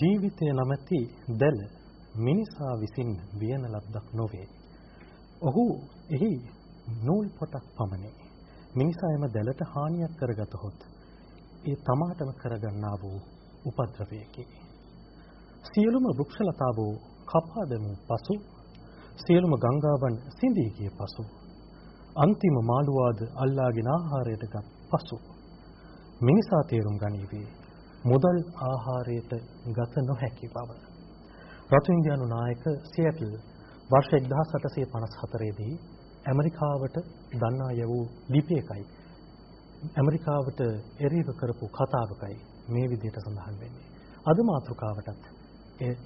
ජීවිතය නැමැති දැල මිනිසා විසින් වියන ලද්දක් නොවේ. ඔහු එහි නූල් පොටක් පමණි. මිනිසා එම දැලට හානියක් කරගතහොත් ඒ තමාටම කරගන්නා වූ උපද්‍රවයකි. සියලුම වෘක්ෂලතාවෝ කපා දැමූ පසු සියලුම ගංගාවන් සිඳී ගිය පසු අන්තිම මාළුවාද අල්ලාගෙන ආහාරයට ගත් පසු මිනිසා තේරුම් ගනීවි මුදල් ආහාරයට ගත නොහැකි බව. රතු ඉන්දියානු නායක සියටල් වර්ෂ 1854 දී ඇමරිකාවට දන්නා යවූ ලිපියකයි ඇමරිකාවට එරෙහිව කරපු කතාවකයි මේ විදිහට සඳහන් වෙන්නේ. අද මාතෘකාවටත්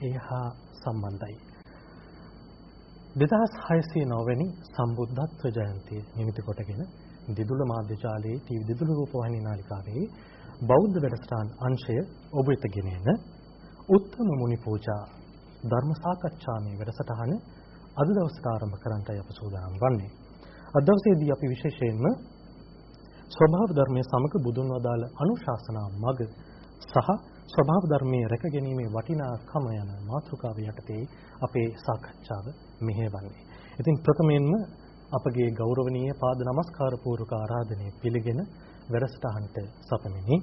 ඒහා සම්බන්ධයි. 2609 වෙනි සම්බුද්ධත්ව ජයන්තිය නිමිති කොටගෙන දිදුල මාධ්‍ය ජාලයේ ටීවී දිදුල රූපවාහිනී නාලිකාවේ බෞද්ධ වැඩසටහන් අංශය ඔබ වෙත ගෙන එන උත්තම මුනි පූජා ධර්ම සාකච්ඡාමය වැඩසටහන අද දවසට ආරම්භ කරන්නටයි අප සූදානම් වන්නේ. අද දවසේදී අපි විශේෂයෙන්ම ස්වභාව ධර්මයේ සමග බුදුන් වදාළ අනුශාසනා මඟ සහ ස්වභාව ධර්මයේ රැකගැනීමේ වටිනාකම යන මාතෘකාව යටතේ අපේ සාකච්ඡාව මෙහෙවන්නේ. ඉතින් ප්‍රථමයෙන්ම අපගේ ගෞරවනීය පාද නමස්කාර පූර්වක ආරාධනය පිළිගෙන වැඩසටහනට සපමිනි.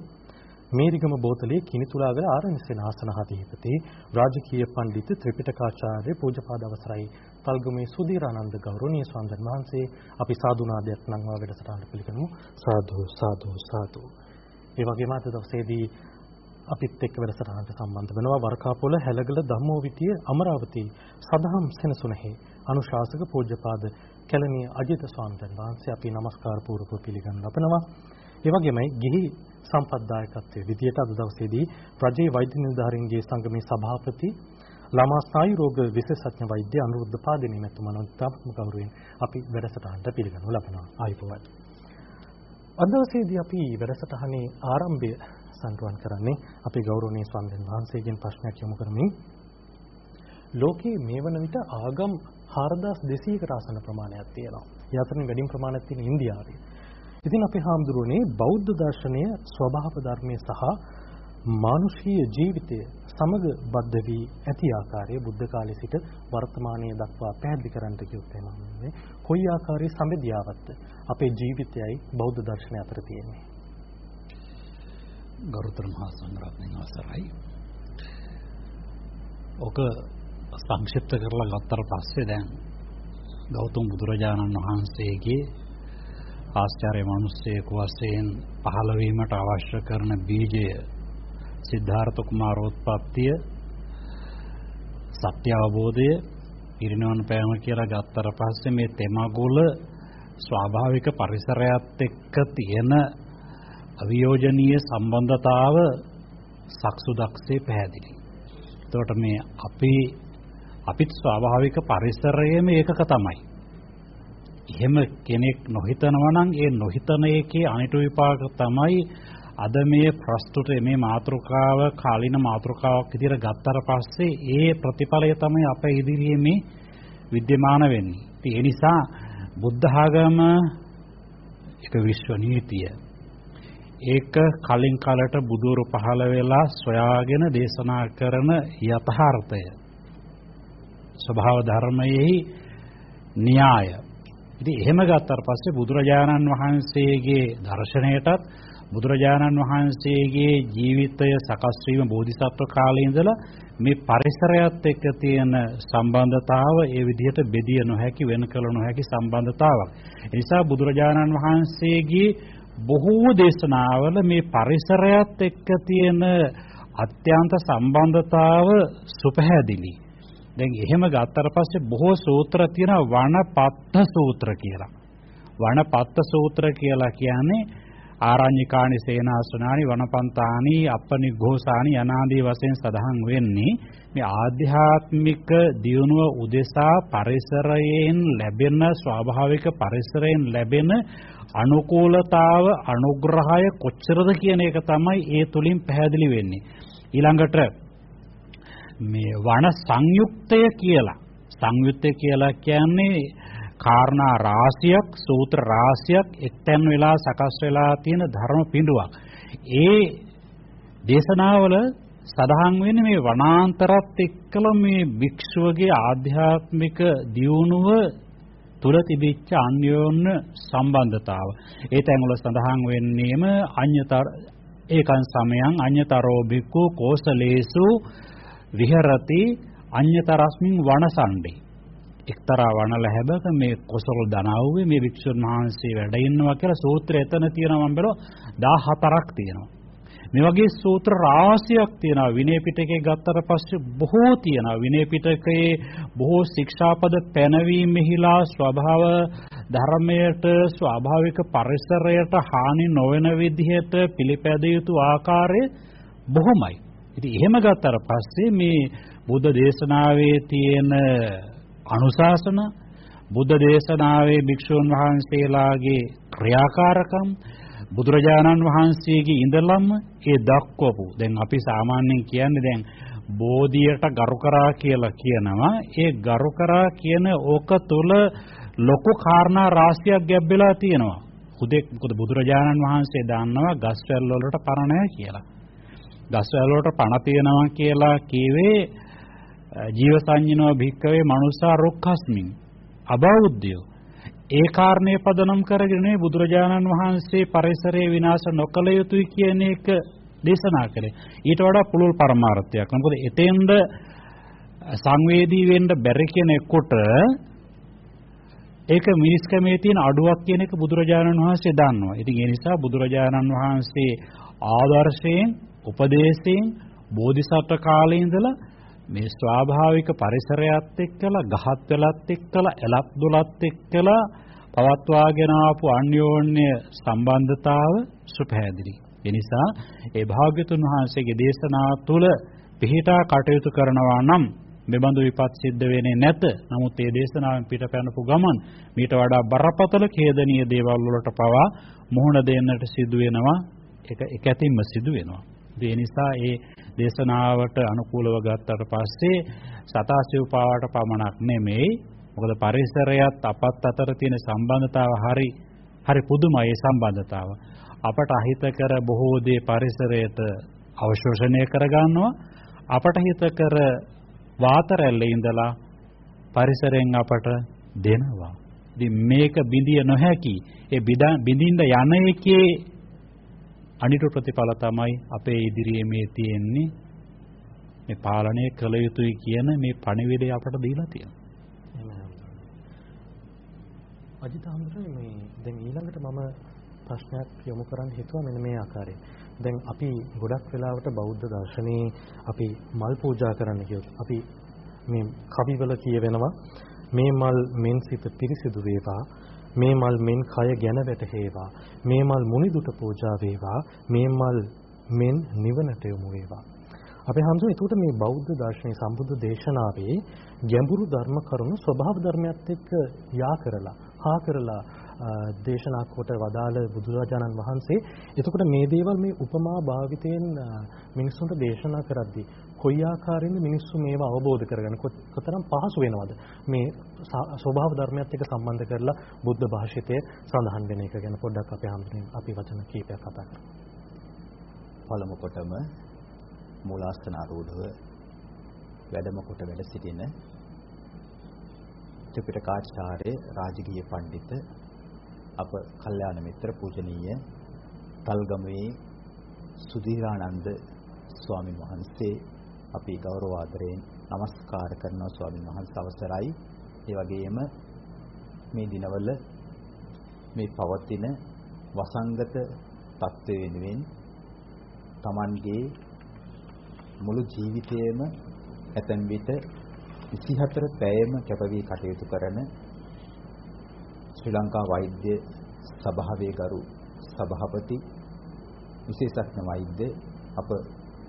මේරිගම බෝතලේ කිනිතුලාගල ආරණ්‍යසේන ආසනාධිපති රාජකීය පඬිතු ත්‍රිපිටකාචාර්ය පූජපාද අවසරයි තල්ගමේ සුධීරානන්ද ගෞරවනීය ස්වාමීන් වහන්සේ අපි සාදුනාදයක් නංවා වැඩසටහනට පිළිගනමු සාදු සාදු සාදු ඒ වගේම අද දවසේදී අපිත් එක්ක වැඩසටහනට සම්බන්ධ වෙනවා වරකාපොළ හැලගල ධම්මෝවිතිය අමරාවති සදහම් සෙනසුනහි අනුශාසක පූජ්‍යපාද කැලණිය අජිත ස්වාමීන් වහන්සේ අපි নমස්කාර පූර්වකව පිළිගන්න ලබනවා. ඒ වගේමයි ගිහි සම්පත්දායකත්වයේ විදියට අද දවසේදී රජයේ වෛද්‍ය නිලධාරීන්ගේ සංගමේ සභාපති ළමා ස්නායු රෝග විශේෂඥ වෛද්‍ය අනුරුද්ධ පාදිනී මැතිතුමන්ට ගෞරවයෙන් අපි වැඩසටහනට පිළිගනු ලබනවා. ආයුබෝවන්. අද දවසේදී අපි වැඩසටහනේ ආරම්භය සම්පූර්ණ කරන්නේ අපේ ගෞරවනීය ස්වාමීන් වහන්සේගෙන් ප්‍රශ්නයක් යොමු කරමින් ලෝකයේ මේ වන විට ආගම් 4200කට ආසන්න ප්‍රමාණයක් තියෙනවා. ඒ අතරින් වැඩිම ප්‍රමාණයක් තියෙන ඉන්දියාවේ. ඉතින් අපේ හාමුදුරුවනේ බෞද්ධ දර්ශනය ස්වභාව ධර්මයේ සහ මානුෂීය ජීවිතය සමග බද්ධ වී ඇති ආකාරය බුද්ධ කාලයේ සිට වර්තමානයේ දක්වා පැහැදිලි කරන්නට කිව්ත් එනවා. කොයි ආකාරයේ සම්බෙදියාවත්ද අපේ ජීවිතයයි බෞද්ධ දර්ශනය අතර තියෙන්නේ. ගරුතර මහා සංඝරත්නයන් අවසරයි. ඔක සංක්ෂිප්ත කරලා ගත්තට පස්සේ දැන් ගෞතම බුදුරජාණන් වහන්සේගේ ආශ්චර්ය මිනිස්සෙකු වශයෙන් පහළ වීමට අවශ්‍ය කරන බීජය සිද්ධාර්ථ කුමාරෝත්පත්තිය සත්‍ය අවබෝධය ඉරිනවන පෑම කියලා ගත්තට පස්සේ මේ තෙමගුල ස්වාභාවික පරිසරයත් එක්ක තියෙන අවියෝජනීය සම්බන්ධතාව සක්සුදක්සේ පැහැදිලි. එතකොට මේ අපි අපිත් ස්වාභාවික පරිසරයේම ඒකක තමයි. එහෙම කෙනෙක් නොහිතනවා නම් ඒ නොහිතන එකේ අනිට විපාක තමයි අද මේ ප්‍රස්තුත මේ මාතෘකාව කාලින මාතෘකාවක් විදිහට ගත්තට පස්සේ ඒ ප්‍රතිඵලය තමයි අපේ ඉදිරියේ මේ विद्यमान වෙන්නේ. ඒ නිසා බුද්ධ ආගම එක විශ්ව නීතිය. ඒක කලින් කාලට බුදුරු පහළ වෙලා සොයාගෙන දේශනා කරන යථාර්ථය. ස්වභාව ධර්මයේ න්‍යාය. ඉතින් එහෙම ගත්තාට පස්සේ බුදුරජාණන් වහන්සේගේ දර්ශනයටත් බුදුරජාණන් වහන්සේගේ ජීවිතය සකස් වීම බෝධිසත්ව කාලේ ඉඳලා මේ පරිසරයත් එක්ක තියෙන සම්බන්ධතාව ඒ විදිහට බෙදිය නොහැකි වෙන කළ නොහැකි සම්බන්ධතාවක්. ඒ නිසා බුදුරජාණන් වහන්සේගේ බොහෝ දේශනාවල මේ පරිසරයත් එක්ක තියෙන අත්‍යන්ත සම්බන්ධතාව සුපහැදිලි. දැන් එහෙම ගත්තට පස්සේ බොහෝ සූත්‍ර තියෙනවා වනපත්ත සූත්‍ර කියලා. වනපත්ත සූත්‍ර කියලා කියන්නේ ආරඤ්‍යකානි සේනාසනානි වනපන්තානි අපනිඝෝසානි යනාදී වශයෙන් සඳහන් වෙන්නේ මේ ආධ්‍යාත්මික දියුණුව උදෙසා පරිසරයෙන් ලැබෙන ස්වාභාවික පරිසරයෙන් ලැබෙන අනුකූලතාව අනුග්‍රහය කොච්චරද කියන එක තමයි ඒ තුලින් පැහැදිලි වෙන්නේ ඊළඟට මේ වන සංයුක්තය කියලා සංයුක්තය කියලා කියන්නේ කාරණා රාශියක් සූත්‍ර රාශියක් එක්තැන් වෙලා සකස් වෙලා තියෙන ධර්ම පිඬුවක්. ඒ දේශනාවල සඳහන් වෙන්නේ මේ වනාන්තරත් එක්කලා මේ භික්ෂුවගේ ආධ්‍යාත්මික දියුණුව තුල තිබිච්ච අන්‍යෝන්‍ය සම්බන්ධතාව. ඒ තැන්වල සඳහන් වෙන්නේම අඤ්‍යතර ඒකන් සමයන් අඤ්‍යතරෝ භික්ඛු කෝසලේසු විහෙරති අඤ්‍යතරස්මින් වනසණ්ඩේ. එක්තරා වනල හැබක මේ කොසල් දනව්වේ මේ වික්ෂුන් වහන්සේ වැඩ ඉන්නවා කියලා සූත්‍රය එතන තියෙනවා මම බැලුවා 14ක් තියෙනවා. මේ වගේ සූත්‍ර රාශියක් තියෙනවා විනය පිටකේ ගත්තට පස්සේ බොහෝ තියෙනවා විනය පිටකයේ බොහෝ ශික්ෂාපද පැනවීමෙහිලා ස්වභාව ධර්මයට ස්වාභාවික පරිසරයට හානි නොවන විදිහට පිළිපැදිය යුතු ආකාරය බොහොමයි. ඉතින් එහෙම ගත්තට පස්සේ මේ බුද්ධ දේශනාවේ තියෙන අනුශාසන බුද්ධ දේශනාවේ භික්ෂුන් වහන්සේලාගේ ක්‍රියාකාරකම් බුදුරජාණන් වහන්සේගේ ඉඳලම ඒ දක්වපු. දැන් අපි සාමාන්‍යයෙන් කියන්නේ දැන් බෝධියට ගරු කරා කියලා කියනවා. ඒ ගරු කරා කියන ඕක තුල ලොකු කාරණා රාශියක් ගැබ්බෙලා තියෙනවා. උදේ මොකද බුදුරජාණන් වහන්සේ දන්නවා ගස්වැල් වලට පණ නැහැ කියලා. ගස්වැල් වලට පණ තියෙනවා කියලා කීවේ ජීව සංජිනව භික්කවේ මනුස්සා රුක්ඛස්මින් අබෞද්ධයෝ ඒ කාරණේ පදනම් කරගෙන බුදුරජාණන් වහන්සේ පරිසරයේ විනාශ නොකළ යුතුයි කියන එක දේශනා කළේ. ඊට වඩා පුළුල් පරමාර්ථයක්. මොකද එතෙන්ද සංවේදී වෙන්න බැරි කෙනෙකුට ඒක මිනිස්කමේ තියෙන අඩුවක් කියන එක බුදුරජාණන් වහන්සේ දන්නවා. ඉතින් ඒ නිසා බුදුරජාණන් වහන්සේ ආදර්ශයෙන්, උපදේශයෙන් බෝධිසත්ව කාලේ ඉඳලා මේ ස්වාභාවික පරිසරයත් එක්කලා ගහත් වෙලත් එක්කලා එලත් දොලත් එක්කලා පවත්වාගෙන ආපු අන්‍යෝන්‍ය සම්බන්ධතාව සුපහැදිලි. ඒ නිසා ඒ භාග්‍යතුන් වහන්සේගේ දේශනාව තුළ පිහිටා කටයුතු කරනවා නම් මෙබඳු විපත් සිද්ධ වෙන්නේ නැත. නමුත් මේ දේශනාවෙන් පිටපැනපු ගමන් මීට වඩා බරපතල ඛේදනීය දේවල් වලට පවා මුහුණ දෙන්නට සිදු වෙනවා. ඒක එක ඇතින්ම සිදු වෙනවා. ඒ නිසා ඒ දේශනාවට අනුකූලව ගත්තට පස්සේ සතාසිව් පාවට පමණක් නෙමෙයි මොකද පරිසරයත් අපත් අතර තියෙන සම්බන්ධතාව හරි හරි පුදුමයි ඒ සම්බන්ධතාව. අපට අහිත කර බොහෝ දේ පරිසරයට අවශෝෂණය කරගන්නවා. අපට හිත කර වාතරැල්ලේ ඉඳලා පරිසරයෙන් අපට දෙනවා. ඉතින් මේක බිඳිය නොහැකි. ඒ බිඳින්න යන එකේ අනිත් ප්‍රතිඵල තමයි අපේ ඉදිරියේ මේ තියෙන්නේ මේ පාලනය කළ යුතුයි කියන මේ පණිවිඩය අපට දීලා තියෙනවා. අජිත හඳුනන්නේ මේ දැන් ඊළඟට මම ප්‍රශ්නයක් යොමු කරන්න හිතුවා මෙන්න මේ ආකාරයෙන්. දැන් අපි ගොඩක් වෙලාවට බෞද්ධ දර්ශනයේ අපි මල් පූජා කරන්න කියොත් අපි මේ කවිවල කියවෙනවා මේ මල් මෙන් සිත පිරිසිදු වේවා මේ මල් මෙන් කය ගැන වැටහේවා. මේ මල් මුනිදුට පූජා වේවා. මේ මල් මෙන් නිවනට යොමු වේවා. අපේ හම්සෝ එතකොට මේ බෞද්ධ දර්ශනයේ සම්බුද්ධ දේශනාවේ ගැඹුරු ධර්ම කරුණු ස්වභාව ධර්මයත් එක්ක යා කරලා හා කරලා දේශනා කොට වදාළ බුදුරජාණන් වහන්සේ එතකොට මේ දේවල් මේ උපමා භාවිතයෙන් මිනිස්සුන්ට දේශනා කරද්දී කොයි ආකාරයෙන්ද මිනිස්සු මේවා අවබෝධ කරගන්න කොතරම් පහසු වෙනවද මේ ස්වභාව ධර්මයත් එක්ක සම්බන්ධ කරලා බුද්ධ භාෂිතයේ සඳහන් වෙන එක ගැන පොඩ්ඩක් අපේ හැමෝටම අපි වචන කීපයක් කතා කරමු. පළමු කොටම මූලාස්තන ආරූඪව වැඩම කොට වැඩ සිටින ත්‍රිපිටකාචාර්ය රාජකීය පඬිත අප කල්යාණ මිත්‍ර පූජනීය තල්ගමේ සුධීරානන්ද ස්වාමින් වහන්සේ අපි ගෞරව ආදරයෙන් নমස්කාර කරනවා ස්වාමින් වහන්සේ අවසරයි. ඒ වගේම මේ දිනවල මේ පවතින වසංගත තත්ත්වය වෙනුවෙන් Tamanගේ මුළු ජීවිතයේම ඇතැම් විට 24 පැයම කැපවී කටයුතු කරන ශ්‍රී ලංකා වෛද්‍ය සභාවේ ගරු සභාපති විශේෂඥ වෛද්‍ය අප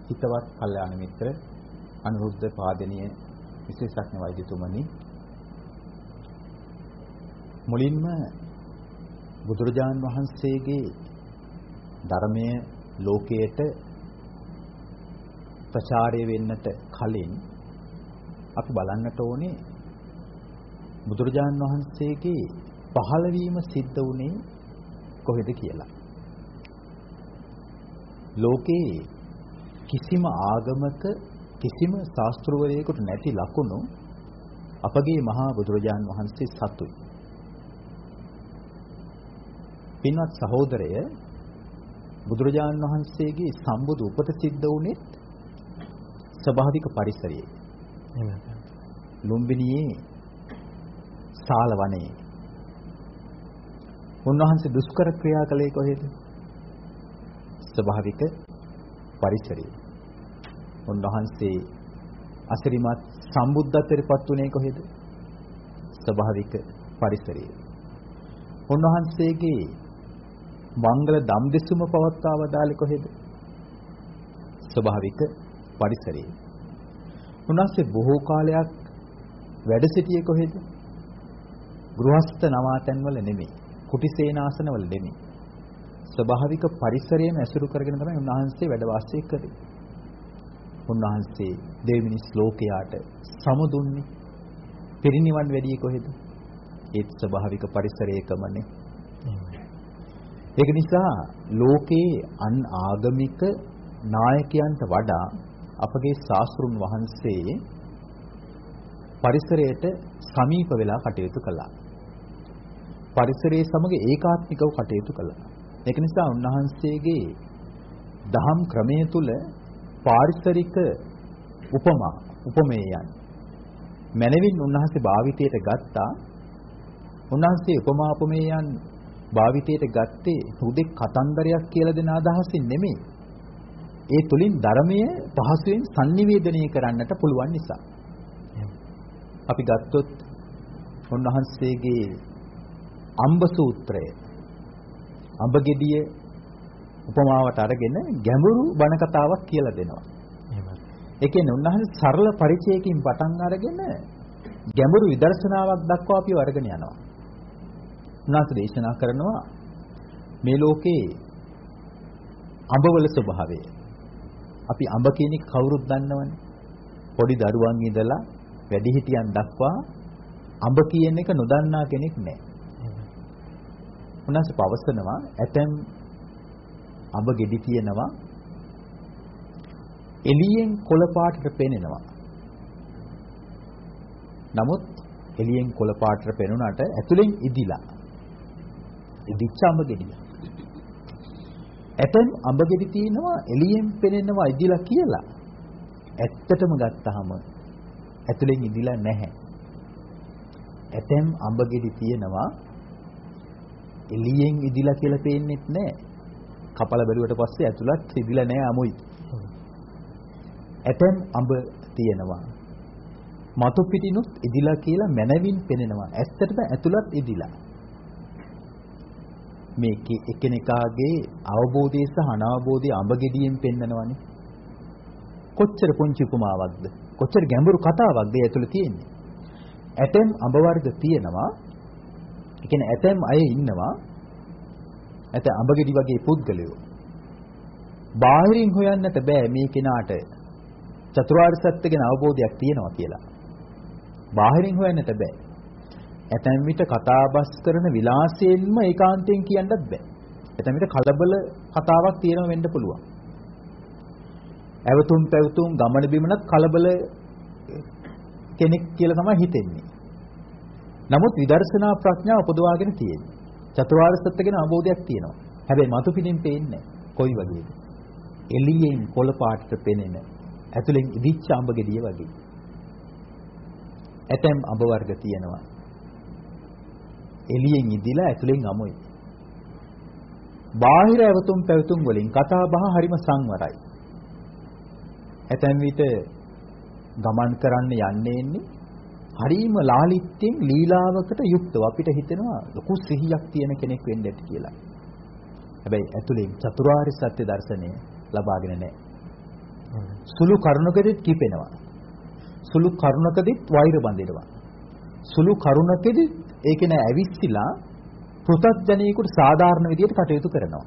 හිතවත් කල්යාණ මිත්‍ර අනුරුද්ධ පාදනීය විශේෂඥ වෛද්‍යතුමනි මුලින්ම බුදුරජාන් වහන්සේගේ ධර්මය ලෝකයට ප්‍රචාරය වෙන්නට කලින් අපි බලන්නට ඕනේ බුදුරජාන් වහන්සේගේ පහළවීම සිද්ධ වුණේ කොහෙද කියලා. ලෝකේ කිසිම ආගමක කිසිම ශාස්ත්‍රවරයෙකුට නැති ලකුණු අපගේ මහා බුදුරජාන් වහන්සේ සතුයි. පින්වත් සහෝදරය බුදුරජාන් වහන්සේගේ සම්බුදු උපත සිද්ධ වුණේ ස්වභාවික පරිසරයේ. එහෙමයි. ලුම්බිනියේ සාල වනයේ. උන්වහන්සේ දුෂ්කර ක්‍රියා කළේ කොහෙද? ස්වභාවික පරිසරයේ. උන්වහන්සේ අසිරිමත් සම්බුද්ධත්වයට පත් වුණේ කොහෙද? ස්වභාවික පරිසරයේ. උන්වහන්සේගේ මංගල ධම්දෙසුම පවත්වා වදාළේ කොහෙද? ස්වභාවික පරිසරයේ. උන්වහන්සේ බොහෝ කාලයක් වැඩ සිටියේ කොහෙද? ගෘහස්ත නවාතැන්වල නෙමෙයි. කුටිසේනාසනවල නෙමෙයි. ස්වභාවික පරිසරයේම ඇසුරු කරගෙන තමයි උන්වහන්සේ වැඩ වාසය කළේ. උන්වහන්සේ දෙවිනිස් ලෝකයාට සමුදුන්නේ. පිරිනිවන් වැඩියේ කොහෙද? ඒත් ස්වභාවික පරිසරයකමනේ. ඒක නිසා ලෝකේ අන් ආගමික නායකයන්ට වඩා අපගේ ශාස්ත්‍රුන් වහන්සේ පරිසරයට සමීප වෙලා කටයුතු කළා. පරිසරයේ සමග ඒකාත්මිකව කටයුතු කළා. ඒක නිසා උන්වහන්සේගේ දහම් ක්‍රමය තුල පාරිසරික උපමා උපමේයන් මනවින් උන්වහන්සේ භාවිතයට ගත්තා. උන්වහන්සේ උපමා උපමේයන් භාවිතයට ගත්තේ හුදෙක් කතන්දරයක් කියලා දෙන අදහසින් නෙමෙයි. ඒ තුලින් ධර්මයේ පහසුවෙන් sannivedanaya කරන්නට පුළුවන් නිසා. අපි ගත්තොත් උන්වහන්සේගේ අම්බ සූත්‍රය අඹ ගෙඩිය උපමාවට අරගෙන ගැඹුරු බණ කතාවක් කියලා දෙනවා. එහෙමයි. ඒ කියන්නේ උන්වහන්සේ සරල පරිචයකින් පටන් අරගෙන ගැඹුරු විදර්ශනාවක් දක්වා අපිව අරගෙන යනවා. උන්වහන්සේ දේශනා කරනවා මේ ලෝකේ අඹවල ස්වභාවය. අපි අඹ කියන එක කවුරුත් දන්නවනේ. පොඩි දරුවන් ඉඳලා වැඩිහිටියන් දක්වා අඹ කියන එක නොදන්නා කෙනෙක් නැහැ. උන්වහන්සේ පවසනවා ඇතැම් අඹ ගෙඩි තියෙනවා එළියෙන් කොළ පාටට පෙනෙනවා. නමුත් එළියෙන් කොළ පාටට පෙනුනට ඇතුලෙන් ඉදිලා. ඉදිච්ච අඹ ගෙඩිය. ඇතැම් අඹ ගෙඩි තියෙනවා එළියෙන් පෙනෙනවා ඉදිලා කියලා. ඇත්තටම ගත්තාම ඇතුලෙන් ඉදිලා නැහැ. ඇතැම් අඹ ගෙඩි තියෙනවා එළියෙන් ඉදිලා කියලා පේන්නෙත් නැහැ. කපල බැලුවට පස්සේ ඇතුළත් ඉදිලා නැහැ අමුයි. ඇතැම් අඹ තියෙනවා. මතු පිටිනුත් ඉදිලා කියලා මනවින් පෙනෙනවා. ඇත්තටම ඇතුළත් ඉදිලා. මේක එකිනෙකාගේ අවබෝධය සහ අනවබෝධය අඹ ගෙඩියෙන් පෙන්නනවනේ. කොච්චර පුංචි උපමාවක්ද? කොච්චර ගැඹුරු කතාවක්ද ඒ ඇතුළේ තියෙන්නේ? ඇතැම් අඹ වර්ග තියෙනවා. ඒ කියන්නේ ඇතැම් අය ඉන්නවා. ඇත අඹ ගෙඩි වගේ පුද්ගලයෝ. බාහිරින් හොයන්නට බෑ මේ කෙනාට චතුරාර්ය සත්‍ය ගැන අවබෝධයක් තියෙනවා කියලා. බාහිරින් හොයන්නට බෑ. ඇතැම් විට කතාබස් කරන විලාසයෙන්ම ඒකාන්තයෙන් කියන්නත් බෑ. ඇතැම් විට කලබල කතාවක් තියෙනව වෙන්න පුළුවන්. ඇවතුම් පැවතුම් ගමන බිමනත් කලබල කෙනෙක් කියලා තමයි හිතෙන්නේ. නමුත් විදර්ශනා ප්‍රඥාව උපදවාගෙන තියෙන්නේ. චතුරාර්ය සත්‍ය ගැන අවබෝධයක් තියෙනවා. හැබැයි මතු පිටින් පේන්නේ කොයි වගේද? එළියෙන් කොළ පාටට පෙනෙන ඇතුලෙන් ඉදිච්ච අඹ ගෙඩිය වගේ. ඇතැම් අඹ වර්ග තියෙනවා. එළියෙන් ඉදිලා ඇතුලෙන් අමුයි. බාහිර ඇවතුම් පැවතුම් වලින් කතා බහ හරිම සංවරයි. ඇතැම් විට ගමන් කරන්න යන්නේ ඉන්නේ හරිම ලාලිත්‍යයෙන් ලීලාවකට යුක්තව අපිට හිතෙනවා ලොකු සිහියක් තියෙන කෙනෙක් වෙන්න ඇති කියලා. හැබැයි ඇතුලෙන් චතුරාර්ය සත්‍ය දර්ශනය ලබාගෙන නැහැ. සුළු කරුණකදීත් කිපෙනවා. සුළු කරුණකදීත් වෛර බඳිනවා. සුළු කරුණකදීත් ඒක නෑ ඇවිස්සিলা පෘථග්ජනයෙකුට සාධාරණ විදිහට කටයුතු කරනවා.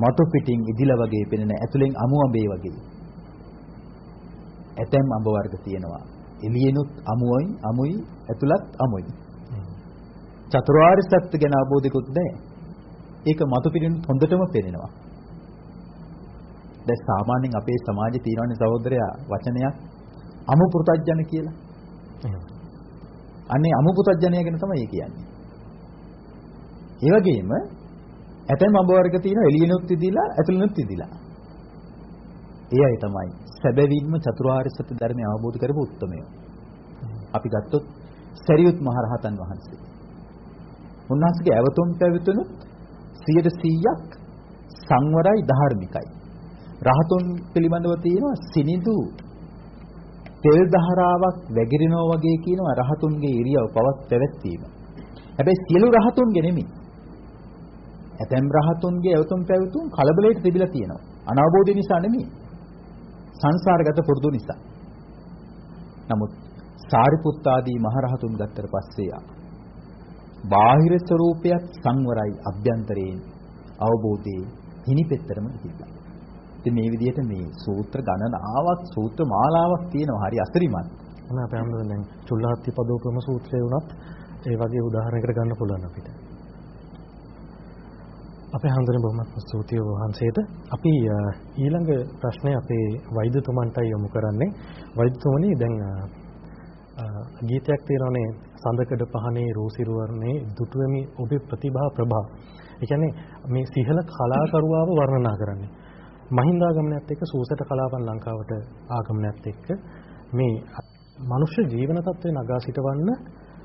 මතු පිටින් ඉදිලා වගේ පෙනෙන ඇතුලෙන් අමු අඹේ වගේ. ඇතැම් අඹ වර්ග තියෙනවා. එළියෙනුත් අමුයි අමුයි ඇතුළත් අමුයි. චතුරාර්ය සත්‍ය ගැන අවබෝධිකුත් නැහැ. ඒක මතු පිටින් හොඳටම පේනවා. දැන් සාමාන්‍යයෙන් අපේ සමාජයේ තියෙනවනේ සහෝදරයා වචනයක් අමු පුතඥ කියලා. අනේ අමු පුතඥය ගැන තමයි කියන්නේ. ඒ වගේම ඇතැම් අඹ වර්ග තියෙනවා එළියෙනුත් ඉදිලා ඇතුළෙනුත් ඉදිලා. ඒ අය තමයි සැබවින්ම චතුරාර්ය සත්‍ය ධර්මය අවබෝධ කරපු උත්මයෝ. අපි ගත්තොත් සරියුත් මහරහතන් වහන්සේ. උන්වහන්සේගේ ඇවතුම් පැවතුණුත් 100%ක් සංවරයි ධාර්මිකයි. රහතුන් පිළිබඳව තියෙනවා සිනිඳු තෙල් දහරාවක් වැగిරිනවා වගේ කියනවා රහතුන්ගේ ඉරියව් පවත් පැවැත්වීම. හැබැයි සියලු රහතුන්ගේ නෙමෙයි. ඇතැම් රහතුන්ගේ ඇවතුම් පැවතුම් කලබලයට තිබිලා තියෙනවා. අනවබෝධය නිසා නෙමෙයි. සංසාරගත පුරුදු නිසා. නමුත් සාරිපුත්ත ආදී මහරහතුන් ගත්තට පස්සේ බාහිර ස්වરૂපයක් සංවරයි අභ්‍යන්තරයෙන් අවබෝධයේ හිනිපෙත්තරම ගිහිල්ලා. ඉතින් මේ විදිහට මේ සූත්‍ර ගණනාවක් සූත්‍ර මාලාවක් තියෙනවා හරි අසිරිමත්. මොන අපේ අම්මෝ දැන් චුල්ලාත්ති පදෝපම සූත්‍රය වුණත් ඒ වගේ උදාහරණයකට ගන්න පුළුවන් අපිට. අපේ හඳුනන බොහොමත් ස්තුතියි වහන්සේට. අපි ඊළඟ ප්‍රශ්නේ අපේ වෛද්‍යතුමන්ටයි යොමු කරන්නේ. වෛද්‍යතුමනි දැන් ගීතයක් තියෙනවානේ සඳකඩ පහනේ රෝසිරුවර්ණේ දුටුවෙමි ඔබේ ප්‍රතිභා ප්‍රභා. ඒ කියන්නේ මේ සිහල කලාකරුවාව වර්ණනා කරන්නේ. මහින්දාගමනයත් එක්ක සූසට කලාවන් ලංකාවට ආගමනයත් එක්ක මේ මනුෂ්‍ය ජීවන තත්ත්වේ නගා සිටවන්න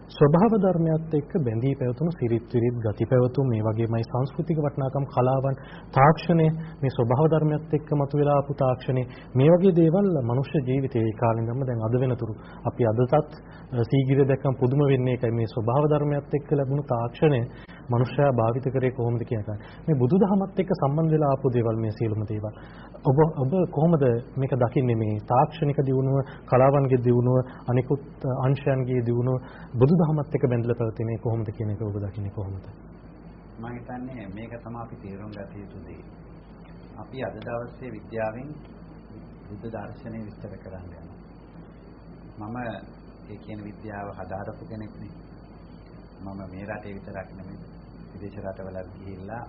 ස්වභාව ධර්මයත් එක්ක බැඳී පැවතුණු සිරිත් විරිත් ගති පැවතුම් මේ වගේමයි සංස්කෘතික වටිනාකම් කලාවන් තාක්ෂණය. මේ ස්වභාව ධර්මයත් එක්ක මතුවලා ආපු තාක්ෂණය. මේ වගේ දේවල් මනුෂ්‍ය ජීවිතයේ කාලෙඳම දැන් අද වෙනතුරු. අපි අදටත් සීගිර දැක්කම පුදුම වෙන්නේ ඒකයි. මේ ස්වභාව ධර්මයත් එක්ක ලැබුණු තාක්ෂණය මනුෂ්‍යයා භාවිත කරේ කොහොමද කියන එක. මේ බුදුදහමත් එක්ක සම්බන්ධ වෙලා ආපු දේවල් මේ සියලුම දේවල්. ඔබ ඔබ කොහොමද මේක දකින්නේ මේ තාක්ෂණික දියුණුව, කලාවන්ගේ දියුණුව, අනිකුත් අංශයන්ගේ දියුණුව බුදුදහමත් එක්ක බැඳලා පැවතෙන්නේ කොහොමද කියන එක ඔබ දකින්නේ කොහොමද? මම හිතන්නේ මේක තමයි අපි තේරුම් ගත යුතු දේ. අපි අද දවසේ විද්‍යාවෙන් බුද්ධ දර්ශනය විස්තර කරන්න යනවා. මම ඒ කියන විද්‍යාව හදාරපු කෙනෙක් නේ. මම මේ රටේ විතරක් නෙමෙයි විදේශ රටවලත් ගිහිල්ලා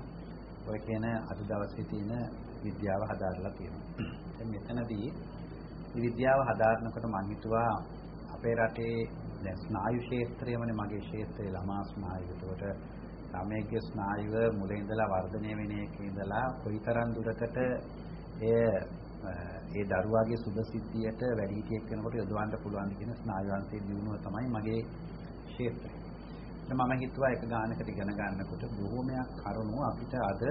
ඔය කියන අද දවසේ තියෙන විද්‍යාව හදාarලා තියෙනවා. දැන් මෙතනදී මේ විද්‍යාව හදාarනකොට මම හිතුවා අපේ රටේ දැන් ස්නායු ක්ෂේත්‍රයමනේ මගේ ක්ෂේත්‍රයේ ළමා ස්නායු. ඒකට ළමයේ ස්නායුව මුලින් ඉඳලා වර්ධනය වෙන එකේ ඉඳලා කොයිතරම් දුරකට එය ඒ දරුවාගේ සුභ සිද්ධියට වැඩි හිටියෙක් වෙනකොට යොදවන්න පුළුවන් කියන ස්නායු අංශයේ දියුණුව තමයි මගේ ක්ෂේත්‍රය. මම හිතුවා එක ගානකට ඉගෙන ගන්නකොට බොහෝමයක් කරුණු අපිට අද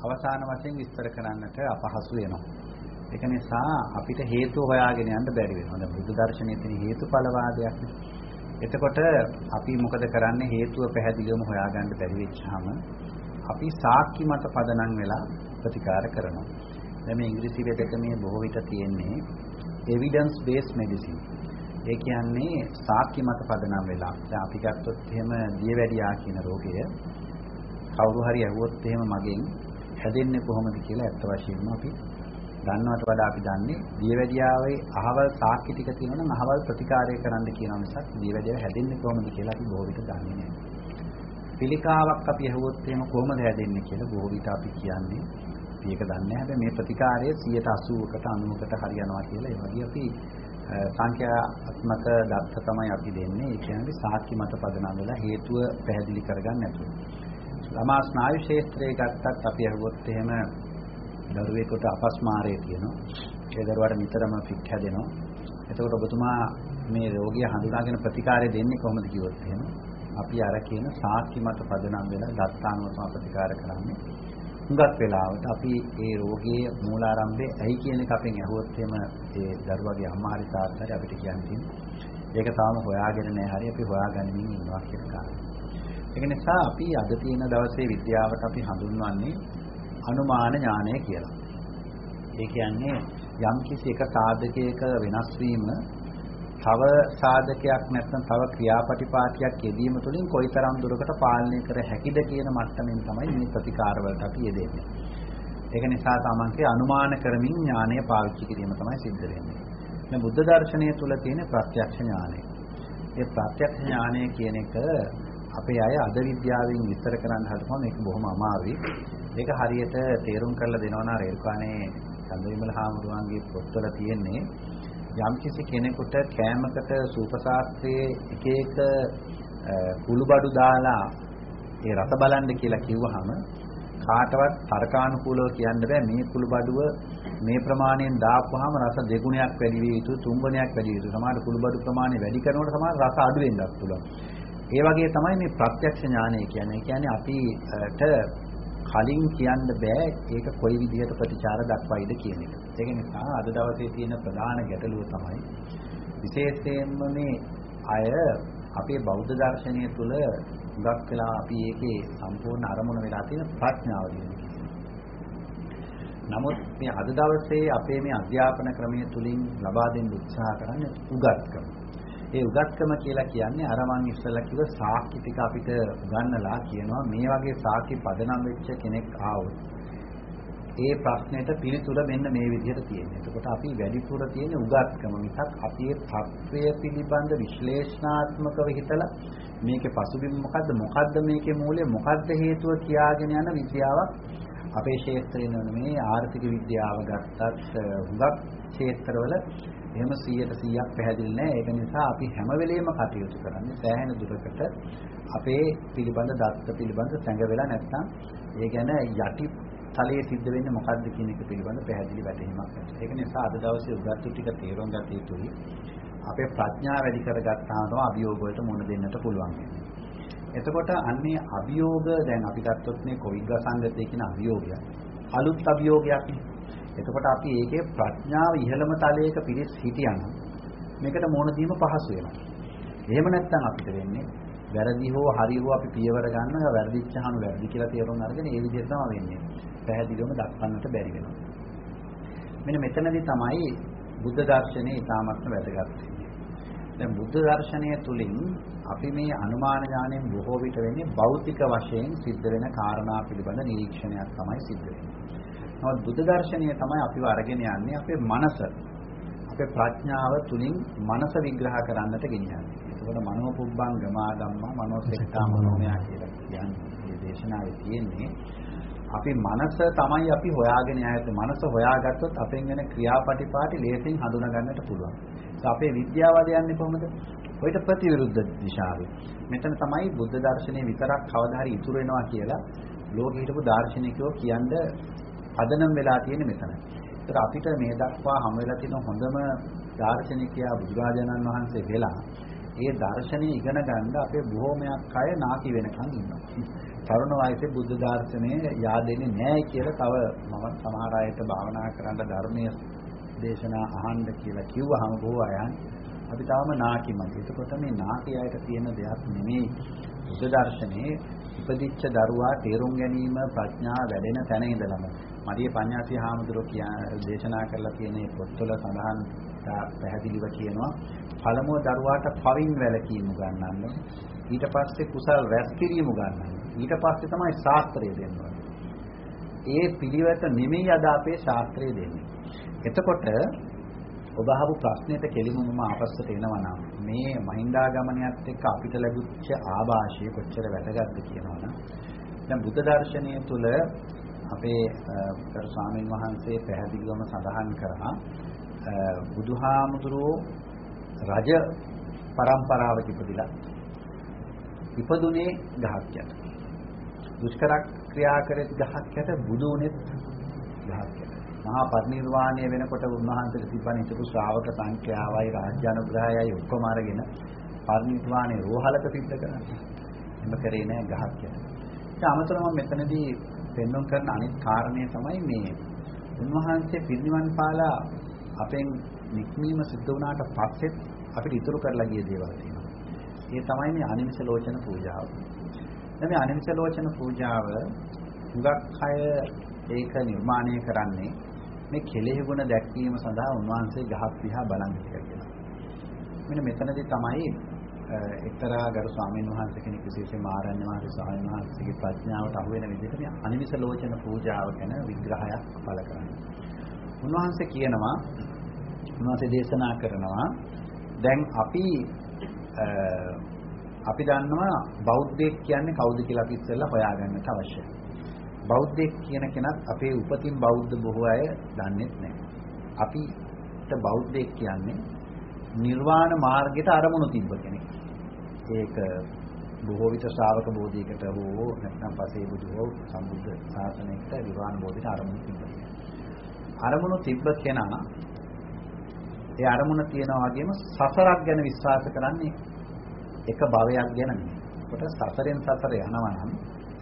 අවසාන වශයෙන් විස්තර කරන්නට අපහසු වෙනවා. ඒක නිසා අපිට හේතු හොයාගෙන යන්න බැරි වෙනවා. දැන් බුදු දර්ශනයේ තියෙන හේතුඵලවාදයක් එතකොට අපි මොකද කරන්නේ හේතුව පැහැදිලිවම හොයාගන්න බැරි වෙච්චාම අපි සාක්ෂි මත පදනම් වෙලා ප්‍රතිකාර කරනවා. දැන් මේ ඉංග්‍රීසි වෙදකමේ බොහෝ විට තියෙන්නේ evidence based medicine. ඒ කියන්නේ සාක්ෂි මත පදනම් වෙලා. දැන් අපි ගත්තොත් එහෙම දියවැඩියා කියන රෝගය කවුරු හරි ඇහුවොත් එහෙම මගෙන් හැදෙන්නේ කොහොමද කියලා ඇත්ත වශයෙන්ම අපි දන්නවට වඩා අපි දන්නේ දියවැඩියාවේ අහවල් සාක්ෂි ටික තියෙනවා නම් අහවල් ප්‍රතිකාරය කරන්න කියනවා මිසක් දියවැඩියාව හැදෙන්නේ කොහොමද කියලා අපි බොහෝ විට දන්නේ නැහැ. පිළිකාවක් අපි ඇහුවොත් එහෙම කොහොමද හැදෙන්නේ කියලා බොහෝ විට අපි කියන්නේ මේක දන්නේ නැහැ. හැබැයි මේ ප්‍රතිකාරය 180කට 90කට හරියනවා කියලා ඒ වගේ අපි සංඛ්‍යාත්මක දත්ත තමයි අපි දෙන්නේ. ඒ කියන්නේ සාක්ෂි මත පදනම් වෙලා හේතුව පැහැදිලි කරගන්න නැතුව. ළමා ස්නායු ක්ෂේත්‍රයේ ගත්තත් අපි අහුවොත් එහෙම දරුවෙකුට අපස්මාරය තියෙනවා. ඒ දරුවාට නිතරම පිට හැදෙනවා. එතකොට ඔබතුමා මේ රෝගිය හඳුනාගෙන ප්‍රතිකාරය දෙන්නේ කොහොමද කිව්වොත් එහෙම අපි අර කියන සාක්ෂි මත පදනම් වෙලා දත්තානුව තමයි ප්‍රතිකාර කරන්නේ. හුඟක් වෙලාවට අපි ඒ රෝගයේ මූලාරම්භයේ ඇයි කියන එක අපෙන් අහුවොත් එහෙම ඒ දරුවගේ අම්මා හරි තාත්තා හරි අපිට කියන්නේ ඒක තාම හොයාගෙන නැහැ හරි අපි හොයාගනිමින් ඉන්නවා කියන කාරණා. ඒක නිසා අපි අද තියෙන දවසේ විද්‍යාවට අපි හඳුන්වන්නේ අනුමාන ඥානය කියලා. ඒ කියන්නේ යම් කිසි එක සාධකයක වෙනස් වීම තව සාධකයක් නැත්නම් තව ක්‍රියාපටිපාටියක් යෙදීම තුළින් කොයිතරම් දුරකට පාලනය කර හැකිද කියන මට්ටමින් තමයි මේ ප්‍රතිකාර වලට අපි යෙදෙන්නේ. ඒක නිසා තමන්ගේ අනුමාන කරමින් ඥානය පාවිච්චි කිරීම තමයි සිද්ධ වෙන්නේ. මේ බුද්ධ දර්ශනය තුළ තියෙන ප්‍රත්‍යක්ෂ ඥානය. ඒ ප්‍රත්‍යක්ෂ ඥානය කියන එක අපේ අය අද විද්‍යාවෙන් විස්තර කරන්න හදනවා මේක බොහොම අමාරුයි. ඒක හරියට තේරුම් කරලා දෙනවා නම් රේල්කානේ චන්දවිමල හාමුදුරුවන්ගේ පොත්වල තියෙන්නේ යම්කිසි කෙනෙකුට කෑමකට සූපශාස්ත්‍රයේ එක එක කුළුබඩු දාලා ඒ රස බලන්න කියලා කිව්වහම කාටවත් තර්කානුකූලව කියන්න බෑ. මේ කුළුබඩුව මේ ප්‍රමාණයෙන් දාපුවාම රස දෙගුණයක් වැඩි විය යුතු තුන්ගුණයක් වැඩි විය යුතු. සමහර කුළුබඩු ප්‍රමාණය වැඩි කරනකොට සමහර රස අඩු වෙන්නත් පුළුවන්. ඒ වගේ තමයි මේ ප්‍රත්‍යක්ෂ ඥානය කියන්නේ. ඒ කියන්නේ අපිට කලින් කියන්න බෑ ඒක කොයි විදිහට ප්‍රතිචාර දක්වයිද කියන එක. ඒක නිසා අද දවසේ තියෙන ප්‍රධාන ගැටලුව තමයි විශේෂයෙන්ම මේ අය අපේ බෞද්ධ දර්ශනය තුළ හුඟක් වෙලා අපි ඒකේ සම්පූර්ණ අරමුණ වෙලා තියෙන ප්‍රඥාව නමුත් මේ අද දවසේ අපේ මේ අධ්‍යාපන ක්‍රමය තුලින් ලබා දෙන්න උත්සාහ කරන්නේ උගත්කම. ඒ උගත්කම කියලා කියන්නේ අර මං ඉස්සෙල්ලා කිව්ව සාක්ෂි ටික අපිට උගන්නලා කියනවා මේ වගේ සාක්ෂි පදනම් වෙච්ච කෙනෙක් ආවොත් ඒ ප්‍රශ්නෙට පිළිතුර මෙන්න මේ විදිහට තියෙනවා. එතකොට අපි වැඩිපුර තියෙන උගත්කම මිසක් අපි ඒ තත්වය පිළිබඳ විශ්ලේෂණාත්මකව හිතලා මේකේ පසුබිම මොකද්ද මොකද්ද මේකේ මූලය මොකද්ද හේතුව කියාගෙන යන විද්‍යාවක් අපේ ක්ෂේත්‍රේ නෙමෙයි ආර්ථික විද්‍යාව ගත්තත් හුඟක් ක්ෂේත්‍රවල එහෙම 100ට 100ක් පැහැදිලි නැහැ. ඒක නිසා අපි හැම වෙලෙම කටයුතු කරන්නේ සෑහෙන දුරකට අපේ පිළිබඳ දත්ත පිළිබඳ සැඟ වෙලා නැත්නම් ඒ ගැන යටි තලයේ සිද්ධ වෙන්නේ මොකද්ද කියන එක පිළිබඳ පැහැදිලි වැටහීමක් නැහැ. ඒක නිසා අද දවසේ උගත්තු ටික තේරුම් ගත යුතුයි. අපේ ප්‍රඥාව වැඩි කරගත්තාම තමයි අභියෝග වලට මුහුණ දෙන්නට පුළුවන් වෙන්නේ. එතකොට අන්නේ අභියෝග දැන් අපි ගත්තොත් මේ කොවිඩ් සංගතයේ කියන අභියෝගය අලුත් අභියෝගයක් නේ. එතකොට අපි ඒකේ ප්‍රඥාව ඉහළම තලයක පිරිස් හිටියනම් මේකට මුහුණ දීම පහසු වෙනවා. එහෙම නැත්නම් අපිට වෙන්නේ වැරදි හෝ හරි හෝ අපි පියවර ගන්න වැරදිච්චහම වැරදි කියලා තේරුම් අරගෙන ඒ විදිහට තමයි වෙන්නේ. පැහැදිලිවම දක්වන්නට බැරි වෙනවා. මෙන්න මෙතනදී තමයි බුද්ධ දර්ශනයේ ඊටාත්ම වැදගත් දැන් බුද්ධ දර්ශනය තුලින් අපි මේ අනුමාන ඥාණයෙන් බොහෝ විට වෙන්නේ භෞතික වශයෙන් සිද්ධ වෙන කාරණා පිළිබඳ නිරීක්ෂණයක් තමයි සිද්ධ වෙන්නේ. නමුත් බුද්ධ දර්ශනය තමයි අපිව අරගෙන යන්නේ අපේ මනස අපේ ප්‍රඥාව තුලින් මනස විග්‍රහ කරන්නට ගෙනියන්නේ. ඒකවල මනෝ පුබ්බං ගමා ධම්මා මනෝ සෙට්ටා මනෝමය කියලා කියන්නේ. මේ දේශනාවේ තියෙන්නේ අපි මනස තමයි අපි හොයාගෙන යන්නේ. මනස හොයාගත්තොත් අපෙන් වෙන ක්‍රියාපටිපාටි ලේසින් හඳුනා ගන්නට පුළුවන්. ඒක අපේ විද්‍යාවද යන්නේ කොහොමද? ඔయిత ප්‍රතිවිරුද්ධ දිශාවේ. මෙතන තමයි බුද්ධ දර්ශනය විතරක් කවදා හරි ඉතුරු වෙනවා කියලා ලෝකෙ හිටපු දාර්ශනිකයෝ කියන්නේ පදනම් වෙලා තියෙන්නේ මෙතන. ඒක අපිට මේ දක්වා හම් වෙලා තියෙන හොඳම දාර්ශනිකයා බුදුරජාණන් වහන්සේ වෙලා ඒ දර්ශනය ඉගෙන ගන්න අපේ බොහෝමයක් අය නාකි වෙනකන් ඉන්නවා. තරුණ වයසේ බුද්ධ දර්ශනය yaadෙන්නේ නැහැ කියලා තව මම සමහර අයට භාවනා කරන්න ධර්මයේ දේශනා අහන්න කියලා කිව්වහම බොහෝ අයන් අපි තාම නාකිමත්. එතකොට මේ නාකි අයට තියෙන දෙයක් නෙමෙයි බුද්ධ දර්ශනයේ ඉපදිච්ච දරුවා තේරුම් ගැනීම ප්‍රඥා වැඩෙන තැන ඉඳලම මරිය පඤ්ඤාසී හාමුදුරුවෝ කියා දේශනා කරලා තියෙන පොත්වල සඳහන් පැහැදිලිව කියනවා. පළමුව දරුවාට පවින් වැළකීම උගන්වන්න. ඊට පස්සේ කුසල් රැස් කිරීම උගන්වන්න. ඊට පස්සේ තමයි ශාස්ත්‍රය දෙන්නේ. ඒ පිළිවෙත නෙමෙයි අද අපේ ශාස්ත්‍රය දෙන්නේ. එතකොට ඔබ අහපු ප්‍රශ්නෙට කෙලින්ම මම ආපස්සට එනවා නම් මේ මහින්දාගමනයත් එක්ක අපිට ලැබුච්ච ආభాෂය කොච්චර වැදගත්ද කියනවනම් දැන් බුද්ධ දර්ශනය තුල අපේ කර ස්වාමීන් වහන්සේ පැහැදිලිවම සඳහන් කරා බුදුහාමුදුරුවෝ රජ පරම්පරාවක ඉපදිලා ඉපදුනේ ගහක් යට. දුෂ්කර ක්‍රියා කරෙත් ගහක් යට බුදු වුනේත් ගහක් යට. මහා පරිනිර්වාණය වෙනකොට උන්වහන්සේට තිබ්බන හිටපු ශ්‍රාවක සංඛ්‍යාවයි රාජ්‍ය අනුග්‍රහයයි ඔක්කොම අරගෙන පරිනිර්වාණය රෝහලක සිද්ධ කරන්නේ. එම කරේ නෑ ගහක් යට. ඒ අමතරව මෙතනදී පෙන්වන්න කරන අනිත් කාරණය තමයි මේ උන්වහන්සේ පිරිනිවන් පාලා අපෙන් නික්මීම සිද්ධ වුණාට පස්සෙත් අපිට ඉතුරු කරලා ගිය දේවල් තියෙනවා. ඒ තමයි මේ අනිමිෂ ලෝචන පූජාව. දැන් මේ අනිමිෂ ලෝචන පූජාව හුඟක් අය ඒක නිර්මාණය කරන්නේ මේ කෙලෙහි ගුණ දැක්වීම සඳහා උන්වහන්සේ ගහක් දිහා බලන් හිටියා කියලා. මෙන්න මෙතනදී තමයි එක්තරා ගරු ස්වාමීන් වහන්සේ කෙනෙක් විශේෂයෙන්ම ආරණ්‍ය මහරි ස්වාමීන් වහන්සේගේ ප්‍රඥාවට අහු වෙන විදිහට මේ අනිමිස ලෝචන පූජාව ගැන විග්‍රහයක් පළ කරන්නේ. උන්වහන්සේ කියනවා උන්වහන්සේ දේශනා කරනවා දැන් අපි අපි දන්නවා බෞද්ධයෙක් කියන්නේ කවුද කියලා අපි ඉස්සෙල්ලා හොයාගන්නට අවශ්‍යයි. බෞද්ධයෙක් කියන කෙනත් අපේ උපතින් බෞද්ධ බොහෝ අය දන්නේ නැහැ. අපිට බෞද්ධයෙක් කියන්නේ නිර්වාණ මාර්ගයට අරමුණු තිබ්බ කෙනෙක්. ඒක බොහෝ විට ශ්‍රාවක බෝධියකට හෝ නැත්නම් පසේ බුදු හෝ සම්බුද්ධ ශාසනයකට නිර්වාණ බෝධියට අරමුණු තිබ්බ අරමුණු තිබ්බ කෙනා ඒ අරමුණ තියනා වගේම සසරක් ගැන විශ්වාස කරන්නේ එක භවයක් ගැන නෙවෙයි. කොට සසරෙන් සසර යනවා නම්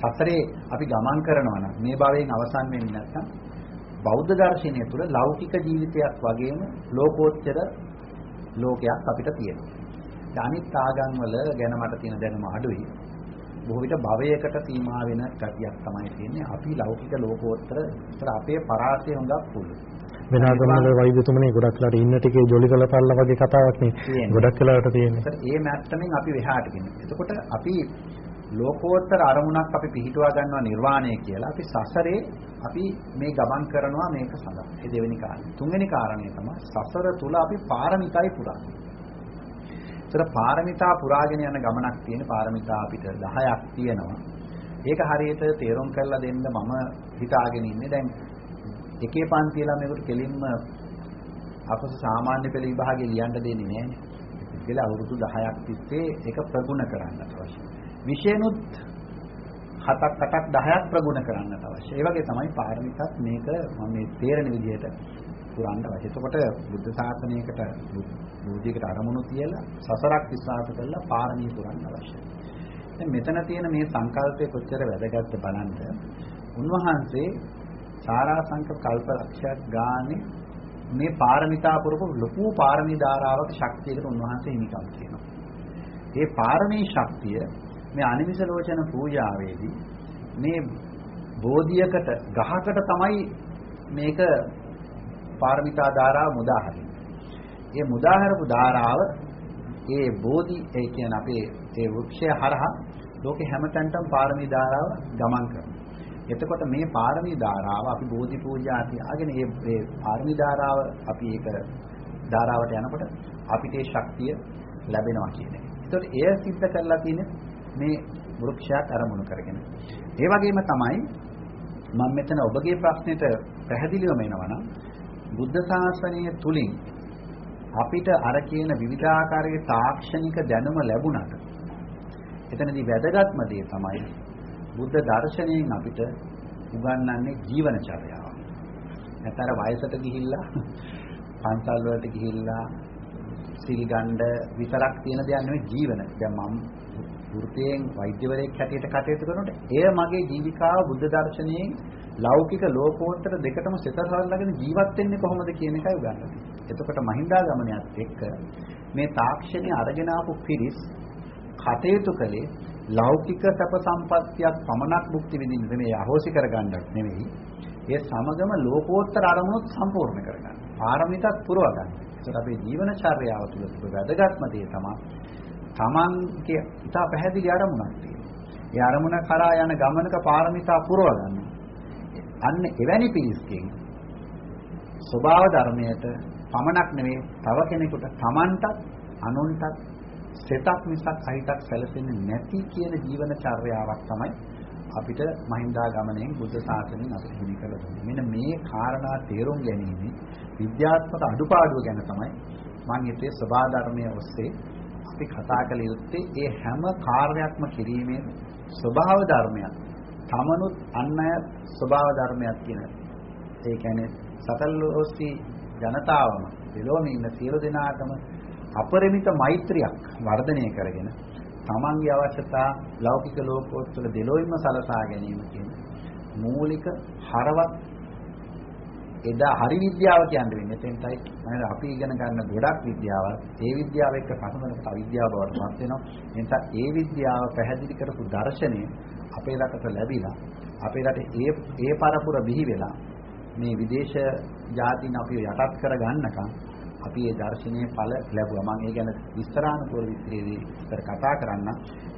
සසරේ අපි ගමන් කරනවා නම් මේ භවයෙන් අවසන් වෙන්නේ නැත්නම් බෞද්ධ දර්ශනය තුළ ලෞකික ජීවිතයක් වගේම ලෝකෝත්තර ලෝකයක් අපිට තියෙනවා. අනිත් ආගම් වල ගැන මට තියෙන දැනුම අඩුයි. බොහෝ විට භවයකට සීමා වෙන ගතියක් තමයි තියෙන්නේ. අපි ලෞකික ලෝකෝත්තර ඉතල අපේ පරාසය හොඟක් පුළු. වෙන ආගමවල වෛද්‍යතුමනේ ගොඩක් වෙලාට ඉන්න ටිකේ ජොලි කළපල්ලා වගේ කතාවක් නේ. ගොඩක් වෙලාවට තියෙන්නේ. ඒ මැත්තමින් අපි වෙහාට ගෙන්නේ. එතකොට අපි ලෝකෝත්තර අරමුණක් අපි පිහිටුවා ගන්නවා නිර්වාණය කියලා. අපි සසරේ අපි මේ ගමන් කරනවා මේක සඳහා. ඒ දෙවෙනි කාරණේ. තුන්වෙනි කාරණේ තමයි සසර තුල අපි පාරමිතයි පුරන්නේ. ඒතර පාරමිතා පුරාගෙන යන ගමනක් තියෙන පාරමිතා අපිට 10ක් තියෙනවා. ඒක හරියට තේරුම් කරලා දෙන්න මම හිතාගෙන ඉන්නේ දැන් එකේ පන්ති ළමයෙකුට කෙලින්ම අපස සාමාන්‍ය පෙළ විභාගේ ලියන්න දෙන්නේ නැහැ. ඒකල අවුරුදු 10ක් තිස්සේ ඒක ප්‍රගුණ කරන්නට අවශ්‍යයි. විෂයනුත් 7ක් 8ක් 10ක් ප්‍රගුණ කරන්නට අවශ්‍යයි. ඒ වගේ තමයි පාරමිතත් මේක මම මේ තේරෙන විදිහට පුරන්න අවශ්‍යයි. එතකොට බුද්ධ ශාසනයකට බුද්ධියකට අරමුණු තියලා සසරක් විශ්වාස කරලා පාරමී පුරන්න අවශ්‍යයි. දැන් මෙතන තියෙන මේ සංකල්පය කොච්චර වැදගත්ද බලන්න. උන්වහන්සේ සාරාංශක කල්පලක්ෂයක් ගානේ මේ පාරමිතා පුරපු ලොකු පාරමී ධාරාවක ශක්තියකට උන්වහන්සේ හිමිකම් තියෙනවා. ඒ පාරමී ශක්තිය මේ අනිමිස ලෝචන පූජාවේදී මේ බෝධියකට ගහකට තමයි මේක පාරමිතා ධාරාව මුදාහරින්නේ. ඒ මුදාහරපු ධාරාව ඒ බෝධි ඒ කියන අපේ ඒ වෘක්ෂය හරහා ලෝකේ හැමතැනටම පාරමී ධාරාව ගමන් කරනවා. එතකොට මේ පාරමී ධාරාව අපි බෝධි පූජා තියාගෙන මේ මේ පාරමී ධාරාව අපි ඒක ධාරාවට යනකොට අපිට ඒ ශක්තිය ලැබෙනවා කියන්නේ. එතකොට එය සිද්ධ කරලා තියෙන්නේ මේ වෘක්ෂයක් අරමුණු කරගෙන. ඒ වගේම තමයි මම මෙතන ඔබගේ ප්‍රශ්නෙට පැහැදිලිවම එනවා නම් බුද්ධ ශාසනය තුලින් අපිට අර කියන විවිධාකාරයේ තාක්ෂණික දැනුම ලැබුණාට එතනදී වැදගත්ම දේ තමයි බුද්ධ දර්ශනයෙන් අපිට උගන්වන්නේ ජීවනචර්යාව. නැතර වයසට ගිහිල්ලා පන්සල් වලට ගිහිල්ලා සිල් ගන්න විතරක් තියෙන දෙයක් නෙවෙයි ජීවන. දැන් මම වෘත්තයෙන් වෛද්‍යවරයෙක් හැටියට කටයුතු කරනකොට එය මගේ ජීවිකාව බුද්ධ දර්ශනයෙන් ලෞකික ලෝකෝත්තර දෙකටම සිතරහල්ලාගෙන ජීවත් වෙන්නේ කොහොමද කියන එකයි උගන්වන්නේ. එතකොට මහින්දාගමනයත් එක්ක මේ තාක්ෂණය අරගෙන ආපු පිරිස් කටයුතු කළේ ලෞකික සැප සම්පත්තියක් පමණක් භුක්ති විඳින්න නෙමෙයි අහෝසි කරගන්නත් නෙමෙයි. ඒ සමගම ලෝකෝත්තර අරමුණුත් සම්පූර්ණ කරගන්න. පාරමිතත් පුරව ගන්න. ඒකට අපේ ජීවනචර්යාව තුළ තිබෙන වැදගත්ම දේ තමයි තමන්ගේ ඉතා පැහැදිලි අරමුණක් තියෙනවා. ඒ අරමුණ කරා යන ගමනක පාරමිතා පුරව ගන්න. අන්න එවැනි පිරිස්කින් ස්වභාව ධර්මයට පමණක් නෙවෙයි තව කෙනෙකුට තමන්ටත් අනුන්ටත් සෙතක් මිසක් අහිතක් සැලසෙන්නේ නැති කියන ජීවන චර්යාවක් තමයි අපිට මහින්දා ගමණයෙන් බුද්ධ ශාසනයෙන් අපිට හිමි කළ දුන්නේ. මෙන්න මේ කාරණා තේරුම් ගැනීම විද්‍යාත්මක අඩුපාඩුව ගැන තමයි මම හිතේ සබා ධර්මයේ ඔස්සේ අපි කතා කළ යුත්තේ ඒ හැම කාර්යයක්ම කිරීමේ ස්වභාව ධර්මයක්. තමනුත් අන් අය ස්වභාව ධර්මයක් කියන ඒ කියන්නේ සතල් ඔස්සී ජනතාවම දෙලොවම ඉන්න සියලු දෙනාටම අපරිමිත මෛත්‍රියක් වර්ධනය කරගෙන තමන්ගේ අවශ්‍යතා ලෞකික ලෝකෝත්තර දෙලොයින්ම සලසා ගැනීම කියන මූලික හරවත් එදා හරි විද්‍යාව කියන්න වෙන්නේ. එතෙන්ටයි මම අපි ඉගෙන ගන්න ගොඩක් විද්‍යාවල්. ඒ විද්‍යාව එක්ක සම්බන්ධ අවිද්‍යාව බවට පත් වෙනවා. එනිසා ඒ විද්‍යාව පැහැදිලි කරපු දර්ශනය අපේ රටට ලැබිලා අපේ රටේ ඒ ඒ පරපුර බිහි වෙලා මේ විදේශ ජාතින් අපිව යටත් කර ගන්නකම් අපි ඒ දර්ශනීය ඵල ලැබුවා. මම ඒ ගැන විස්තරානුකූල විස්තරේදී විස්තර කතා කරන්න.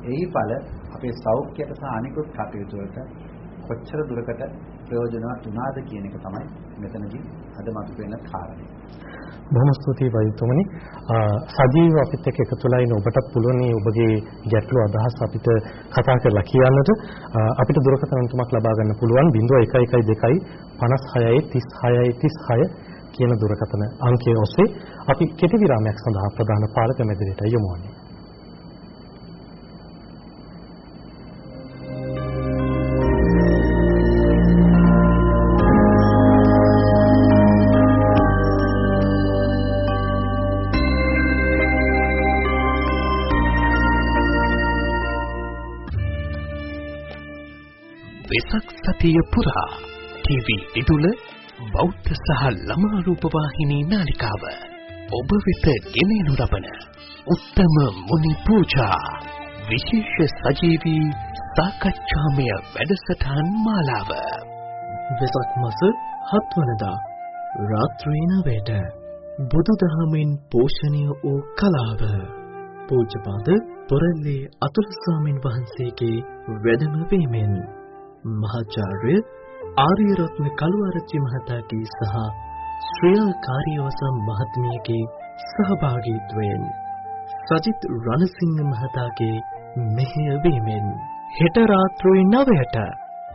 එහි ඵල අපේ සෞඛ්‍යයට සහ අනිකුත් කටයුතු වලට කොච්චර දුරකට ප්‍රයෝජනවත් වුණාද කියන එක තමයි මෙතනදී අද මතුවෙන කාරණේ. බොහොම ස්තුතියි වෛද්‍යතුමනි. සජීව අපිත් එක්ක එකතු වෙලා ඉන්න ඔබටත් පුළුවන් ඔබගේ ගැටළු අදහස් අපිට කතා කරලා කියන්නට. අපිට දුරකථන අංකයක් ලබා ගන්න පුළුවන් 0112 56 36 36 කියන දුරකථන අංකය ඔස්සේ අපි කෙටි විරාමයක් සඳහා ප්‍රධාන පාලක මැදිරියට යොමු වන්නේ. සතිය පුරා ටීවී දිදුල බෞද්ධ සහ ළමා රූප වාහිනී නාලිකාව ඔබ වෙත ගෙනෙනු ලබන උත්තම මුනි පූජා විශේෂ සජීවී සාකච්ඡාමය වැඩසටහන් මාලාව. වෙසක් මස 7 වනදා රාත්‍රී 9ට බුදුදහමින් පෝෂණය වූ කලාව පූජ්‍යපාද පොරල්ලේ අතුල ස්වාමින් වහන්සේගේ වැඩම වීමෙන් මහාචාර්ය ආර්යරත්න කළුආරච්චි මහතාගේ සහ ශ්‍රියා කාර්යවසම් මහත්මියගේ සහභාගීත්වයෙන් සජිත් රණසිංහ මහතාගේ මෙහෙය වීමෙන් හෙට රාත්‍රී 9ට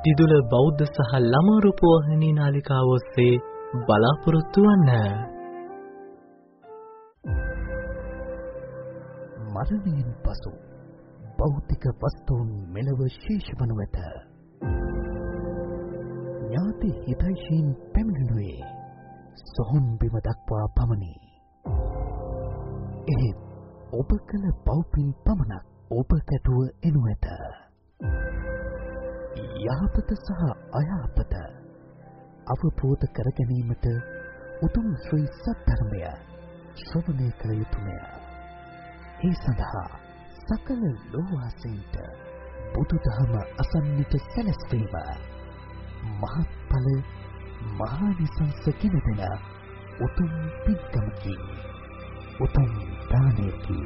දිදුල බෞද්ධ සහ ළමා රූපවාහිනී නාලිකාව ඔස්සේ බලාපොරොත්තු වන්න. මරණයෙන් පසු භෞතික වස්තුන් මෙලව ශේෂ වනු ඇත. ඥාති හිතයිශීන් පැමිණෙනුයේ සොහොන් බිම දක්වා පමණි. එහෙත් ඔබ කළ පව්පින් පමණක් ඔබ කැටුව එනු ඇත. යහපත සහ අයහපත අවබෝධ කර ගැනීමට උතුම් ශ්‍රී සත්‍යධර්මය ශ්‍රවණය කළ යුතුය. ඒ සඳහා සකල ලෝවාසීන්ට බුදුදහම අසන්නට සැලැස්වීම. මහත්ඵල මහානිසංස කිනදෙන උතුම් පින්කමකි. උතුම් දානයකි.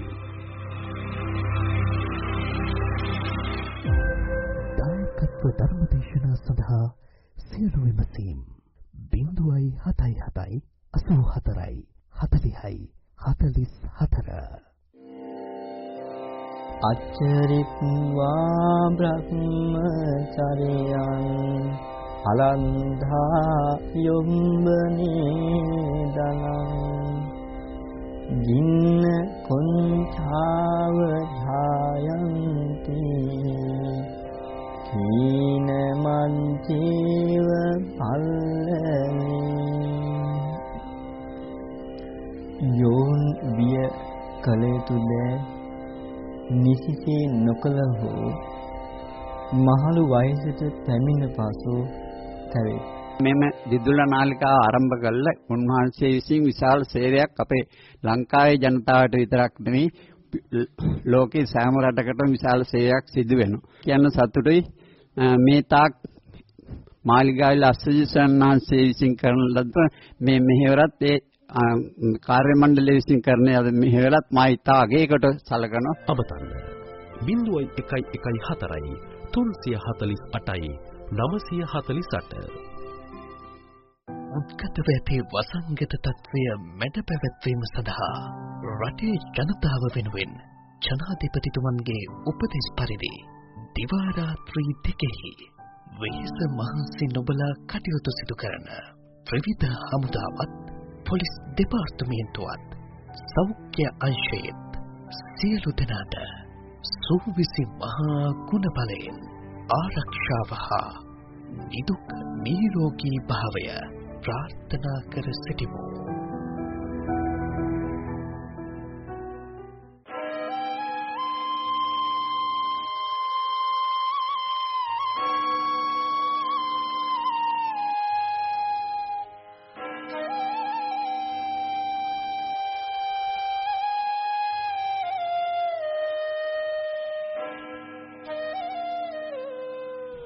දායකත්ව ධර්මදේශනා සඳහා සියලු විමසීම්. 0.77 84යි 40යි 44 අච්චරික්වා බ්‍රහ්මචරියං අලන්ධා යොම්බනේ දනං ගින්න කොන්චාව ඡායන්ති කීන මන්චේව පල්ලමේ යෝන් විය කලේතු දෑ නිසිසේ නොකලහු මහලු වයසට පැමිණ පසු තැවේ. මෙම දිදුල නාලිකාව ආරම්භ කළ උන්වහන්සේ විසින් විශාල සේවයක් අපේ ලංකාවේ ජනතාවට විතරක් නෙමෙයි ලෝකේ සෑම රටකටම විශාල සේවයක් සිදු වෙනවා. කියන්න සතුටුයි මේ තාක් මාලිගාවිල අස්සජි සන්නාංශයේ විසින් කරන ලද මේ මෙහෙවරත් ඒ කාර්ය මණ්ඩලය විසින් කරන අද මෙහෙවරත් මා ඉතා අගයකට සලකනවා. අවතන්න 0114යි 348යි 948 උද්ගත ඇති වසංගත තත්ත්වය මැඩ පැවැත්වීම සඳහා රටේ ජනතාව වෙනුවෙන් ජනාධිපතිතුමන්ගේ උපදෙස් පරිදි දිවා රාත්‍රී දෙකෙහි වෙහෙස මහන්සි නොබලා කටයුතු සිදු කරන ත්‍රිවිධ හමුදාවත් පොලිස් දෙපාර්තමේන්තුවත් සෞඛ්‍ය අංශයේත් සියලු දෙනාට සූවිසි මහා ගුණ බලයෙන් ආරක්ෂාව හා නිදුක් නිරෝගී භාවය ප්‍රාර්ථනා කර සිටිමු.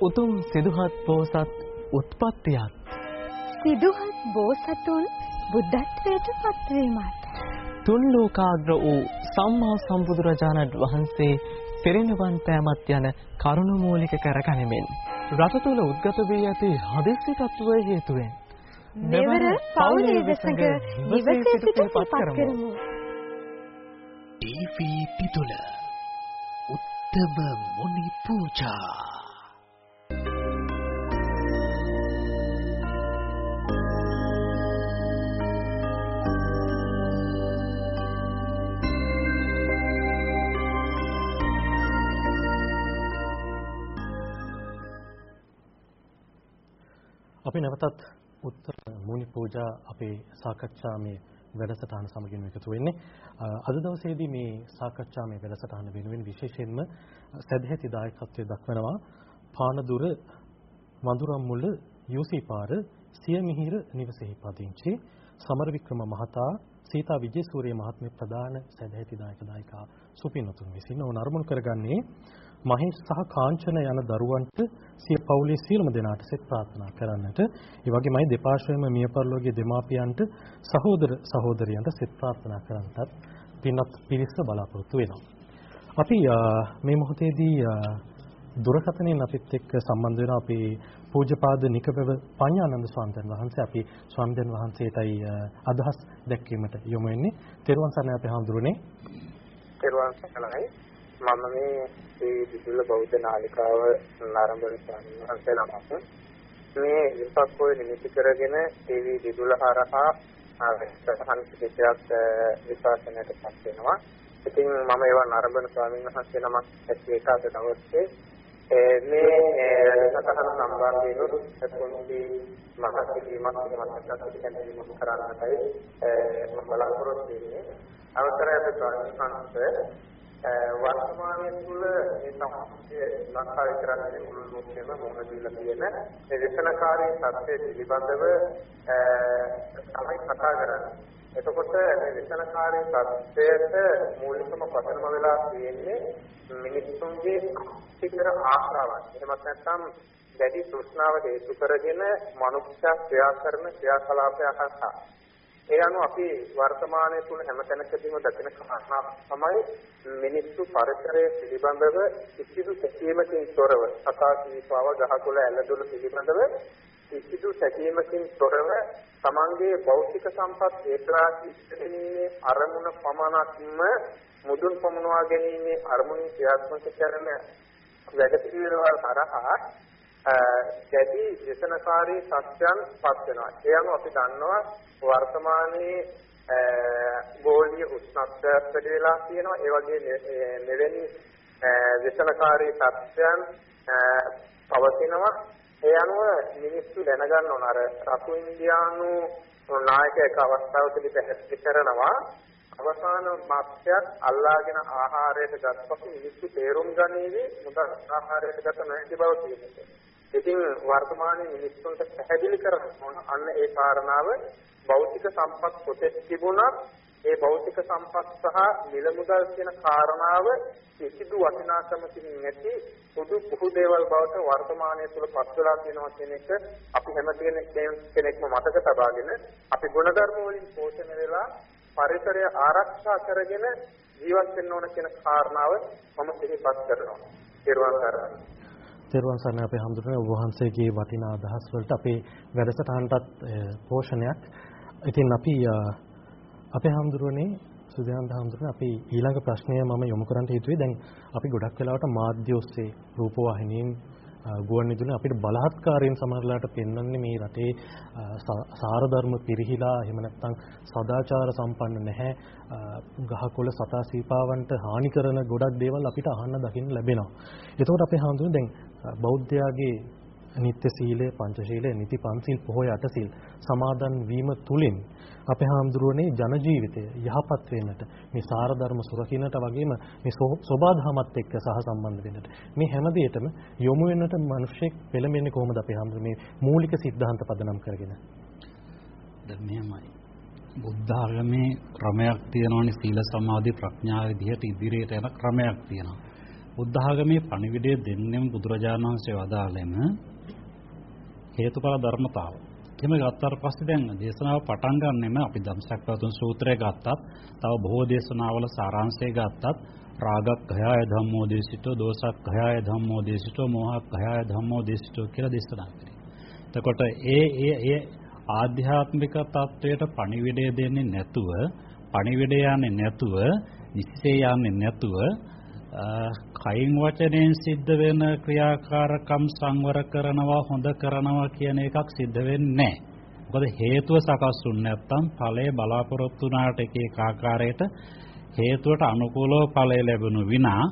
උතුම් සිදුහත් බෝසත් උත්පත්තියත් සිදුහත් බෝසතුන් බුද්ධත්වයට පත්වීමත්. තුන් ලෝකාග්‍ර වූ සම්මා සම්බුදුරජාණන් වහන්සේ පිරිනිවන් පෑමත් යන කරුණු මූලික කරගනිමින් රට තුළ උද්ගත වී ඇති හදිස්සි තත්ත්වය හේතුවෙන් මෙවර පවුලේ වෙසඟ නිවසේ සිට සිහිපත් කරමු. ටීවී පිටුල උත්තම මුනි පූජා අපි නැවතත් උත්තර මුනි පූජා අපේ සාකච්ඡාමය වැඩසටහන සමගින් එකතු වෙන්නේ. අද දවසේදී මේ සාකච්ඡාමය වැඩසටහන වෙනුවෙන් විශේෂයෙන්ම සදැහැති දායකත්වයේ දක්වනවා පානදුර වඳුරම්මුල යූසී පාර සියමිහිර නිවසේහි පදිංචි සමරවික්‍රම මහතා සීතා විජේසූරිය මහත්මිය ප්‍රධාන සදැහැති දායක දායිකා සුපින්නතුන් විසින් ඕන අරමුණු කරගන්නේ මහේෂ් සහ කාංචන යන දරුවන්ට සිය පවුලේ සියලුම දෙනාට සෙත් ප්‍රාර්ථනා කරන්නට ඒ වගේමයි දෙපාර්ශ්වයේම මිය පරලෝකීය දෙමාපියන්ට සහෝදර සහෝදරියන්ට සෙත් ප්‍රාර්ථනා කරන්නටත් පින්වත් පිරිස බලාපොරොත්තු වෙනවා. අපි මේ මොහොතේදී දුරකථනයෙන් අපිත් එක්ක සම්බන්ධ වෙන අපේ පූජ්‍යපාද නිකපව පඤ්ඤානන්ද ස්වාමීන් වහන්සේ අපි ස්වාමීන් වහන්සේටයි අදහස් දැක්වීමට යොමු වෙන්නේ. තෙරුවන් සරණයි අපේ හඳුරන්නේ. තෙරුවන් සරණයි. මම මේ ශ්‍රී විදුල බෞද්ධ නාලිකාව ආරම්භ ස්වාමීන් වහන්සේ නමක්. මේ විපක් පොය නිමිති කරගෙන ටීවී විදුල හරහා සහන් කිසියක් විශ්වාසනයට පත් වෙනවා. ඉතින් මම ඒවා නරඹන ස්වාමීන් වහන්සේ නමක් ඇත්තේ ඒකාද දවසේ මේ සතහන සම්බන්ධයෙන් පොන්ති මහත්කීමක් මතකත් කැඳවීමක් කරන්නටයි මම බලාපොරොත්තු වෙන්නේ. අවසරයි ස්වාමීන් වර්තමානයේ තුල මේ සමාජයේ ලංකාවේ කරන්නේ මුළු ලෝකෙම මොන දීලා තියෙන මේ විසනකාරී සත්‍ය පිළිබඳව තමයි කතා කරන්නේ. එතකොට මේ විසනකාරී සත්‍යයට මූලිකම පදනම වෙලා තියෙන්නේ මිනිස්සුන්ගේ පිටර ආශාවන්. එහෙමත් නැත්නම් දැඩි තෘෂ්ණාව හේතු කරගෙන මනුෂ්‍ය ක්‍රියා කරන ක්‍රියාකලාපයක් හරහා ඒ අනුව අපි වර්තමානයේ තුල හැම තැනකදීම දකින කාරණා තමයි මිනිස්සු පරිසරයේ පිළිබඳව කිසිදු සැකීමකින් තොරව සතාසීපාව ගහකොළ ඇලදොල පිළිබඳව කිසිදු සැකීමකින් තොරව තමන්ගේ භෞතික සම්පත් ඒකරාශීත්වයේ අරමුණ පමණක්ම මුදුන් පමුණවා ගැනීමේ අරමුණින් ක්‍රියාත්මක කරන වැඩ පිළිවෙළවල් හරහා දැඩි විසනකාරී සත්‍යයන් පත් වෙනවා. ඒ අනුව අපි දන්නවා වර්තමානයේ ගෝලීය උෂ්ණත්වයක් වැඩි වෙලා තියෙනවා. ඒ වගේ මෙවැනි විසනකාරී සත්‍යයන් පවතිනවා. ඒ අනුව මිනිස්සු දැනගන්න ඕන අර රතු ඉන්දියානු නායක එක අවස්ථාවකදී පැහැදිලි කරනවා අවසාන මාත්‍යයක් අල්ලාගෙන ආහාරයට ගත්පසු මිනිස්සු තේරුම් ගනීවි මුදල් ආහාරයට ගත නැති බව කියන්නේ. ඉතින් වර්තමානයේ මිනිස්සුන්ට පැහැදිලි කරන්න ඕන අන්න ඒ කාරණාව භෞතික සම්පත් කොටස් තිබුණත් ඒ භෞතික සම්පත් සහ මිල මුදල් කියන කාරණාව කිසිදු වටිනාකමකින් නැති පොදු පුහු දේවල් බවට වර්තමානයේ තුල පත් වෙලා තියෙනවා කියන එක අපි හැම කෙනෙක්ම මතක තබාගෙන අපි ගුණධර්ම වලින් පෝෂණය වෙලා පරිසරය ආරක්ෂා කරගෙන ජීවත් වෙන්න ඕන කියන කාරණාව මම සිහිපත් කරනවා. ඊර්වන් කරනවා. තෙරුවන් සරණ අපේ හඳුනන ඔබ වහන්සේගේ වටිනා අදහස් වලට අපේ වැඩසටහනටත් පෝෂණයක්. ඉතින් අපි අපේ හඳුරන්නේ සුදයන්ත හඳුරන අපි ඊළඟ ප්‍රශ්නය මම යොමු කරන්න හිතුවේ දැන් අපි ගොඩක් වෙලාවට මාධ්‍ය ඔස්සේ රූපවාහිනියෙන් ගුවන් විදුලියෙන් අපිට බලහත්කාරයෙන් සමහරලාට පෙන්වන්නේ මේ රටේ සාර ධර්ම පිරිහිලා එහෙම නැත්නම් සදාචාර සම්පන්න නැහැ ගහකොළ සතා සීපාවන්ට හානි කරන ගොඩක් දේවල් අපිට අහන්න දකින්න ලැබෙනවා. එතකොට අපේ හාමුදුරුවෝ දැන් බෞද්ධයාගේ නිත්‍ය සීලය, පංචශීලය, නිති පන්සිල්, පොහොය අටසිල් සමාදන් වීම තුලින් අපේ හාමුදුරුවනේ ජන ජීවිතය යහපත් වෙන්නට, මේ සාර ධර්ම සුරකින්නට වගේම මේ සෝබාධමත් එක්ක සහසම්බන්ධ වෙන්නට මේ හැමදේටම යොමු වෙන්නට මිනිස්සෙක් පෙළඹෙන්නේ කොහොමද අපේ හාමුදුරුවෝ මේ මූලික સિદ્ધාන්ත පදනම් කරගෙන? දැන් මෙහෙමයි. බුද්ධ ආගමේ ක්‍රමයක් තියෙනවනේ සීල සමාධි ප්‍රඥා විදිහට ඉදිරියට යන ක්‍රමයක් තියෙනවා. බුද්ධ ආගමේ පණිවිඩය දෙන්නෙම බුදුරජාණන් වහන්සේ වදාළෙම හේතුඵල ධර්මතාව. එහෙම ගත්තාට පස්සේ දැන් දේශනාව පටන් ගන්නෙම අපි ධම්සක්වතුන් සූත්‍රය ගත්තත්, තව බොහෝ දේශනාවල සාරාංශය ගත්තත් රාගක්ඛයාය ධම්මෝ දේශිතෝ, දෝසක්ඛයාය ධම්මෝ දේශිතෝ, මෝහක්ඛයාය ධම්මෝ දේශිතෝ කියලා දේශනා කරේ. එතකොට ඒ ඒ ඒ ආධ්‍යාත්මික தത്വයට පණිවිඩය දෙන්නේ නැතුව, පණිවිඩය යන්නේ නැතුව, නිස්සය යන්නේ නැතුව කයින් වචනෙන් සිද්ධ වෙන ක්‍රියාකාරකම් සංවර කරනවා හොඳ කරනවා කියන එකක් සිද්ධ වෙන්නේ නැහැ. මොකද හේතුව සකස් වුනේ නැත්නම් ඵලය බලාපොරොත්තු වුණාට එක එක ආකාරයට හේතුවට අනුකූලව ඵලය ලැබුණු විනා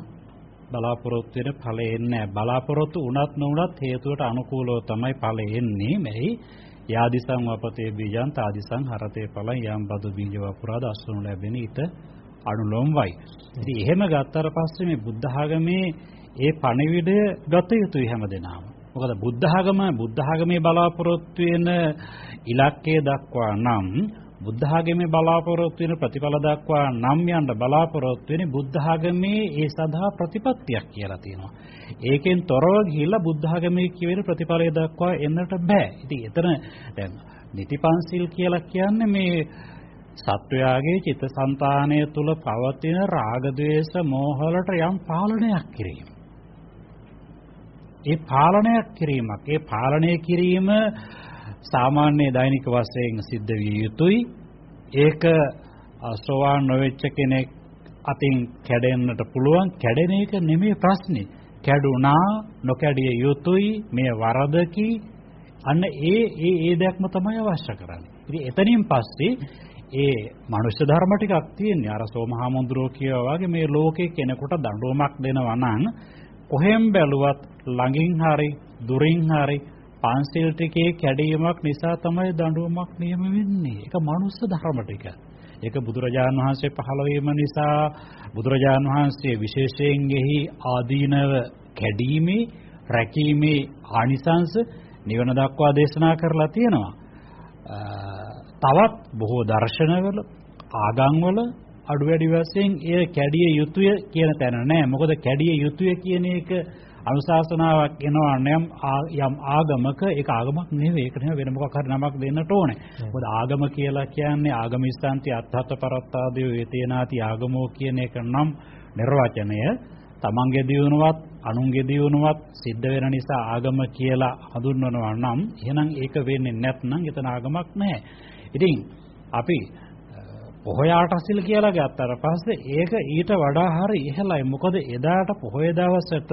බලාපොරොත්තු වෙන ඵලෙ එන්නේ බලාපොරොත්තු උනත් නොඋනත් හේතුවට අනුකූලව තමයි ඵලෙ එන්නේ මෙහි යාදිසං වපතේ බීජං තාදිසං හරතේ ඵලං යම් බදු බීජ වපුරාද අසුණු ලැබෙන ඊට අනුලොම්වයි. ඉතින් එහෙම ගත්තට පස්සේ මේ බුද්ධ ආගමේ ඒ පණිවිඩය ගත යුතුයි හැමදෙනාම. මොකද බුද්ධ ආගම බුද්ධ ආගමේ බලාපොරොත්තු වෙන ඉලක්කය දක්වා නම් බුද්ධ ආගමේ බලාපොරොත්තු වෙන ප්‍රතිඵල දක්වා නම් යන්න බලාපොරොත්තු වෙන්නේ බුද්ධ ආගමේ ඒ සඳහා ප්‍රතිපත්තියක් කියලා තියෙනවා. ඒකෙන් තොරව ගිහිල්ලා බුද්ධ ආගමේ කියවෙන ප්‍රතිඵලය දක්වා එන්නට බෑ. ඉතින් එතන දැන් නිතිපන්සිල් කියලා කියන්නේ මේ සත්වයාගේ චිත්තසංතානය තුල පවතින රාග ద్వේෂ මෝහ වලට යම් පාලනයක් කිරීම. ඒ පාලනයක් කිරීමක්. ඒ පාලනය කිරීම සාමාන්‍ය දෛනික වශයෙන් සිද්ධ විය යුතුයි. ඒක සෝවාන් නොවෙච්ච කෙනෙක් අතින් කැඩෙන්නට පුළුවන් කැඩෙන එක නෙමෙයි ප්‍රශ්නේ. කැඩුනා නොකැඩිය යුතුයි මේ වරදකි අන්න ඒ ඒ ඒ දැක්ම තමයි අවශ්‍ය කරන්නේ. ඉතින් එතනින් පස්සේ ඒ මනුෂ්‍ය ධර්ම ටිකක් තියෙන්නේ අර සෝමහාමුදුරෝ කියවා වගේ මේ ලෝකේ කෙනෙකුට දඬුවමක් දෙනවා නම් කොහෙන් බැලුවත් ළඟින් හරි දුරින් හරි පන්සිල් ටිකේ කැඩීමක් නිසා තමයි දඬුවමක් නියම වෙන්නේ. ඒක මනුෂ්‍ය ධර්ම ටික. ඒක බුදුරජාණන් වහන්සේ පහළ වීම නිසා බුදුරජාණන් වහන්සේ විශේෂයෙන් එහි ආදීනව කැඩීමේ රැකීමේ ආනිසංස නිවන දක්වා දේශනා කරලා තියෙනවා. තවත් බොහෝ දර්ශනවල ආගම්වල අඩු වැඩි වශයෙන් එය කැඩිය යුතුය කියන තැන නෑ. මොකද කැඩිය යුතුය කියන එක අනුශාසනාවක් එනවා නම් යම් ආගමක ඒක ආගමක් නෙවෙයි. ඒක නෙවෙයි වෙන මොකක් හරි නමක් දෙන්නට ඕනේ. මොකද ආගම කියලා කියන්නේ ආගමිස්ථාන්ති අත්හත පරත්තාදී වේතේනාති ආගමෝ කියන එක නම් නිර්වචනය තමන්ගේ දියුණුවත් අනුන්ගේ දියුණුවත් සිද්ධ වෙන නිසා ආගම කියලා හඳුන්වනවා නම් එහෙනම් ඒක වෙන්නේ නැත්නම් එතන ආගමක් නැහැ. ඉතින් අපි පොහොය ආටසිල් කියලා ගත්තාට පස්සේ ඒක ඊට වඩා හරි ඉහළයි. මොකද එදාට පොහොය දවසට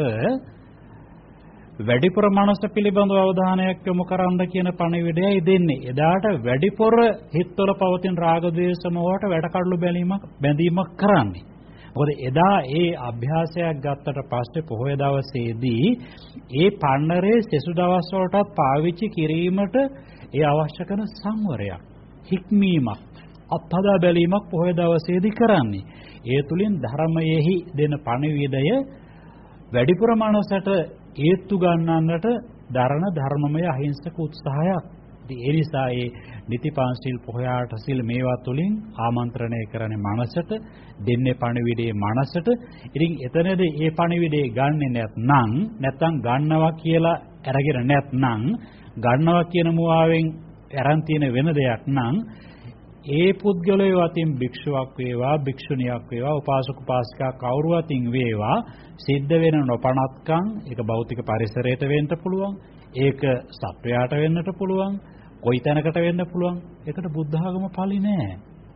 වැඩිපුර මනස පිළිබඳව අවධානයක් යොමු කරන්න කියන පණිවිඩයයි දෙන්නේ. එදාට වැඩිපුර හිතවල පවතින රාග ద్వේෂ මොහොත වැඩකඩලු බැලීමක් බැඳීමක් කරන්නේ. මොකද එදා ඒ අභ්‍යාසයක් ගත්තට පස්සේ පොහොය දවසේදී ඒ පන්නරේ සෙසු දවස් වලටත් පාවිච්චි කිරීමට ඒ අවශ්‍ය කරන සංවරයක් හික්මීමක් අත්හදා බැලීමක් පොහොය දවසේදී කරන්නේ. ඒ තුලින් ධර්මයේහි දෙන පණිවිඩය වැඩිපුර මනසට ඒත්තු ගන්නන්නට දරණ ධර්මමය අහිංසක උත්සාහයක්. ඒ නිසා ඒ නිතිපන්සිල් පොහොයාට සිල් මේවා තුලින් ආමන්ත්‍රණය කරන්නේ මනසට දෙන්නේ පණිවිඩේ මනසට. ඉතින් එතනදී ඒ පණිවිඩේ ගන්නෙ නැත්නම් නැත්නම් ගන්නවා කියලා අරගෙන නැත්නම් ගන්නවා කියන මුවාවෙන් අරන් තියෙන වෙන දෙයක් නම් ඒ පුද්ගලයෝ අතින් භික්ෂුවක් වේවා භික්ෂුණියක් වේවා උපාසක උපාසිකා කවුරු අතින් වේවා සිද්ධ වෙන නොපනත්කම් ඒක භෞතික පරිසරයට වෙන්න පුළුවන් ඒක සත්වයාට වෙන්නට පුළුවන් කොයි තැනකට වෙන්න පුළුවන් ඒකට බුද්ධ ආගම පළි නෑ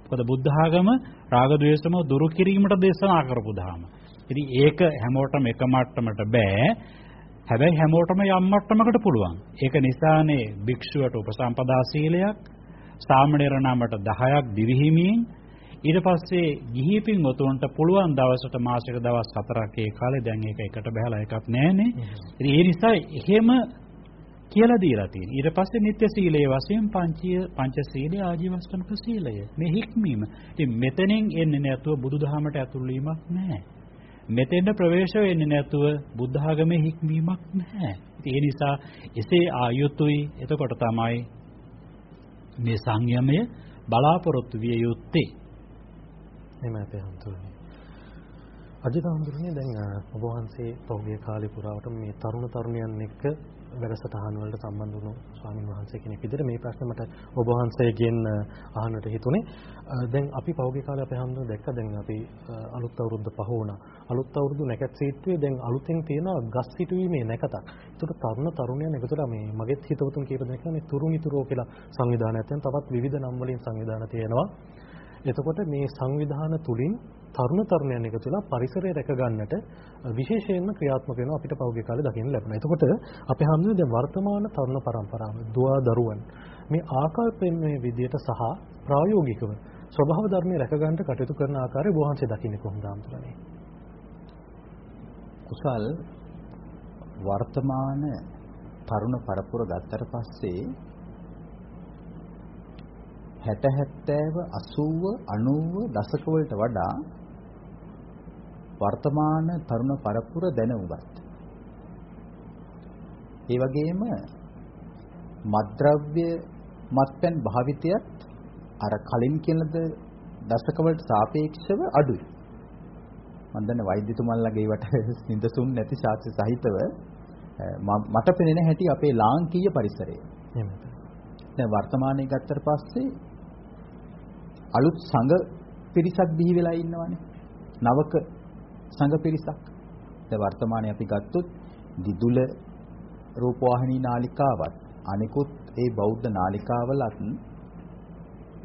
මොකද බුද්ධ ආගම රාග ద్వේෂම දුරු කිරීමට දේශනා කරපු ධර්ම. ඉතින් ඒක හැමෝටම එක මට්ටමට බෑ හැබැයි හැමෝටම යම් මට්ටමකට පුළුවන්. ඒක නිසානේ භික්ෂුවට උපසම්පදා සීලයක් සාමණේර නමට 10ක් දිවිහිමියෙන් ඊට පස්සේ ගිහි පින්වතුන්ට පුළුවන් දවසට මාසික දවස් 4ක් ඒ කාලේ දැන් ඒක එකට බහලා එකක් නැහනේ. ඉතින් ඒ නිසා එහෙම කියලා දීලා තියෙනවා. ඊට පස්සේ නිත්‍ය සීලයේ වශයෙන් පංචීය පංච සීලය ආජීවස්තමක සීලය. මේ හික්මීම. ඉතින් මෙතනින් එන්නේ නැතුව බුදුදහමට ඇතුල් වීමක් නැහැ. මෙතෙන්ට ප්‍රවේශ වෙන්නේ නැතුව බුද්ධ ආගමේ හික්මීමක් නැහැ. ඒ නිසා එසේ ආයුතුයි එතකොට තමයි මේ සංයමය බලාපොරොත්තු විය යුත්තේ. එහෙම අපේ හඳුනන්නේ. අජිත හඳුරන්නේ දැන් අ, ඔබ වහන්සේ පෞද්ගලික කාලේ පුරාවට මේ තරුණ තරුණියන් එක්ක වැඩසටහන් වලට සම්බන්ධ වුණු ස්වාමීන් වහන්සේ කෙනෙක් විදිහට මේ ප්‍රශ්න මට ඔබ වහන්සේගෙන් අ, අහන්නට හිතුනේ. අ, දැන් අපි පෞද්ගලික කාලේ අපේ හැමෝම දැක්ක දැන් අපි අ, අලුත් අවුරුද්ද පහ වුණා. අලුත් අවුරුදු නැකත් සීට්ටුවේ දැන් අලුතෙන් තියෙන ගස් සිටුවීමේ නැකතක්. ඒකට තරුණ තරුණියන් එකතුලා මේ මගෙත් හිතවතුන් කීප දෙනෙක් මේ තුරුනිතුරෝ කියලා සංවිධානයක් තියෙන තවත් විවිධ නම් වලින් සංවිධාන තියෙනවා. එතකොට මේ සංවිධාන තුලින් තරුණ තරුණයන් එකතු වෙලා පරිසරය රැක ගන්නට විශේෂයෙන්ම ක්‍රියාත්මක වෙනවා අපිට පෞද්ගලික කාලේ දකින්න ලැබුණා. එතකොට අපේ හැමෝම දැන් වර්තමාන තරුණ පරම්පරාව දුවා දරුවන් මේ ආකල්පයෙන් මේ විදියට සහ ප්‍රායෝගිකව ස්වභාව ධර්මයේ රැක ගන්නට කටයුතු කරන ආකාරය වහන්සේ දකින්නේ කොහොමද ආම්තුරනේ? කුසල් වර්තමාන තරුණ පරපුර ගත්තට පස්සේ 60 70 80 දශක වලට වඩා වර්තමාන තරුණ පරපුර දැනුවත්. ඒ වගේම මත්ද්‍රව්‍ය මත්පැන් භාවිතයත් අර කලින් කියනද දශක වලට සාපේක්ෂව අඩුයි. මම දන්නේ වෛද්‍යතුමන්ලගේ ඒවට නිදසුන් නැති සාක්ෂි සහිතව මට පෙනෙන හැටි අපේ ලාංකීය පරිසරය. දැන් වර්තමානයේ ගත්තට පස්සේ අලුත් සංඝ පිරිසක් බිහි වෙලා ඉන්නවනේ. නවක සංඝ පිරිසක්. දැන් වර්තමානයේ අපි ගත්තොත් දිදුල රූපවාහිනී නාලිකාවත් අනිකුත් ඒ බෞද්ධ නාලිකාවලත්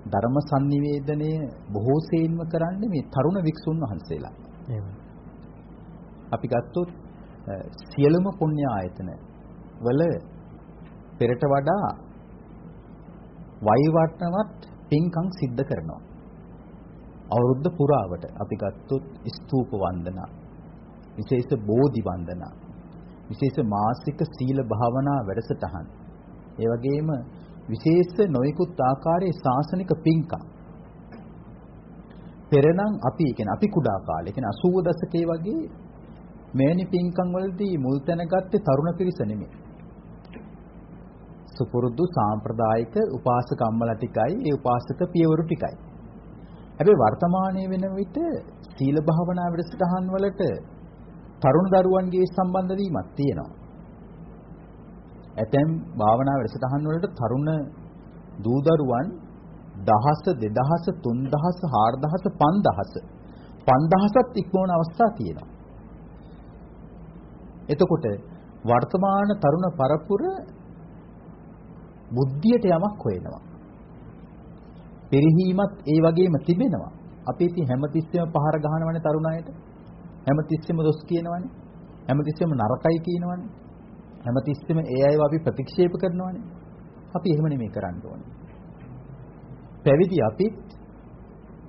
ධර්ම sannivedanaya බොහෝ සෙයින්ම කරන්නේ මේ තරුණ වික්ෂුන් වහන්සේලා. අපි ගත්තොත් සියලුම පුණ්‍ය ආයතන වල පෙරට වඩා වෛවට්නවත් පින්කම් සිද්ධ කරනවා. අවුරුද්ද පුරාවට අපි ගත්තොත් ස්තූප වන්දනා විශේෂ බෝධි වන්දනා විශේෂ මාසික සීල භාවනා වැඩසටහන් ඒ වගේම විශේෂ නොයෙකුත් ආකාරයේ සාසනික පින්කම් පෙරනම් අපි කියන්නේ අපි කුඩා කාලේ කියන්නේ 80 දශකයේ වගේ මේනි පින්කම් වලදී මුල් තැන ගත්තේ තරුණ පිරිස නෙමෙයි. සුපුරුදු සාම්ප්‍රදායික උපාසක අම්මලා ටිකයි ඒ උපාසක පියවරු ටිකයි. හැබැයි වර්තමානයේ වෙන විට සීල භාවනා වැඩසටහන් වලට තරුණ දරුවන්ගේ සම්බන්ධ වීමක් තියෙනවා. ඇතැම් භාවනා වැඩසටහන් වලට තරුණ දූ දරුවන් දහස 2000 3000 4000 5000 5000ත් ඉක්මවන අවස්ථා තියෙනවා. එතකොට වර්තමාන තරුණ පරපුර බුද්ධියට යමක් හොයනවා. පරිහීමත් ඒ වගේම තිබෙනවා. අපි ඉතින් හැමතිස්සෙම පහර ගහනවනේ තරුණ අයට. හැමතිස්සෙම දොස් කියනවනේ. හැමතිස්සෙම නරකයි කියනවනේ. හැමතිස්සෙම ඒ අයව අපි ප්‍රතික්ෂේප කරනවනේ. අපි එහෙම නෙමෙයි කරන්න ඕනේ. පැවිදි අපිත්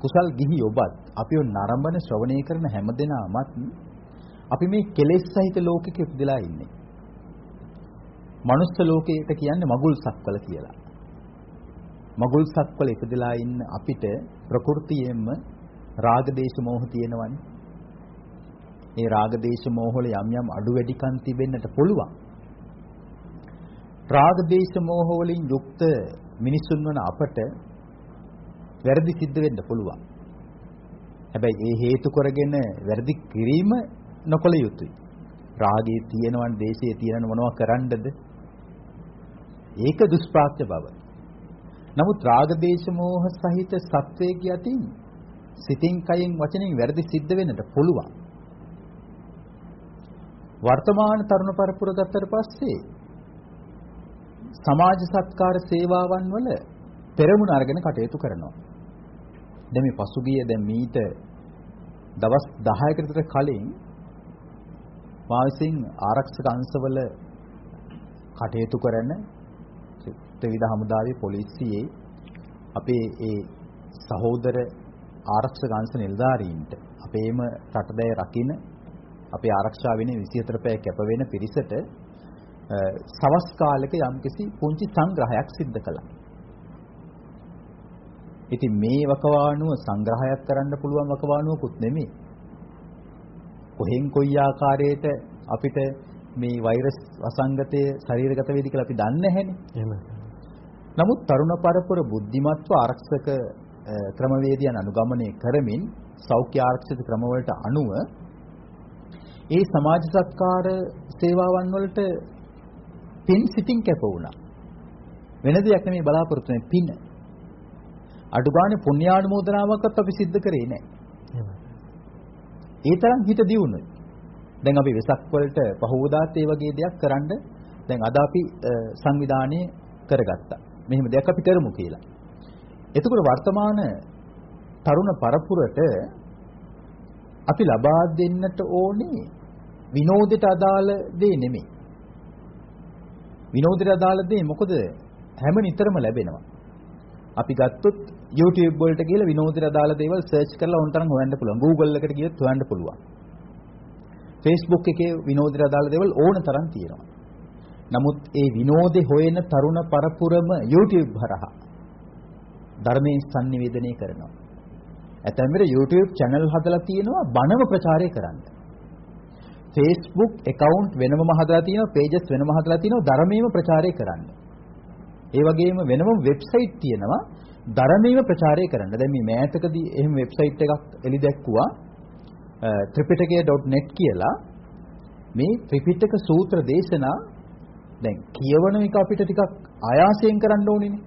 කුසල් ගිහි ඔබත් අපිව නරඹන ශ්‍රවණය කරන හැමදෙනාමත් අපි මේ කෙලෙස් සහිත ලෝකෙක ඉපදලා ඉන්නේ. මනුස්ස ලෝකයට කියන්නේ මගුල් සක්වල කියලා. මගුල් සක්වල ඉපදලා ඉන්න අපිට ප්‍රകൃතියෙන්ම රාග දේශ මොහ තියෙනවනේ. ඒ රාග දේශ මොහ වල යම් යම් අඩු වැඩිකම් තිබෙන්නට පුළුවන්. රාග දේශ මොහ වලින් යුක්ත මිනිසුන් වන අපට වැරදි සිද්ධ වෙන්න පුළුවන්. හැබැයි ඒ හේතු කරගෙන වැරදි කිරීම නොකළ යුතුයි. රාගයේ තියෙනවන් දේශයේ තියෙනව මොනවා කරන්නද? ඒක දුෂ්ප්‍රාප්ත බව. නමුත් රාග දේශ මොහ සහිත සත්වයේ යතින් සිතින් කයින් වචනෙන් වැරදි සිද්ධ වෙන්නට පුළුවන්. වර්තමාන තරුණ පරපුර ගත්තට පස්සේ සමාජ සත්කාර සේවාවන් වල පෙරමුණ අරගෙන කටයුතු කරනවා. දැන් මේ පසුගිය දැන් මීට දවස් 10කට විතර කලින් මා විසින් ආරක්ෂක අංශවල කටයුතු කරන ත්‍රිවිධ හමුදාවේ පොලිසියේ අපේ ඒ සහෝදර ආරක්ෂක අංශ නිලධාරීන්ට අපේම රටදැය රකින්න අපේ ආරක්ෂාව වෙන 24 පැය කැප වෙන පිරිසට සවස් කාලෙක යම්කිසි පුංචි සංග්‍රහයක් සිද්ධ කළා. ඉතින් මේ වකවානුව සංග්‍රහයක් කරන්න පුළුවන් වකවානුවකුත් නෙමෙයි. කොහෙන් කොයි ආකාරයට අපිට මේ වෛරස් වසංගතය ශරීරගත වේවි කියලා අපි දන්නේ නැහැනේ. නමුත් තරුණ පරපුර බුද්ධිමත්ව ආරක්ෂක ක්‍රමවේදයන් අනුගමනය කරමින් සෞඛ්‍ය ආරක්ෂිත ක්‍රමවලට අනුව ඒ සමාජ සත්කාර සේවාවන් වලට පින් සිටින් කැප වුණා. වෙන දෙයක් නෙමෙයි බලාපොරොත්තු වෙන්නේ පින. අඩු ගානේ පුණ්‍යානුමෝදනාවක්වත් අපි සිද්ධ කරේ නැහැ. ඒ තරම් හිත දියුණුයි. දැන් අපි වෙසක් වලට පහවදාත් ඒ වගේ දෙයක් කරන්න දැන් අද අපි සංවිධානය කරගත්තා. මෙහෙම දෙයක් අපි කරමු කියලා. එතකොට වර්තමාන තරුණ පරපුරට අපි ලබා දෙන්නට ඕනේ විනෝදයට අදාළ දේ නෙමෙයි. විනෝදයට අදාළ දේ මොකද හැම නිතරම ලැබෙනවා. අපි ගත්තොත් YouTube වලට ගිහලා විනෝදයට අදාළ දේවල් සර්ච් කරලා උන් තරම් හොයන්න පුළුවන්. Google එකට ගියොත් හොයන්න පුළුවන්. Facebook එකේ විනෝදයට අදාළ දේවල් ඕන තරම් තියෙනවා. නමුත් ඒ විනෝදේ හොයන තරුණ පරපුරම YouTube හරහා ධර්මයෙන් sannivedanaya කරනවා. ඇතැම් විට YouTube channel හදලා තියෙනවා බණව ප්‍රචාරය කරන්න. Facebook account වෙනමම හදලා තියෙනවා, pages වෙනම හදලා තියෙනවා ධර්මයේම ප්‍රචාරය කරන්න. ඒ වගේම වෙනම වෙබ්සයිට් තියෙනවා ධර්මයේම ප්‍රචාරය කරන්න. දැන් මේ මෑතකදී එහෙම වෙබ්සයිට් එකක් එලි දැක්කුවා tripitaka.net කියලා මේ ත්‍රිපිටක සූත්‍ර දේශනා දැන් කියවන එක අපිට ටිකක් ආයාසයෙන් කරන්න ඕනේනේ.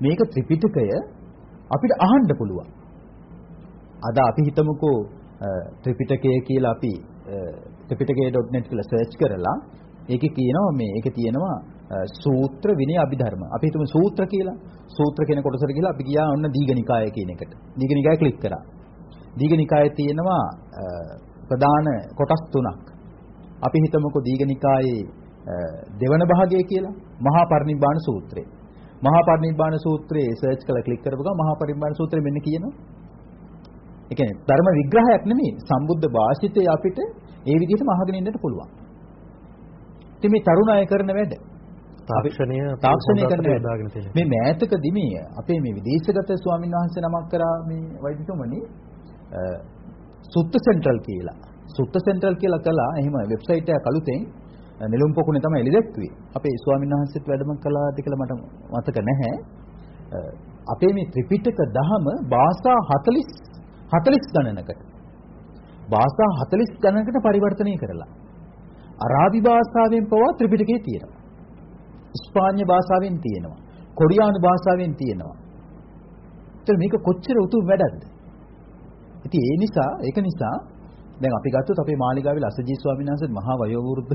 මේක ත්‍රිපිටකය අපිට අහන්න පුළුවන්. අද අපි හිතමුකෝ ත්‍රිපිටකය කියලා අපි ත්‍රිපිටකය.net කියලා සර්ච් කරලා ඒකේ කියනවා මේ ඒකේ තියෙනවා සූත්‍ර විනය අභිධර්ම. අපි හිතමු සූත්‍ර කියලා. සූත්‍ර කියන කොටසට ගිහලා අපි ගියා ඔන්න දීඝනිකාය කියන එකට. දීඝනිකාය ක්ලික් කරා. දීඝනිකායේ තියෙනවා ප්‍රධාන කොටස් තුනක්. අපි හිතමුකෝ දීඝනිකායේ දෙවන භාගය කියලා මහා පරිනිබ්බාන සූත්‍රය. මහා පරිනිබ්බාන සූත්‍රයේ සර්ච් කරලා ක්ලික් කරපුව ගමන් මහා පරිනිබ්බාන සූත්‍රය මෙන්න කියනවා. ඒ කියන්නේ ධර්ම විග්‍රහයක් නෙමෙයි සම්බුද්ධ භාෂිතේ අපිට ඒ විදිහටම අහගෙන ඉන්නට පුළුවන්. ඉතින් මේ තරුණ අය කරන වැඩ තාක්ෂණය තාක්ෂණය කරන වැඩ මේ මෑතකදී මේ අපේ මේ විදේශගත ස්වාමීන් වහන්සේ නමක් කරා මේ වෛද්‍යතුමනි සුත්ත සෙන්ට්‍රල් කියලා. සුත්ත සෙන්ට්‍රල් කියලා කළා එහෙම වෙබ්සයිට් එකක් අලුතෙන් නෙළුම් පොකුණේ තමයි එළි දැක්ුවේ. අපේ ස්වාමීන් වහන්සේත් වැඩම කළාද කියලා මට මතක නැහැ. අපේ මේ ත්‍රිපිටක දහම භාෂා 40 40 ගණනකට භාෂා 40 ගණනකට පරිවර්තනය කරලා අරාබි භාෂාවෙන් පවා ත්‍රිපිටකේ තියෙනවා. ස්පාඤ්ඤ භාෂාවෙන් තියෙනවා. කොරියානු භාෂාවෙන් තියෙනවා. ඒතර මේක කොච්චර උතුම් වැඩක්ද? ඉතින් ඒ නිසා ඒක නිසා දැන් අපි ගත්තොත් අපේ මාලිගාවේ ලසජී ස්වාමීන් වහන්සේ මහා වයෝවෘද්ධ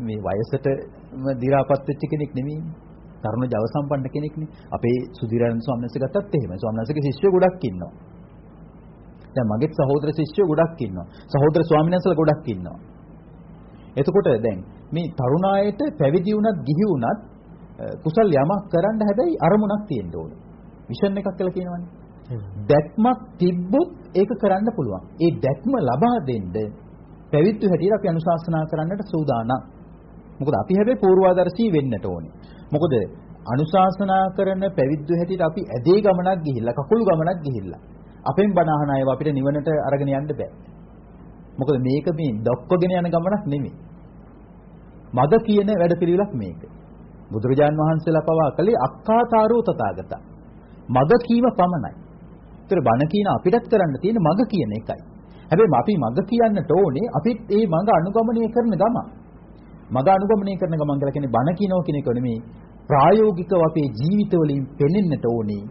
මේ වයසටම දි รา පත් වෙච්ච කෙනෙක් නෙමෙයි. තරුණ ජව සම්පන්න කෙනෙක්නේ. අපේ සුධිරයන් ස්වාමීන් වහන්සේ ගත්තත් එහෙමයි. ස්වාමීන් වහන්සේගේ ශිෂ්‍යයෝ ගොඩක් ඉන්නවා. දැන් මගේත් සහෝදර ශිෂ්‍යයෝ ගොඩක් ඉන්නවා. සහෝදර ස්වාමීන් වහන්සේලා ගොඩක් ඉන්නවා. එතකොට දැන් මේ තරුණ අයට පැවිදි වුණත් ගිහි වුණත් කුසල් යමක් කරන්න හැබැයි අරමුණක් තියෙන්න ඕනේ. විෂන් එකක් කියලා කියනවනේ. දැක්මක් තිබ්බොත් ඒක කරන්න පුළුවන්. ඒ දැක්ම ලබා දෙන්න පැවිද්දු හැටියට අපි අනුශාසනා කරන්නට සූදානම්. මොකද අපි හැබැයි පූර්වාදර්ශී වෙන්නට ඕනේ. මොකද අනුශාසනා කරන පැවිද්දු හැටියට අපි ඇදේ ගමනක් ගිහිල්ලා කකුල් ගමනක් ගිහිල්ලා අපෙන් බණ අහන අයව අපිට නිවනට අරගෙන යන්න බෑ. මොකද මේක මේ දොක්කගෙන යන ගමනක් නෙමෙයි. මග කියන වැඩපිළිවෙලක් මේක. බුදුරජාන් වහන්සේලා පවා කළේ අක්කාතාරෝ තථාගත. මග කීම පමණයි. ඒතර බණ කියන අපිටත් කරන්න තියෙන මග කියන එකයි. හැබැයි අපි මග කියන්නට ඕනේ අපිත් ඒ මග අනුගමනය කරන ගම. මග අනුගමනය කරන ගමන් කියලා කියන්නේ බණ කියනවා කියන එක නෙමෙයි. ප්‍රායෝගිකව අපේ ජීවිතවලින් පෙනෙන්නට ඕනේ.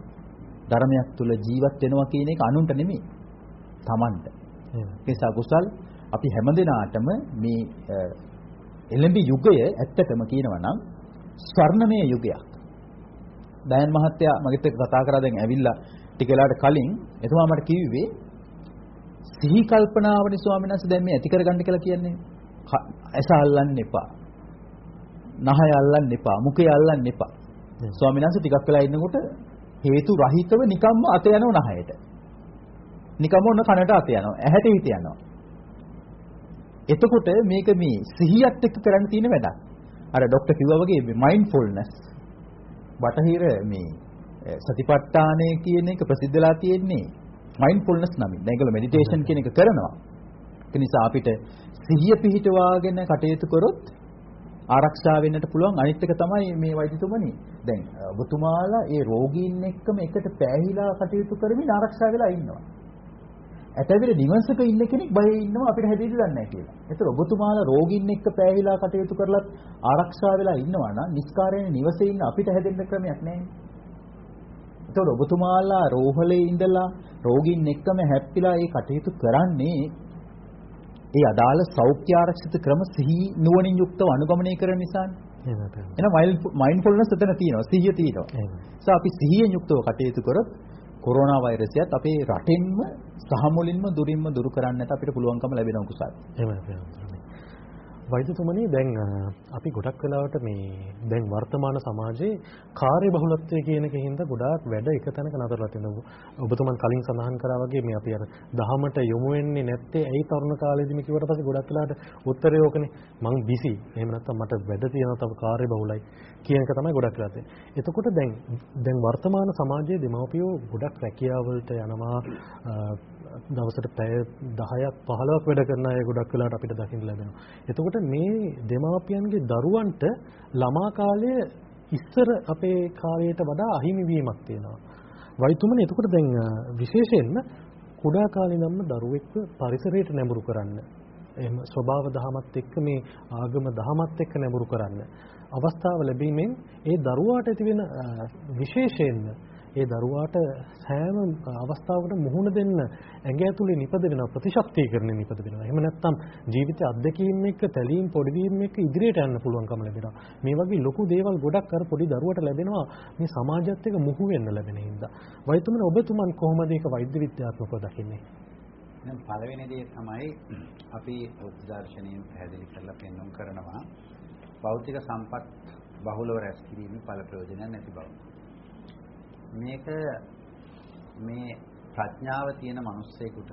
ධර්මයක් තුල ජීවත් වෙනවා කියන එක අනුන්ට නෙමෙයි. Tamanට. නිසා කුසල් අපි හැමදෙනාටම මේ එළඹි යුගය ඇත්තටම කියනවා නම් ස්වර්ණමය යුගයක්. දයන් මහත්තයා මගෙත් එක්ක කතා කරා දැන් ඇවිල්ලා ටික වෙලාවට කලින් එතුමා මට කිව්වේ සිහි කල්පනාවනි ස්වාමීන් වහන්සේ දැන් මේ ඇති කරගන්න කියලා කියන්නේ ඇස අල්ලන්න එපා. නහය අල්ලන්න එපා. මුඛය අල්ලන්න එපා. ස්වාමීන් වහන්සේ ටිකක් වෙලා ඉන්නකොට හේතු රහිතව නිකම්ම අත යනව නහයට. නිකම්ම ඔන්න කනට අත යනවා. ඇහැට හිත යනවා. එතකොට මේක මේ සිහියත් එක්ක කරන්න තියෙන වැඩක්. අර ડોක්ටර් කිව්වා වගේ මයින්ඩ්ෆුල්නස් බටහිර මේ සතිපට්ඨානය කියන එක ප්‍රසිද්ධලා තියෙන්නේ මයින්ඩ්ෆුල්නස් නමින්. දැන් ඒගොල්ලෝ මෙඩිටේෂන් කියන එක කරනවා. ඒ නිසා අපිට සිහිය පිහිටවාගෙන කටයුතු කරොත් ආරක්ෂා වෙන්නට පුළුවන් අනිත් එක තමයි මේ වෛද්‍යතුමනි දැන් ඔබතුමාලා ඒ රෝගීන් එක්කම එකට පෑහිලා කටයුතු කරමින් ආරක්ෂා වෙලා ඉන්නවා ඇතවිර නිවසක ඉන්න කෙනෙක් බයේ ඉන්නවා අපිට හැදෙන්න දන්නේ නැහැ කියලා. ඒතර ඔබතුමාලා රෝගීන් එක්ක පෑහිලා කටයුතු කරලත් ආරක්ෂා වෙලා ඉන්නවා නම් නිස්කාරයෙන් නිවසේ ඉන්න අපිට හැදෙන්න ක්‍රමයක් නැහැ. ඒතකොට ඔබතුමාලා රෝහලේ ඉඳලා රෝගීන් එක්කම හැප්පිලා ඒ කටයුතු කරන්නේ ඒ අදාළ සෞඛ්‍ය ආරක්ෂිත ක්‍රම සිහි නුවණින් යුක්තව අනුගමනය කරන නිසානේ. එහෙනම් මයින්ඩ්ෆුල්නස් එතන තියෙනවා. සිහිය තියෙනවා. ඒ අපි සිහියෙන් යුක්තව කටයුතු කරොත් කොරෝනා වෛරසයත් අපේ රටෙන්ම සහ මුලින්ම දුරින්ම දුරු කරන්නට අපිට පුළුවන්කම ලැබෙනවා කුසල්. එහෙමයි. වෛද්‍යතුමනි දැන් අපි ගොඩක් වෙලාවට මේ දැන් වර්තමාන සමාජයේ කාර්ය බහුලත්වය කියන එකකින්ද ගොඩාක් වැඩ එක තැනක නතරලා තියෙනවා. ඔබතුමන් කලින් සඳහන් කරා වගේ මේ අපි අර දහමට යොමු වෙන්නේ නැත්තේ ඇයි තරුණ කාලේදී මේ කිව්වට පස්සේ ගොඩක් වෙලාවට උත්තරේ ඕකනේ. මං බිසි. එහෙම නැත්නම් මට වැඩ තියෙනවා තව කාර්ය බහුලයි කියන එක තමයි ගොඩක් වෙලා තියෙන්නේ. එතකොට දැන් දැන් වර්තමාන සමාජයේ දෙමව්පියෝ ගොඩක් රැකියාවලට යනවා දවසට පැය 10ක් 15ක් වැඩ කරන අය ගොඩක් වෙලාවට අපිට දකින්න ලැබෙනවා. එතකොට මේ දෙමාපියන්ගේ දරුවන්ට ළමා කාලය ඉස්සර අපේ කාලයට වඩා අහිමි වීමක් තියෙනවා. වෛතුමනේ එතකොට දැන් විශේෂයෙන්ම කුඩා කාලේ ඉඳන්ම දරුවෙක්ව පරිසරයට නැඹුරු කරන්න. එහෙම ස්වභාව දහමත් එක්ක මේ ආගම දහමත් එක්ක නැඹුරු කරන්න. අවස්ථාව ලැබීමෙන් ඒ දරුවාට ඇතිවෙන විශේෂයෙන්ම ඒ දරුවාට සෑම අවස්ථාවකට මුහුණ දෙන්න ඇඟ ඇතුලේ නිපද වෙන ප්‍රතිශක්තිකරණය නිපද වෙනවා. එහෙම නැත්නම් ජීවිත අත්දැකීම් එක්ක තැලීම් පොඩිවීම් එක්ක ඉදිරියට යන්න පුළුවන්කම ලැබෙනවා. මේ වගේ ලොකු දේවල් ගොඩක් අර පොඩි දරුවට ලැබෙනවා මේ සමාජයත් එක්ක මුහු වෙන්න ලැබෙන හින්දා. වෛද්‍යතුමනි ඔබතුමන් කොහොමද ඒක වෛද්‍ය විද්‍යාත්මකව දකින්නේ? දැන් පළවෙනි දේ තමයි අපි උද්දර්ශනීය පැහැදිලි කරලා පෙන්වන්න කරනවා භෞතික සම්පත් බහුලව රැස් කිරීමේ ඵල ප්‍රයෝජනයක් නැති බව. මේක මේ ප්‍රඥාව තියෙන මිනිස්සෙකුට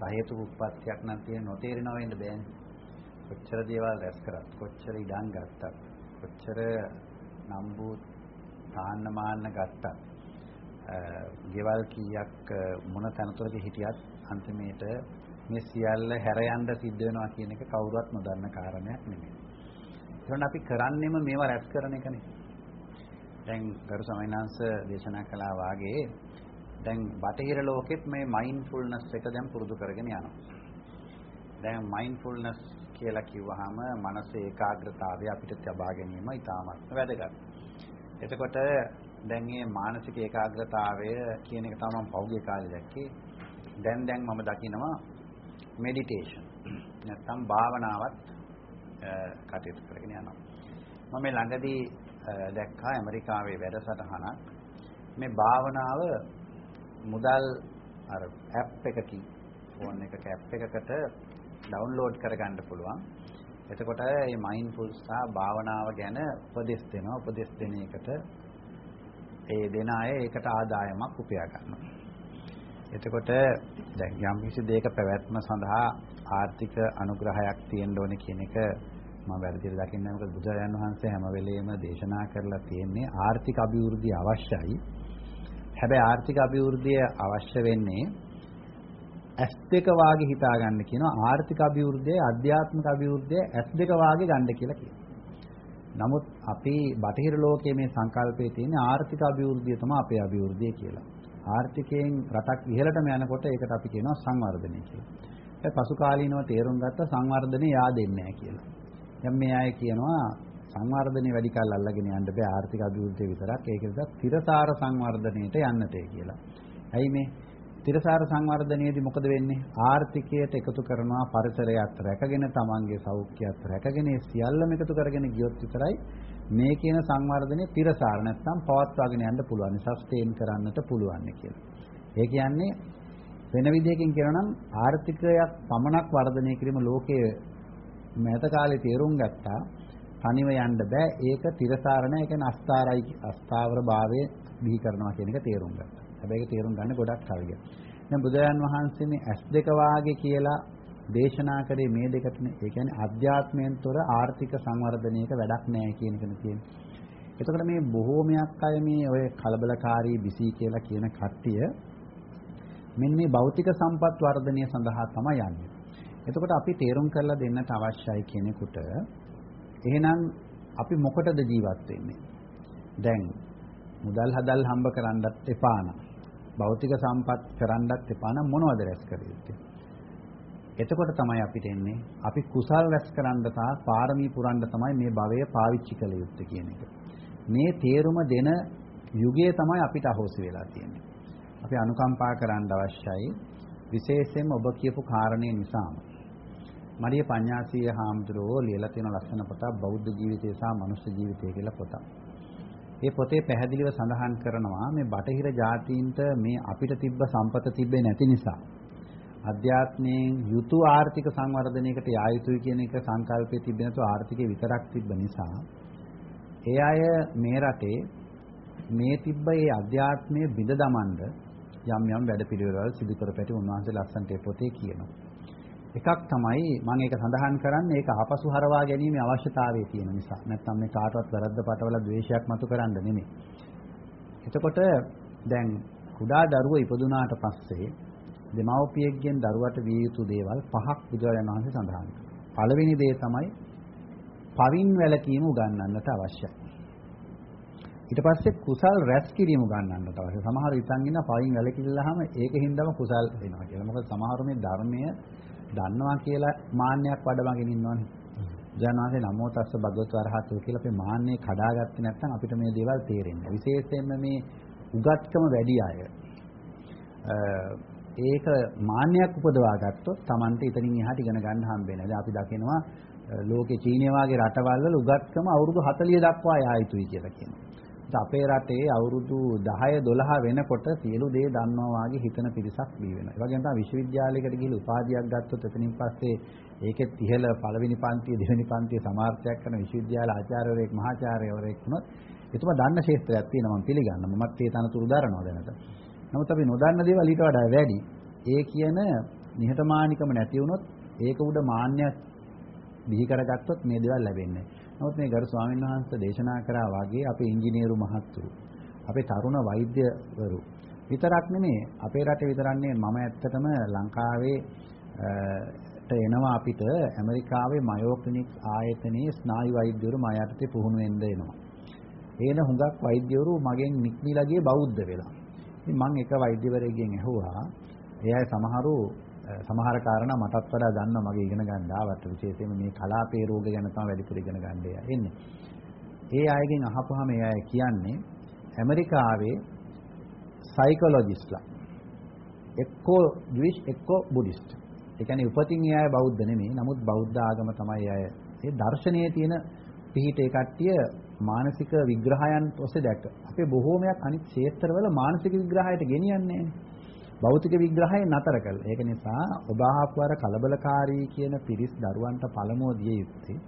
සහේතුක උප්පත්තියක් නම් තියෙන නොතේරෙනව වෙන්න බෑනේ. කොච්චර දේවල් රැස් කරත්, කොච්චර ඉඩම් ගත්තත්, කොච්චර නම්බු තාන්න මාන්න ගත්තත්, ගෙවල් කීයක් මොන තැනතරක හිටියත් අන්තිමේට මේ සියල්ල හැර යන්න සිද්ධ වෙනවා කියන එක කවුරුවත් නොදන්න කාරණයක් නෙමෙයි. ඒකෝන අපි කරන්නේම මේවා රැස් කරන එකනේ. දැන් ගරු සමයනාංශ දේශනා කළා වාගේ දැන් බටහිර ලෝකෙත් මේ මයින්ඩ්ෆුල්නස් එක දැන් පුරුදු කරගෙන යනවා. දැන් මයින්ඩ්ෆුල්නස් කියලා කිව්වහම මනස ඒකාග්‍රතාවය අපිට ලබා ගැනීම ඉතාමත් වැදගත්. එතකොට දැන් මේ මානසික ඒකාග්‍රතාවය කියන එක තමයි මම පෞද්ගලික කාලේ දැක්කේ. දැන් දැන් මම දකිනවා මෙඩිටේෂන්. නැත්තම් භාවනාවත් කටයුතු කරගෙන යනවා. මම මේ ළඟදී දැක්කා ඇමරිකාවේ වැඩසටහනක් මේ භාවනාව මුදල් අර ඇප් එකකින් ෆෝන් එකක ඇප් එකකට ඩවුන්ලෝඩ් කරගන්න පුළුවන්. එතකොට මේ මයින්ඩ්ෆුල් සහ භාවනාව ගැන උපදෙස් දෙනවා. උපදෙස් දෙන එකට ඒ දෙන අය ඒකට ආදායමක් උපයා ගන්නවා. එතකොට දැන් යම් කිසි දෙයක පැවැත්ම සඳහා ආර්ථික අනුග්‍රහයක් තියෙන්න ඕනේ කියන එක මම වැරදිට දකින්නේ නැහැ මොකද බුදුරජාණන් වහන්සේ හැම වෙලෙම දේශනා කරලා තියෙන්නේ ආර්ථික අභිවෘද්ධිය අවශ්‍යයි. හැබැයි ආර්ථික අභිවෘද්ධිය අවශ්‍ය වෙන්නේ ඇස් දෙක වාගේ හිතා ගන්න කියනවා ආර්ථික අභිවෘද්ධිය අධ්‍යාත්මික අභිවෘද්ධිය ඇස් දෙක වාගේ ගන්න කියලා කියනවා. නමුත් අපි බටහිර ලෝකයේ මේ සංකල්පයේ තියෙන ආර්ථික අභිවෘද්ධිය තමයි අපේ අභිවෘද්ධිය කියලා. ආර්ථිකයෙන් රටක් ඉහළටම යනකොට ඒකට අපි කියනවා සංවර්ධනය කියලා. ඒ පසු කාලීනව තේරුම් ගත්ත සංවර්ධනය yaadෙන්නේ නැහැ කියලා. දැන් මේ අය කියනවා සංවර්ධනය වැඩි කල් අල්ලගෙන යන්න බෑ ආර්ථික අභිවෘද්ධිය විතරක් ඒක නිසා තිරසාර සංවර්ධනයට යන්නට කියලා. ඇයි මේ තිරසාර සංවර්ධනයේදී මොකද වෙන්නේ? ආර්ථිකයට එකතු කරනවා පරිසරයත් රැකගෙන තමන්ගේ සෞඛ්‍යයත් රැකගෙන සියල්ලම එකතු කරගෙන ගියොත් විතරයි මේ කියන සංවර්ධනයේ තිරසාර නැත්නම් පවත්වාගෙන යන්න පුළුවන් සස්ටේන් කරන්නට පුළුවන් කියලා. ඒ කියන්නේ වෙන විදිහකින් කියනවා නම් ආර්ථිකයක් පමණක් වර්ධනය කිරීම ලෝකයේ මෑත කාලේ තේරුම් ගත්තා තනිව යන්න බෑ ඒක තිරසාරණ ඒ කියන්නේ අස්ථාරයි අස්ථාවර භාවය බිහි කරනවා කියන එක තේරුම් ගත්තා. හැබැයි ඒක තේරුම් ගන්න ගොඩක් කල් ගියා. දැන් බුදුරජාන් වහන්සේ මේ S2 වාගේ කියලා දේශනා කරේ මේ දෙකටනේ. ඒ කියන්නේ අධ්‍යාත්මයෙන් තොර ආර්ථික සංවර්ධනයක වැඩක් නැහැ කියන එකනේ තියෙන්නේ. එතකොට මේ බොහෝමයක් අය මේ ඔය කලබලකාරී බිසි කියලා කියන කට්ටිය මෙන්න මේ භෞතික සම්පත් වර්ධනය සඳහා තමයි යන්නේ. එතකොට අපි තේරුම් කරලා දෙන්නට අවශ්‍යයි කෙනෙකුට එහෙනම් අපි මොකටද ජීවත් වෙන්නේ? දැන් මුදල් හදල් හම්බ කරන්නත් එපා නම් භෞතික සම්පත් කරන්නත් එපා නම් මොනවද රැස් කර යුත්තේ? එතකොට තමයි අපිට එන්නේ අපි කුසල් රැස් කරන්න සහ පාරමී පුරන්න තමයි මේ භවය පාවිච්චි කළ යුත්තේ කියන එක. මේ තේරුම දෙන යුගයේ තමයි අපිට අහෝසි වෙලා තියෙන්නේ. අපි අනුකම්පා කරන්න අවශ්‍යයි විශේෂයෙන්ම ඔබ කියපු කාරණේ නිසාම. මරිය පඤ්ඤාසීය හාමුදුරුවෝ ලියලා තියෙන ලස්සන පොතක් බෞද්ධ ජීවිතය සහ මනුෂ්‍ය ජීවිතය කියලා පොතක්. ඒ පොතේ පැහැදිලිව සඳහන් කරනවා මේ බටහිර ජාතීන්ට මේ අපිට තිබ්බ සම්පත තිබ්බේ නැති නිසා අධ්‍යාත්මයෙන් යුතු ආර්ථික සංවර්ධනයකට යා යුතුයි කියන එක සංකල්පයේ තිබෙන තු ආර්ථිකේ විතරක් තිබ්බ නිසා ඒ අය මේ රටේ මේ තිබ්බ ඒ අධ්‍යාත්මයේ බිඳ දමන්න යම් යම් වැඩපිළිවෙළවල් සිදු කරපැටි උන්වහන්සේ ලස්සන්ට පොතේ කියනවා. එකක් තමයි මම ඒක සඳහන් කරන්නේ ඒක ආපසු හරවා ගැනීම අවශ්‍යතාවය තියෙන නිසා. නැත්නම් මේ කාටවත් වැරද්ද පටවල ද්වේෂයක් මතු කරන්න නෙමෙයි. එතකොට දැන් කුඩා දරුවෝ ඉපදුනාට පස්සේ දෙමව්පියෙක්ගෙන් දරුවට විය යුතු දේවල් පහක් බුදුරජාණන් වහන්සේ සඳහන් කළා. පළවෙනි දේ තමයි පවින් වැළකීම උගන්වන්නට අවශ්‍යයි. ඊට පස්සේ කුසල් රැස් කිරීම උගන්වන්නට අවශ්‍යයි. සමහර විතන් ඉන්න පවින් වැළකීලාම ඒකෙන්දම කුසල් වෙනවා කියලා. මොකද සමහර මේ ධර්මය දන්නවා කියලා මාන්නයක් වඩවගෙන ඉන්නවනේ. ජනවාසේ නමෝ තස්ස භගවතු අරහතෝ කියලා අපේ මාන්නේ කඩාගත්තේ නැත්නම් අපිට මේ දේවල් තේරෙන්නේ. විශේෂයෙන්ම මේ උගත්කම වැඩි අය ඒක මාන්නයක් උපදවා ගත්තොත් Tamante ඉතින් එහාට ඉගෙන ගන්න හම්බෙන්නේ. දැන් අපි දකිනවා ලෝකේ චීනය වගේ රටවල් වල උගත්කම අවුරුදු 40 දක්වා යා යුතුයි කියලා කියනවා. අපේ රටේ අවුරුදු 10 12 වෙනකොට සියලු දේ දන්නවා වගේ හිතන පිරිසක් බිහි වෙනවා. ඒ වගේම තමයි විශ්වවිද්‍යාලයකට ගිහිල්ලා උපාධියක් ගත්තොත් එතනින් පස්සේ ඒකෙත් ඉහළ පළවෙනි පන්තිය දෙවෙනි පන්තිය සමාර්ථයක් කරන විශ්වවිද්‍යාල ආචාර්යවරයෙක් මහාචාර්යවරයෙක් වුණොත් එතුමා දන්න ක්ෂේත්‍රයක් තියෙනවා මම පිළිගන්නවා. මමත් ඒ තනතුරු දරනවා දැනට. නමුත් අපි නොදන්න දේවල් ඊට වඩා වැඩි. ඒ කියන නිහතමානිකම නැති වුණොත් ඒක උඩ මාන්නයක් බිහි කරගත්තොත් මේ දේවල් ලැබෙන්නේ නමුත් මේ ගරු ස්වාමීන් වහන්සේ දේශනා කරා වගේ අපේ ඉංජිනේරු මහත්තුරු අපේ තරුණ වෛද්‍යවරු විතරක් නෙමෙයි අපේ රටේ විතරක් නෙමෙයි මම ඇත්තටම ලංකාවේ එනවා අපිට ඇමරිකාවේ මයෝ ක්ලිනික්ස් ආයතනයේ ස්නායු වෛද්‍යවරු මා යටතේ පුහුණු වෙන්න එනවා. ඒන හුඟක් වෛද්‍යවරු මගෙන් නික්මිලා ගියේ බෞද්ධ වෙලා. ඉතින් මම එක වෛද්‍යවරයෙක්ගෙන් ඇහුවා එයා සමහරු සමහර කාරණා මටත් වඩා දන්නවා මගේ ඉගෙන ගන්න ආවට විශේෂයෙන්ම මේ කලාපේ රෝග ගැන තමයි වැඩිපුර ඉගෙන ගන්න එන්නේ. ඒ අයගෙන් අහපුවාම ඒ අය කියන්නේ ඇමරිකාවේ සයිකොලොජිස්ට්ලා එක්කෝ ජුයිෂ් එක්කෝ බුද්දිස්ට්. ඒ කියන්නේ උපතින් ඒ අය බෞද්ධ නෙමෙයි. නමුත් බෞද්ධ ආගම තමයි අය ඒ දර්ශනයේ තියෙන පිහිටේ කට්ටිය මානසික විග්‍රහයන් ඔස්සේ දැක්ක. අපේ බොහෝමයක් අනිත් ක්ෂේත්‍රවල මානසික විග්‍රහයට ගෙනියන්නේ නැහැ. භෞතික විග්‍රහය නතර කළා. ඒක නිසා ඔබ අහපුවර කලබලකාරී කියන පිරිස් දරුවන්ට පළමුව දිය යුත්තේ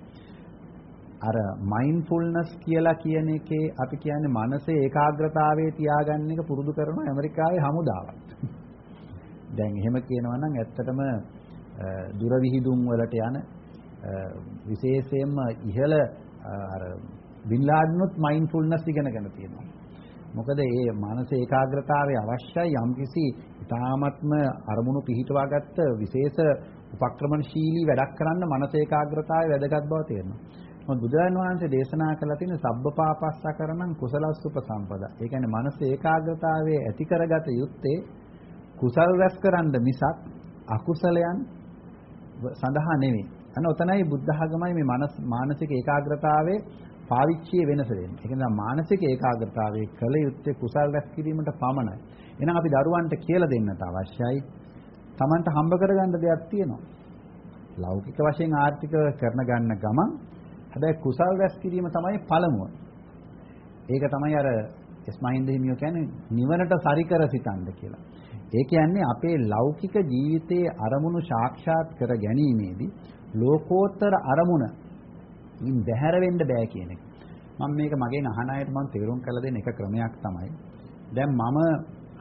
අර මයින්ඩ්ෆුල්නස් කියලා කියන එකේ අපි කියන්නේ මනසේ ඒකාග්‍රතාවයේ තියාගන්න එක පුරුදු කරන ඇමරිකාවේ හමුදාවක්. දැන් එහෙම කියනවා නම් ඇත්තටම දුර විහිදුම් වලට යන විශේෂයෙන්ම ඉහළ අර බින් ලාඩ්නුත් මයින්ඩ්ෆුල්නස් ඉගෙනගෙන තියෙනවා. මොකද මේ මානස ඒකාග්‍රතාවය අවශ්‍යයි යම්කිසි ඊ타ත්ම අරමුණු පිහිටවාගත්ත විශේෂ උපක්‍රමණශීලී වැඩක් කරන්න මනස ඒකාග්‍රතාවය වැදගත් බව තේරෙනවා. මොකද බුදුරජාණන් වහන්සේ දේශනා කළා තියෙන සබ්බපාපස්සකරණං කුසලස් උපසම්පදා. ඒ කියන්නේ මනස ඒකාග්‍රතාවයේ ඇති කරගත යුත්තේ කුසල් රැස් කරන්න මිසක් අකුසලයන් සඳහා නෙවෙයි. අන්න ඔතනයි බුද්ධ ධර්මයි මේ මනස් මානසික ඒකාග්‍රතාවයේ පාවිච්චියේ වෙනස වෙන්නේ. ඒක නිසා මානසික ඒකාග්‍රතාවයේ කල යුත්තේ කුසල් රැස් කිරීමට පමණයි. එහෙනම් අපි දරුවන්ට කියලා දෙන්නට අවශ්‍යයි. Tamanට හම්බ කරගන්න දෙයක් තියෙනවා. ලෞකික වශයෙන් ආර්ථික කරන ගන්න ගමන් හැබැයි කුසල් රැස් කිරීම තමයි පළමුව. ඒක තමයි අර ස්මයින්ද හිමියෝ කියන්නේ නිවනට සරිකර සිතන්න කියලා. ඒ කියන්නේ අපේ ලෞකික ජීවිතයේ අරමුණු සාක්ෂාත් කර ගැනීමේදී ලෝකෝත්තර අරමුණ මින් බැහැර වෙන්න බෑ කියන එක. මම මේක මගෙන් අහන අයට මම තේරුම් කරලා දෙන්න එක ක්‍රමයක් තමයි. දැන් මම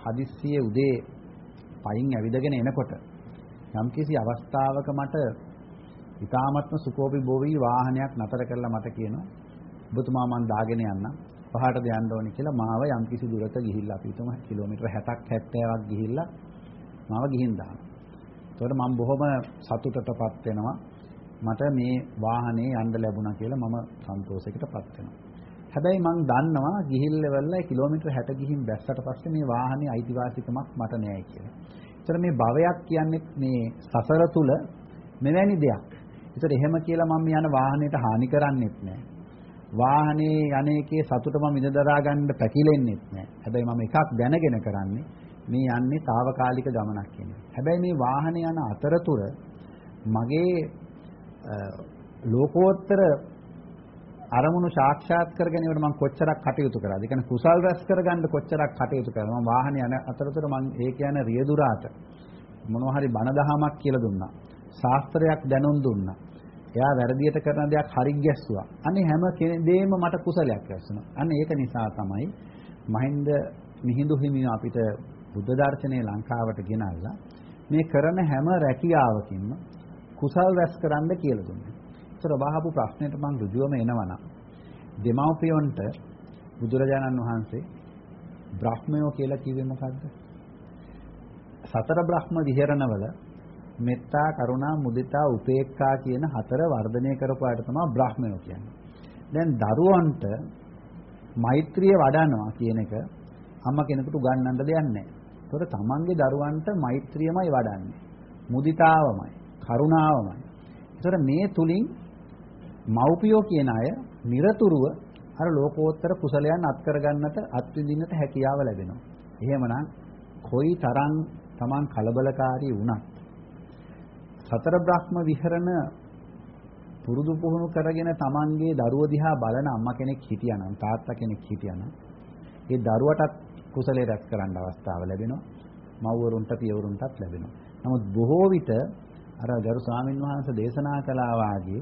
හදිස්සියේ උදේ පයින් ඇවිදගෙන එනකොට යම්කිසි අවස්ථාවක මට ඊ타මත්ම සුකෝපි බොවි වාහනයක් නතර කරලා මට කියනවා ඔබතුමා මං දාගෙන යන්න පහටද යන්න ඕනේ කියලා මාව යම්කිසි දුරට ගිහිල්ලා අපි හිතමු කිලෝමීටර් 60ක් 70ක් ගිහිල්ලා මාව ගිහින් දානවා. ඒතකොට මම බොහොම සතුටටපත් වෙනවා. මට මේ වාහනේ යන්න ලැබුණා කියලා මම සන්තෝෂයකටපත් වෙනවා. හැබැයි මං දන්නවා ගිහිල්ල වෙලා කිලෝමීටර් 60 ගිහින් බැස්සට පස්සේ මේ වාහනේ අයිතිවාසිකමක් මට නෑයි කියලා. ඒතර මේ භවයක් කියන්නේ මේ සසර තුල මෙවැනි දෙයක්. ඒතර එහෙම කියලා මම යන වාහනේට හානි කරන්නෙත් නෑ. වාහනේ යන්නේකේ සතුට මම ඉඳදරා ගන්න පැකිලෙන්නෙත් නෑ. හැබැයි මම එකක් දැනගෙන කරන්නේ මේ යන්නේ తాවකාලික ගමනක් කියන්නේ. හැබැයි මේ වාහනේ යන අතරතුර මගේ ලෝකෝත්තර අරමුණු සාක්ෂාත් කර ගැනීමට මම කොච්චරක් කටයුතු කරාද? ඒ කියන්නේ කුසල් රැස් කරගන්න කොච්චරක් කටයුතු කරාද? මම වාහනේ යන අතරතුර මම ඒ කියන්නේ රියදුරාට මොනවා හරි බණ දහමක් කියලා දුන්නා. ශාස්ත්‍රයක් දැනුම් දුන්නා. එයා වැරදියට කරන දෙයක් හරි ගැස්සුවා. අනේ හැම කෙනෙක්දේම මට කුසලයක් රැස්ුණා. අන්න ඒක නිසා තමයි මහින්ද මිහිඳු හිමියෝ අපිට බුද්ධ දර්ශනය ලංකාවට ගෙනල්ලා මේ කරන හැම රැකියාවකින්ම කුසල් රැස් කරන්න කියලා දුන්නා. ඒතර වහපු ප්‍රශ්නෙට මම ඍජුවම එනවනම් දෙමව්පියොන්ට බුදුරජාණන් වහන්සේ බ්‍රහ්මයෝ කියලා කිව්වේ මොකද්ද? සතර බ්‍රහ්ම විහරණවල මෙත්තා කරුණා මුදිතා උපේක්ඛා කියන හතර වර්ධනය කරපාට තමයි බ්‍රහ්මයෝ කියන්නේ. දැන් දරුවන්ට මෛත්‍රිය වඩනවා කියන එක අම්මා කෙනෙකුට උගන්වන්න දෙයක් නැහැ. ඒතකොට තමන්ගේ දරුවන්ට මෛත්‍රියමයි වඩන්නේ. මුදිතාවමයි, කරුණාවමයි. ඒතකොට මේ තුලින් මව්පියෝ කියන අය নিরතුරුව අර ලෝකෝත්තර කුසලයන් අත්කර ගන්නට අත්විඳින්නට හැකියාව ලැබෙනවා. එහෙමනම් කොයි තරම් Taman කලබලකාරී වුණත් සතර බ්‍රහ්ම විහරණ පුරුදු පුහුණු කරගෙන Tamanගේ දරුව දිහා බලන අම්මා කෙනෙක් හිටියානම් තාත්තා කෙනෙක් හිටියානම් ඒ දරුවටත් කුසලයේ රැස් කරන්න අවස්ථාව ලැබෙනවා. මව්වරුන්ට පියවරුන්ටත් ලැබෙනවා. නමුත් බොහෝ විට අර ගරු ස්වාමින් වහන්සේ දේශනා කළා වාගේ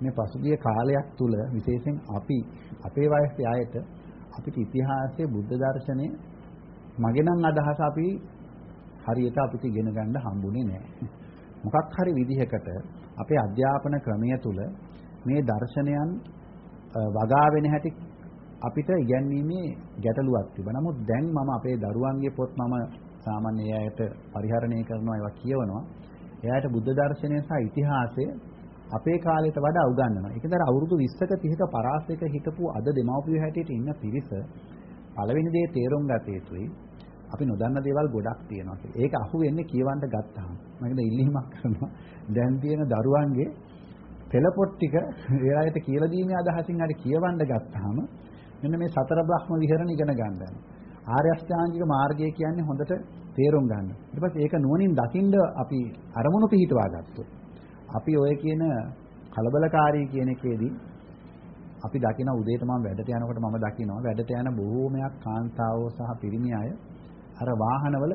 මේ පසුගිය කාලයක් තුල විශේෂයෙන් අපි අපේ වයසේ අයට අපිට ඉතිහාසයේ බුද්ධ දර්ශනය මගේ නම් අදහස අපි හරියට අපිට ඉගෙන ගන්න හම්බුනේ නැහැ. මොකක් හරි විදිහකට අපේ අධ්‍යාපන ක්‍රමය තුල මේ දර්ශනයන් වගා වෙන හැටි අපිට ඉගැන්වීමේ ගැටලුවක් තිබුණා. නමුත් දැන් මම අපේ දරුවන්ගේ පොත් මම සාමාන්‍ය එයාට පරිහරණය කරනවා ඒවා කියවනවා. එයාට බුද්ධ දර්ශනය සහ ඉතිහාසය අපේ කාලයට වඩා උගන්වනවා. ඒකදර අවුරුදු 20ක 30ක පරාසයක හිටපු අද දෙමව්පියෝ හැටියට ඉන්න පිරිස පළවෙනි දේ තේරුම් ගත යුතුයි. අපි නොදන්න දේවල් ගොඩක් තියෙනවා කියලා. ඒක අහු වෙන්නේ කියවන්න ගත්තාම. මම හිතා ඉල්ලීමක් කරනවා. දැන් තියෙන දරුවන්ගේ පෙළපොත් ටික එයාට කියලා දීමේ අදහසින් හරි කියවන්න ගත්තාම මෙන්න මේ සතර බ්‍රහ්ම විහරණ ඉගෙන ගන්න ආර්ය අෂ්ටාංගික මාර්ගය කියන්නේ හොඳට තේරුම් ගන්න. ඊට පස්සේ ඒක නුවණින් දකින්න අපි අරමුණු පිහිටවා ගත්තොත් අපි ඔය කියන කලබලකාරී කියන එකේදී අපි දකින උදේට මම වැඩට යනකොට මම දකිනවා වැඩට යන බොහෝමයක් කාන්තාවෝ සහ පිරිමි අය අර වාහනවල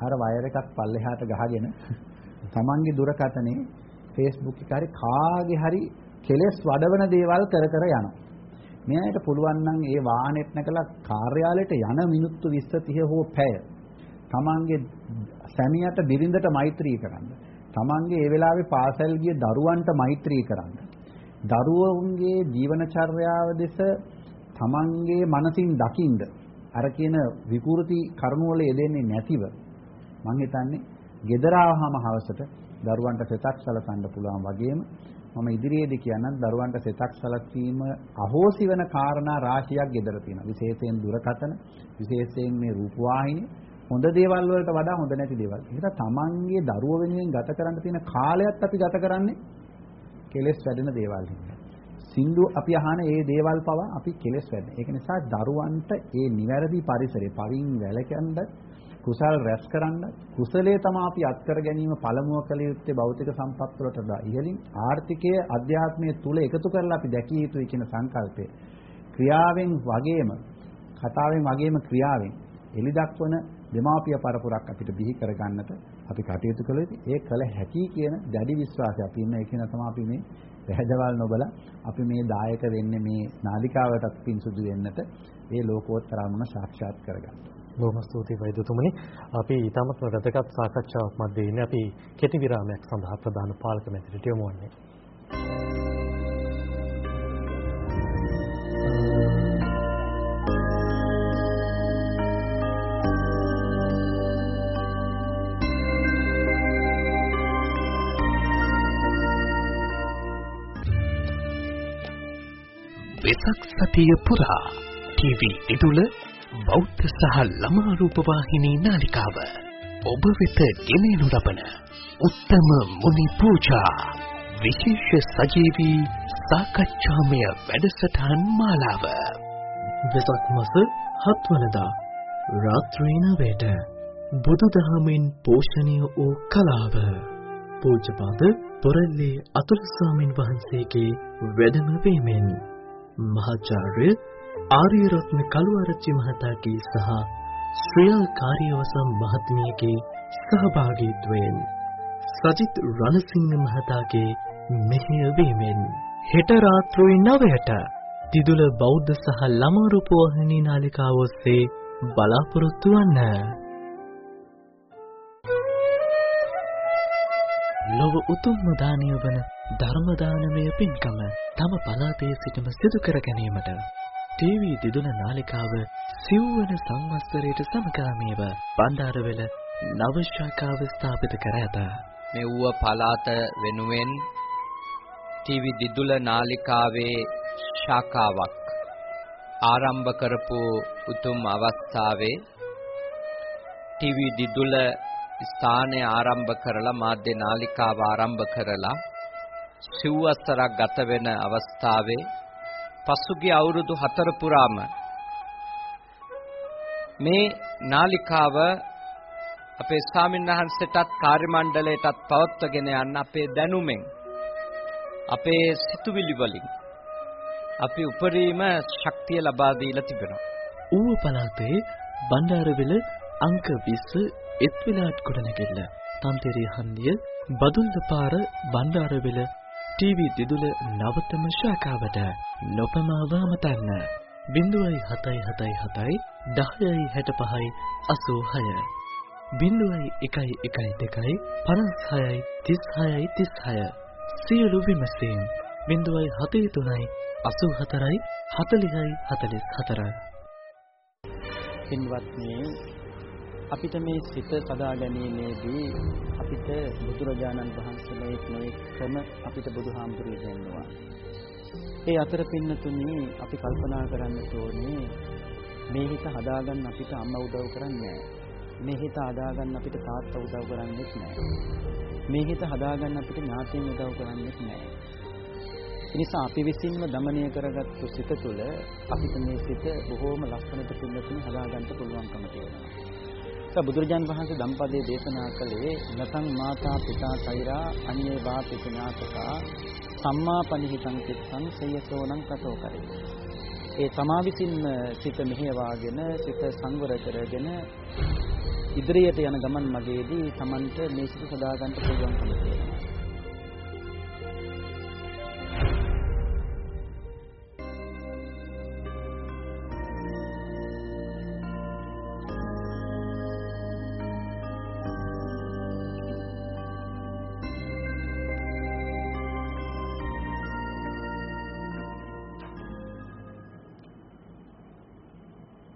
අර වයර් එකක් පල්ලෙහාට ගහගෙන තමන්ගේ දුරකථනයේ Facebook එකේ හරි කාගේ හරි කෙලස් වඩවන දේවල් කර කර යනවා. මේ අයට පුළුවන් නම් ඒ වාහනේත් නැකලා කාර්යාලයට යන මිනිත්තු 20 30 හෝ පැය තමන්ගේ සැමියාට බිරිඳට මෛත්‍රී කරන්න. තමන්ගේ ඒ වෙලාවේ පාසල් ගිය දරුවන්ට මෛත්‍රී කරන්න. දරුවන්ගේ ජීවනචර්යාව දෙස තමන්ගේ මනසින් දකින්ද අර කියන විකෘති කරුණු වල යෙදෙන්නේ නැතිව මම හිතන්නේ ගෙදර ආවහම හවසට දරුවන්ට සෙතක් සලසන්න පුළුවන් වගේම මම ඉදිරියේදී කියනනම් දරුවන්ට සෙතක් සලසීම අහෝසි වෙන කාරණා රාශියක් ගෙදර තියෙනවා. විශේෂයෙන් දුරකථන, විශේෂයෙන් මේ රූපවාහිනී හොඳ දේවල් වලට වඩා හොඳ නැති දේවල්. ඒක තමන්ගේ දරුව වෙනුවෙන් ගත කරන්න තියෙන කාලයත් අපි ගත කරන්නේ කෙලෙස් වැඩෙන දේවල් හින්දා. සින්දු අපි අහන ඒ දේවල් පවා අපි කෙලෙස් වැඩෙන. ඒක නිසා දරුවන්ට ඒ නිවැරදි පරිසරේ පවින් වැළකෙන්න කුසල් රැස් කරන්න කුසලයේ තමයි අපි අත්කර ගැනීම පළමුව කළ යුත්තේ භෞතික සම්පත් වලට වඩා ඉහළින් ආර්ථිකයේ අධ්‍යාත්මයේ තුල එකතු කරලා අපි දැකිය යුතුයි කියන සංකල්පය ක්‍රියාවෙන් වගේම කතාවෙන් වගේම ක්‍රියාවෙන් එලි දක්වන දෙමාපිය පරපුරක් අපිට බිහි කරගන්නට අපි කටයුතු කළේ ඒ කළ හැකි කියන දැඩි විශ්වාසය අපි ඉන්න ඒ කියන තමයි අපි මේ රැහැදවල් නොබල අපි මේ දායක වෙන්නේ මේ නාලිකාවටත් පිංසුදු වෙන්නට ඒ ලෝකෝත්තර අරමුණ සාක්ෂාත් කරගන්න. බොහොම ස්තුතියි වෛද්‍යතුමනි. අපි ඊටමත් වැදගත් සාකච්ඡාවක් මැද්දේ ඉන්නේ. අපි කෙටි විරාමයක් සඳහා ප්‍රධාන පාලක මැදිරියට යමු වන්නේ. වෙසක් සතිය පුරා ටීවී දිදුල බෞද්ධ සහ ළමා රූපවාහිනී නාලිකාව. ඔබ වෙත ගෙනෙනු ලබන උත්තම මුනි පූජා විශේෂ සජීවී සාකච්ඡාමය වැඩසටහන් මාලාව. වෙසක් මස 7 වනදා රාත්‍රී 9ට බුදුදහමෙන් පෝෂණය වූ කලාව. පූජ්‍යපාද පොරල්ලේ අතුල ස්වාමින් වහන්සේගේ වැඩම වීමෙන් මහාචාර්ය ආර්යරත්න කළුආරච්චි මහතාගේ සහ ශ්‍රියල් කාර්යවසම් මහත්මියගේ සහභාගීත්වයෙන් සජිත් රණසිංහ මහතාගේ මෙහෙය වීමෙන් හෙට රාත්‍රී 9ට දිදුල බෞද්ධ සහ ළමා රූපවාහිනී නාලිකාව ඔස්සේ බලාපොරොත්තු වන්න. ලොව උතුම්ම දානීය වන ධර්ම දානමය පින්කම තම පළාතේ සිටම සිදු කර ගැනීමට ටීවී දිදුල නාලිකාව සිව්වන සංවත්සරයට සමගාමීව බණ්ඩාරවල නව ශාඛාව ස්ථාපිත කර ඇත. මෙව්ව පළාත වෙනුවෙන් ටීවී දිදුල නාලිකාවේ ශාඛාවක් ආරම්භ කරපු උතුම් අවස්ථාවේ ටීවී දිදුල ස්ථානය ආරම්භ කරලා මාධ්‍ය නාලිකාව ආරම්භ කරලා සිව්වස්තරක් ගත වෙන අවස්ථාවේ පසුගිය අවුරුදු 4 පුරාම මේ නාලිකාව අපේ ස්වාමීන් වහන්සේටත් කාර්ය මණ්ඩලයටත් පවත්වගෙන යන්න අපේ දැනුමෙන් අපේ සිතුවිලි වලින් අපි උපරිම ශක්තිය ලබා දීලා තිබෙනවා. ඌව පළාතේ බණ්ඩාරවිල අංක 20 එත්විලාට් ගොඩනැගිල්ල තම්තේරිය හන්දිය බදුල්ල පාර බණ්ඩාරවිල ටීවී දිදුල නවතම ශාඛාවට නොපමාව අමතන්න 0.777 10යි 65යි 86 0.112 56යි 36යි 36 සියලු විමසීම්. 0.73යි 84යි 40යි 44 පින්වත්නි අපිට මේ සිත සදා ගැනීමේදී අපිට බුදුරජාණන් වහන්සේගේ නොයෙක් ක්‍රම අපිට බුදුහාමුදුරුවෝ දෙන්නවා. ඒ අතර පින්නතුනි අපි කල්පනා කරන්න ඕනේ මේ හිත හදාගන්න අපිට අම්මා උදව් කරන්නේ මේ හිත හදාගන්න අපිට තාත්තා උදව් කරන්නේ නැහැ. මේ හිත හදාගන්න අපිට ඥාතීන් උදව් කරන්නේ නැහැ. නිසා අපි විසින්ම দমনය කරගත්තු සිත තුළ අපිට මේ සිත බොහෝම ලස්සනට පින්නතුනි හදාගන්න පුළුවන්කම තියෙනවා. ඒ බුදුරජාන් වහන්සේ ධම්පදයේ දේශනා කළේ නතං මාතා පිතා තෛරා අඤ්ඤේ වාපි ඥාතකා සම්මා පනිහිතං චිත්තං සයසෝනං කතෝ කරේ. ඒ තමා විසින් සිත මෙහෙවාගෙන සිත සංවර කරගෙන ඉදිරියට යන ගමන් මගේදී Tamanට මේ සිත සදා ගන්න පුළුවන්කම තියෙනවා.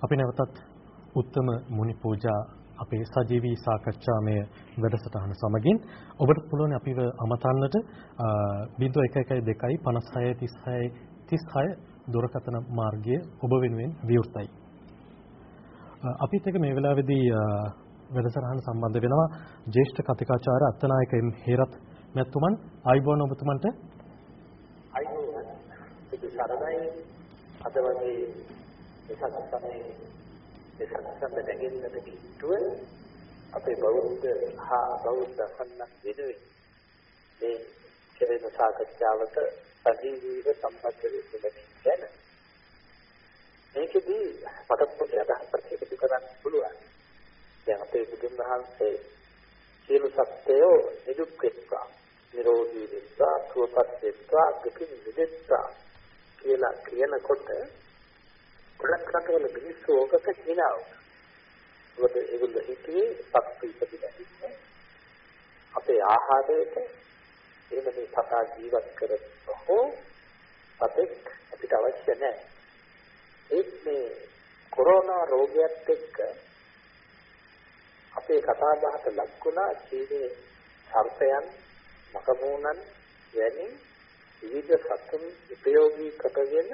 අපි නැවතත් උත්තම මුනි පූජා අපේ සජීවී සාකච්ඡාමය වැඩසටහන සමගින් ඔබට පුළුවන් අපිව අමතන්නට 0112 56 36 36 දුරකථන මාර්ගය ඔබ වෙනුවෙන් විවෘතයි. අපිත් එක්ක මේ වෙලාවේදී වැඩසටහන සම්බන්ධ වෙනවා ජ්‍යෙෂ්ඨ කතිකාචාර්ය අත්තනායක එම්. හේරත් මැතිතුමන් ආයිබෝන ඔබතුමන්ට. ආයිබෝන සරණයි. අද වගේ එකක් තමයි එකක් සම්බ නැගෙන්නට කිට්ටුව අපේ බෞද්ධ හා බෞද්ධ සම්මත වෙනුවෙන් මේ කෙරෙන සාකච්ඡාවට සජීවීව සම්බන්ධ වෙන්න ගැන මේකෙදී මට පොඩි අදහසක් එකතු කරන්න පුළුවන්. දැන් අපේ බුදුන් වහන්සේ සියලු සත්‍යෝ නිදුක් වෙත්වා නිරෝධී වෙත්වා සුවපත් වෙත්වා දුකින් මිදෙත්වා කියලා කියනකොට ගොඩක් රටවල මිනිස්සු ඕකට හිනාව. මොකද ඒගොල්ලෝ හිතුවේ සත්‍ය ඉපදිලා ඉන්නේ. අපේ ආහාරයට එහෙම මේ සතා ජීවත් කරපහෝ අපිට අපිට අවශ්‍ය නැහැ. ඒත් මේ කොරෝනා රෝගයත් එක්ක අපේ කතා බහට ලක්ුණා චීනයේ සර්පයන් මකමූණන් වැනි විවිධ සතුන් උපයෝගී කොටගෙන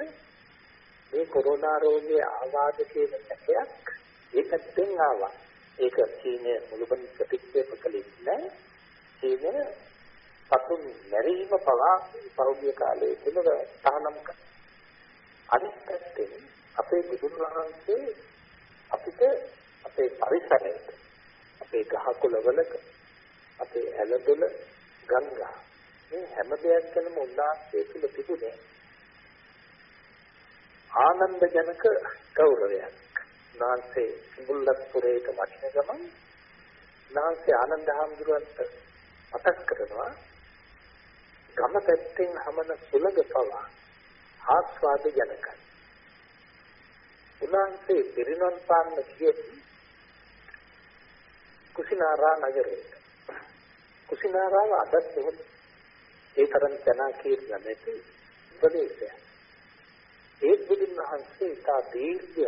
මේ කොරෝනා රෝගය ආවාද කියන සැකයක් ඒකෙන් ආවා. ඒක චීනය මුළුමනින් ප්‍රතික්ෂේප කළේ නැහැ. චීනය සතුන් මැරීම පවා පෞද්ගලික කාලයේ තුල තහනම් කළා. අනිත් පැත්තෙන් අපේ බුදුන් වහන්සේ අපිට අපේ පරිසරයට අපේ ගහකොළවලක අපේ ඇලදොල ගංගා මේ හැම දෙයක් ගැනම උන්වහන්සේ තුළ තිබුණේ ආනන්ද ජනක ගෞරවයක්. උන්වහන්සේ සිඹුල්ලත්පුරේට වඩින ගමන් උන්වහන්සේ ආනන්ද හාමුදුරුවන්ට මතක් කරනවා ගම පැත්තෙන් හමන සුලග පවා ආස්වාද ජනකයි. උන්වහන්සේ පිරිනොන් පාන්න ගියේ කුසිනාරා නගරයට. කුසිනාරාව අදත් එහෙම ඒ තරම් ජනා කීර්ණ නැති ප්‍රදේශයක්. ඒ බුදුන් වහන්සේ තා දීර්ඝ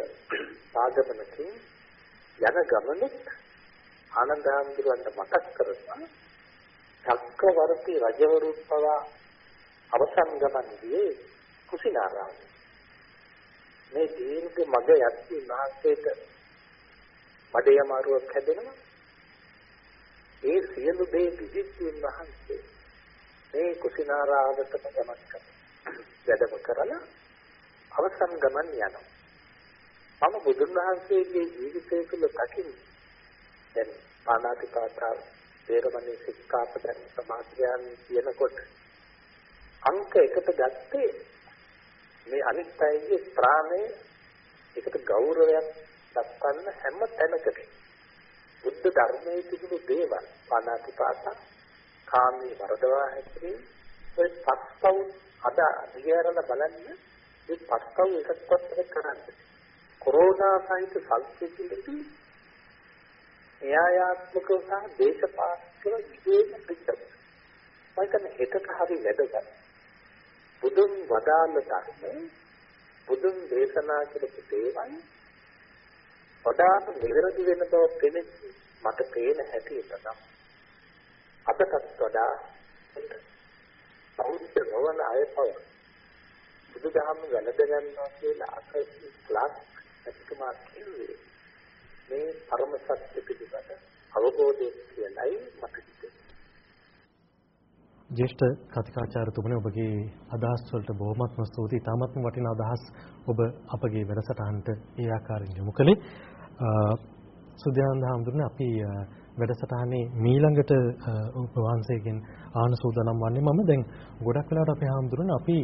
සාගමනකින් යන ගමනුත් ආනන්ද හාමුදුරුවන්ට මතක් කරනවා චක්‍රවර්ති රජවරුන් පවා අවසන් ගමන්දී කුසිනාරාම. මේ දීර්ඝ මග යද්දී මහසේට මඩේ අමාරුවක් හැදෙනවා. ඒ සියලු දේ විදිත්තුන් වහන්සේ මේ කුසිනාරාවටම ගමන් කරනවා වැඩම කරලා අවසන් ගමන් යනවා. මම බුදුන් වහන්සේගේ ජීවිතය තුළ දකින්නේ දැන් පාණාතිපාතා වේරමණී සික්ඛාපදං සමාධියන් කියනකොට අංක එකට ගත්තේ මේ අනිත් අයගේ ප්‍රාණය ඒකට ගෞරවයක් දක්වන්න හැම තැනකදී බුද්ධ ධර්මයේ තිබුණු දේවල් පාණාතිපාතා කාමී වරදවා හැසිරීම ඔය පස්පව් අද දිගහැරලා බලන්න මේ පස්පව් එකක්වත් කරන්නේ කොරෝනා සහිත සංස්කෘතියකදී න්‍යායාත්මකව සහ දේශපාලනිකව විශේෂ පිටක. මම කියන්නේ හිතක හරි වැදගත්. බුදුන් වදාළ ධර්ම බුදුන් දේශනා කරපු දේවල් වඩාත් නිවැරදි වෙන බව පෙනෙන මට පේන හැටියට නම් අදටත් වඩා බෞද්ධ නොවන අය පව බුදුදහම වැළඳ ගන්නවා කියලා අකල් ක්ලාස් එකතුමා කිව්වේ මේ පරම සත්‍ය පිළිබඳ අවබෝධය කියලයි මට හිතෙන්නේ. ජේෂ්ඨ කතිකාචාර්යතුමනි ඔබගේ අදහස් වලට බොහොමත්ම ස්තුතියි. තාමත්ම වටිනා අදහස් ඔබ අපගේ වැඩසටහනට ඒ ආකාරයෙන් යොමු කළේ. සුද්ධානන්ද හාමුදුරනේ අපි වැඩසටහනේ මීළඟට ඔබ වහන්සේගෙන් ආන සූදානම් වන්නේ මම දැන් ගොඩක් වෙලාවට අපේ හාමුදුරනේ අපි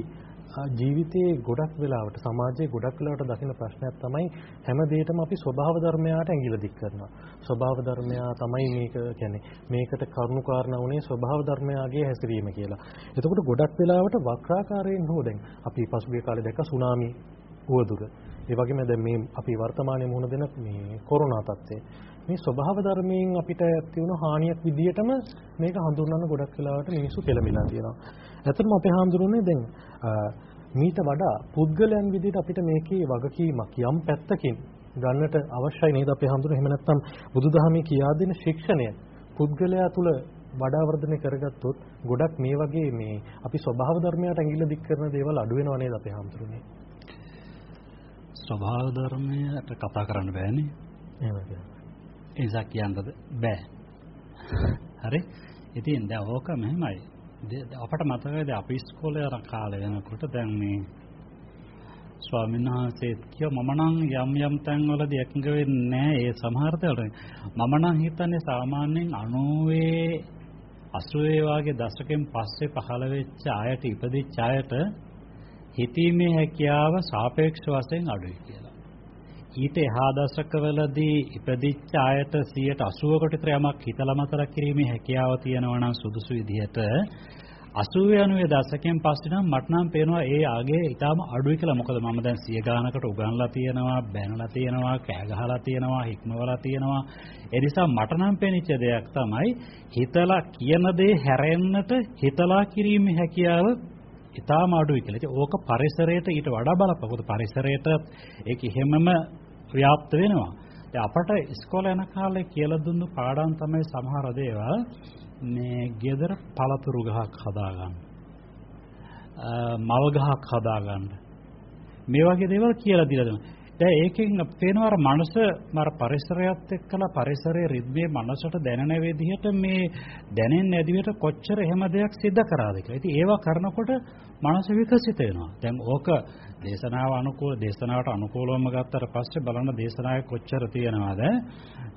ජීවිතයේ ගොඩක් වෙලාවට සමාජයේ ගොඩක් වෙලාවට දකින ප්‍රශ්නයක් තමයි හැම දෙයකම අපි ස්වභාව ධර්මයාට ඇඟිල්ල දික් කරනවා. ස්වභාව ධර්මයා තමයි මේක කියන්නේ මේකට කරුණු කාරණා උනේ ස්වභාව ධර්මයාගේ හැසිරීම කියලා. එතකොට ගොඩක් වෙලාවට වක්‍රාකාරයෙන් හෝ දැන් අපි පසුගිය කාලේ දැක්ක සුනාමි උවදුර. ඒ වගේම දැන් මේ අපි වර්තමානයේ මුහුණ දෙන මේ කොරෝනා තත්ත්වය. මේ ස්වභාව ධර්මයෙන් අපිට ඇති වුණු හානියක් විදියටම මේක හඳුන්වන්න ගොඩක් වෙලාවට මිනිස්සු පෙළඹිලා තියෙනවා. ඇත්තටම අපේ හාමුදුරනේ දැන් මීට වඩා පුද්ගලයන් විදිහට අපිට මේකේ වගකීමක් යම් පැත්තකින් ගන්නට අවශ්‍යයි නේද අපේ හාමුදුරනේ එහෙම නැත්නම් බුදුදහමේ කියා දෙන ශික්ෂණය පුද්ගලයා තුල වඩා වර්ධනය කරගත්තොත් ගොඩක් මේ වගේ මේ අපි ස්වභාව ධර්මයට ඇඟිල්ල දික් කරන දේවල් අඩු වෙනව නේද අපේ හාමුදුරනේ ස්වභාව ධර්මයට කතා කරන්න බෑනේ. එහෙමද ඒසක් කියන්නද? බෑ. හරි. ඉතින් දැන් ඕක මෙහෙමයි. අපට මතකයිද අපි ඉස්කෝලේ යන කාලේ වෙනකොට දැන් මේ ස්වාමීන් වහන්සේත් කිය මම නම් යම් යම් තැන්වලදී එකඟ වෙන්නේ නැහැ ඒ සමහර තැන්වල මම නම් හිතන්නේ සාමාන්‍යයෙන් 90 80 වාගේ දශකෙන් පස්සේ පහළ වෙච්ච අයට ඉපදිච්ච අයට හිතීමේ හැකියාව සාපේක්ෂ වශයෙන් අඩුයි කියලා. ඊට එහා දශකවලදී ඉපදිච්ච අයට 180කට විතර යමක් හිතලා මතර කිරීමේ හැකියාව තියෙනවා නම් සුදුසු විදිහට 80 90 දශකයෙන් පස්සේ නම් මට නම් පේනවා ඒ ආගේ ඊටාම අඩුයි කියලා. මොකද මම දැන් 100 ගානකට උගන්ලා තියෙනවා, බැනලා තියෙනවා, කෑ ගහලා තියෙනවා, හික්මවලා තියෙනවා. ඒ නිසා මට නම් පේනිච්ච දෙයක් තමයි හිතලා කියන දේ හැරෙන්නට හිතලා කිරීමේ හැකියාව ඊටාම අඩුයි කියලා. ඉතින් ඕක පරිසරයට ඊට වඩා බලපෑම. පරිසරයට ඒක හැමම ව්‍යාප්ත වෙනවා. දැන් අපට ඉස්කෝලේ යන කාලේ කියලා දුන්නු පාඩම් තමයි සමහර දේවල් මේ ගෙදර පළතුරු ගහක් හදාගන්න. මල් ගහක් හදාගන්න. මේ වගේ දේවල් කියලා දීලා දෙනවා. දැන් ඒකෙන් පේනවා අර මනස මර පරිසරයත් එක්කලා පරිසරයේ රිද්මේ මනසට දැනෙන විදිහට මේ දැනෙන්නේ නැති විදිහට කොච්චර එහෙම දෙයක් සිද්ධ කරාද කියලා. ඉතින් ඒවා කරනකොට මනස විකසිත වෙනවා. දැන් ඕක දේශනාව අනුකූල දේශනාවට අනුකූලවම ගත්තට පස්සේ බලන්න දේශනාවේ කොච්චර තියෙනවද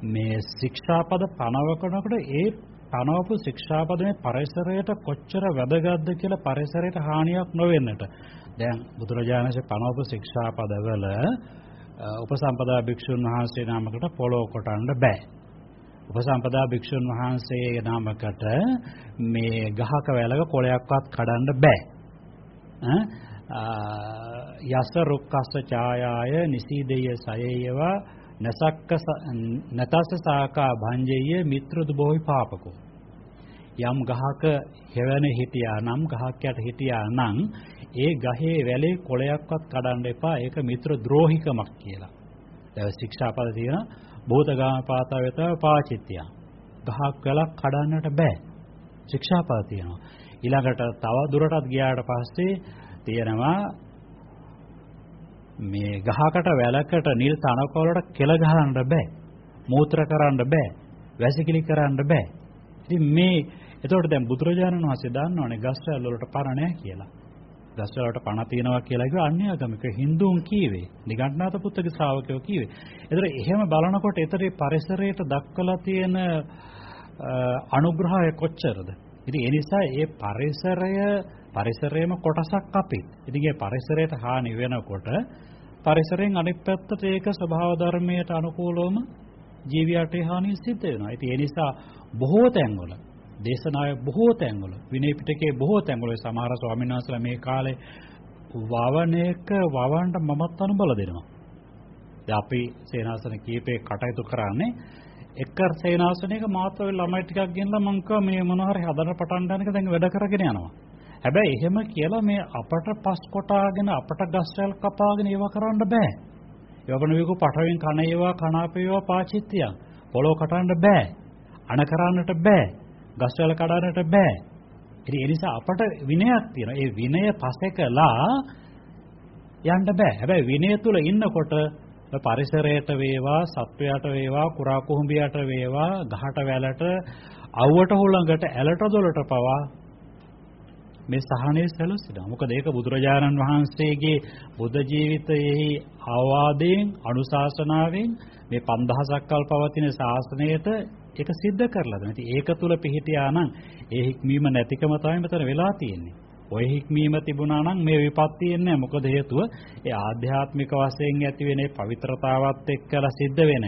මේ ශික්ෂාපද පනවකනකොට ඒ පනවපු ශික්ෂාපද මේ පරිසරයට කොච්චර වැදගත්ද කියලා පරිසරයට හානියක් නොවෙන්නට දැන් බුදුරජාණන්සේ පනවපු ශික්ෂාපදවල උපසම්පදා භික්ෂුන් වහන්සේ නමකට පොළොව කොටන්න බෑ. උපසම්පදා භික්ෂුන් වහන්සේ නමකට මේ ගහක වැලක කොළයක්වත් කඩන්න බෑ. යස රුක්කස්ස ඡායාය නිසීදේය සයේයව නසක්ක නතස සාකා භංජේය මිත්‍රදු බොහි පාපකෝ යම් ගහක හැවෙන හිටියා නම් ගහක් යට හිටියා නම් ඒ ගහේ වැලේ කොළයක්වත් කඩන්න එපා ඒක මිත්‍ර ද්‍රෝහිකමක් කියලා. දැන් ශික්ෂාපද තියෙන භූතගාම පාතා වෙත පාචිත්‍ය. ගහක් වැලක් කඩන්නට බෑ. ශික්ෂාපද තියෙනවා. ඊළඟට තව දුරටත් ගියාට පස්සේ තියෙනවා මේ ගහකට වැලකට නිල් තනකොළට කෙල ගහන්න බෑ. මූත්‍ර කරන්න බෑ. වැසිකිලි කරන්න බෑ. ඉතින් මේ එතකොට දැන් බුදුරජාණන් වහන්සේ දන්නවනේ ගස් රැල් වලට පණ නැහැ කියලා. ගස් රැල් වලට පණ තියනවා කියලා කිව්ව අන්‍යගමික හින්දුන් කීවේ. නිගණ්ඨනාත පුත්තගේ ශ්‍රාවකයෝ කීවේ. ඒතර එහෙම බලනකොට ඒතරේ පරිසරයට දක්වලා තියෙන අනුග්‍රහය කොච්චරද? ඉතින් ඒ නිසා ඒ පරිසරය පරිසරයේම කොටසක් අපිත්. ඉතින් ඒ පරිසරයට හානි වෙනකොට පරිසරයෙන් අනිත් පැත්තට ඒක ස්වභාව ධර්මයට අනුකූලවම ජීවියට හානිය සිද්ධ වෙනවා. ඉතින් ඒ නිසා බොහෝ තැන්වල දේශනාවේ බොහෝ තැන්වල විනය පිටකයේ බොහෝ තැන්වල සමහර ස්වාමීන් වහන්සේලා මේ කාලේ වවණේක වවන්න මමත් අනුබල දෙනවා. දැන් අපි සේනාසන කීපේ කටයුතු කරන්නේ එක සේනාසනයක මාත්‍ර ළමයි ටිකක් ගෙනලා මං කව මේ මොන හරි හදන්න පටන් ගන්නක දැන් වැඩ කරගෙන යනවා. හැබැයි එහෙම කියලා මේ අපට පස් කොටාගෙන අපට ගස්වැල් කපාගෙන ඒවා කරන්න බෑ. ඒවා කරන වේකෝ පටවෙන් කන ඒවා කනාපේවා පාචිත්‍යයන්. පොළොව කටන්න බෑ. අණ කරන්නට බෑ. ගස්වැල් කඩන්නට බෑ. ඉතින් ඒ නිසා අපට විනයක් තියෙනවා. ඒ විනය පසෙකලා යන්න බෑ. හැබැයි විනය තුල ඉන්නකොට පරිසරයට වේවා, සත්වයාට වේවා, කුරා කුහුඹියට වේවා, ගහට වැලට, අවුවට හුළඟට, ඇලට දොලට පවා මේ සහනය සැලසෙනවා. මොකද ඒක බුදුරජාණන් වහන්සේගේ බුද්ධ ජීවිතයේ ආවාදයෙන් අනුශාසනාවෙන් මේ 5000ක් කල් පවතින ශාසනයට ඒක सिद्ध කරලා දෙනවා. ඉතින් ඒක තුල පිහිටියා නම් ඒ හික්මීම නැතිකම තමයි මෙතන වෙලා තියෙන්නේ. ඔය හික්මීම තිබුණා නම් මේ විපත්ති එන්නේ මොකද හේතුව ඒ ආධ්‍යාත්මික වශයෙන් ඇති වෙන පවිත්‍රතාවත් එක්කලා සිද්ධ වෙන.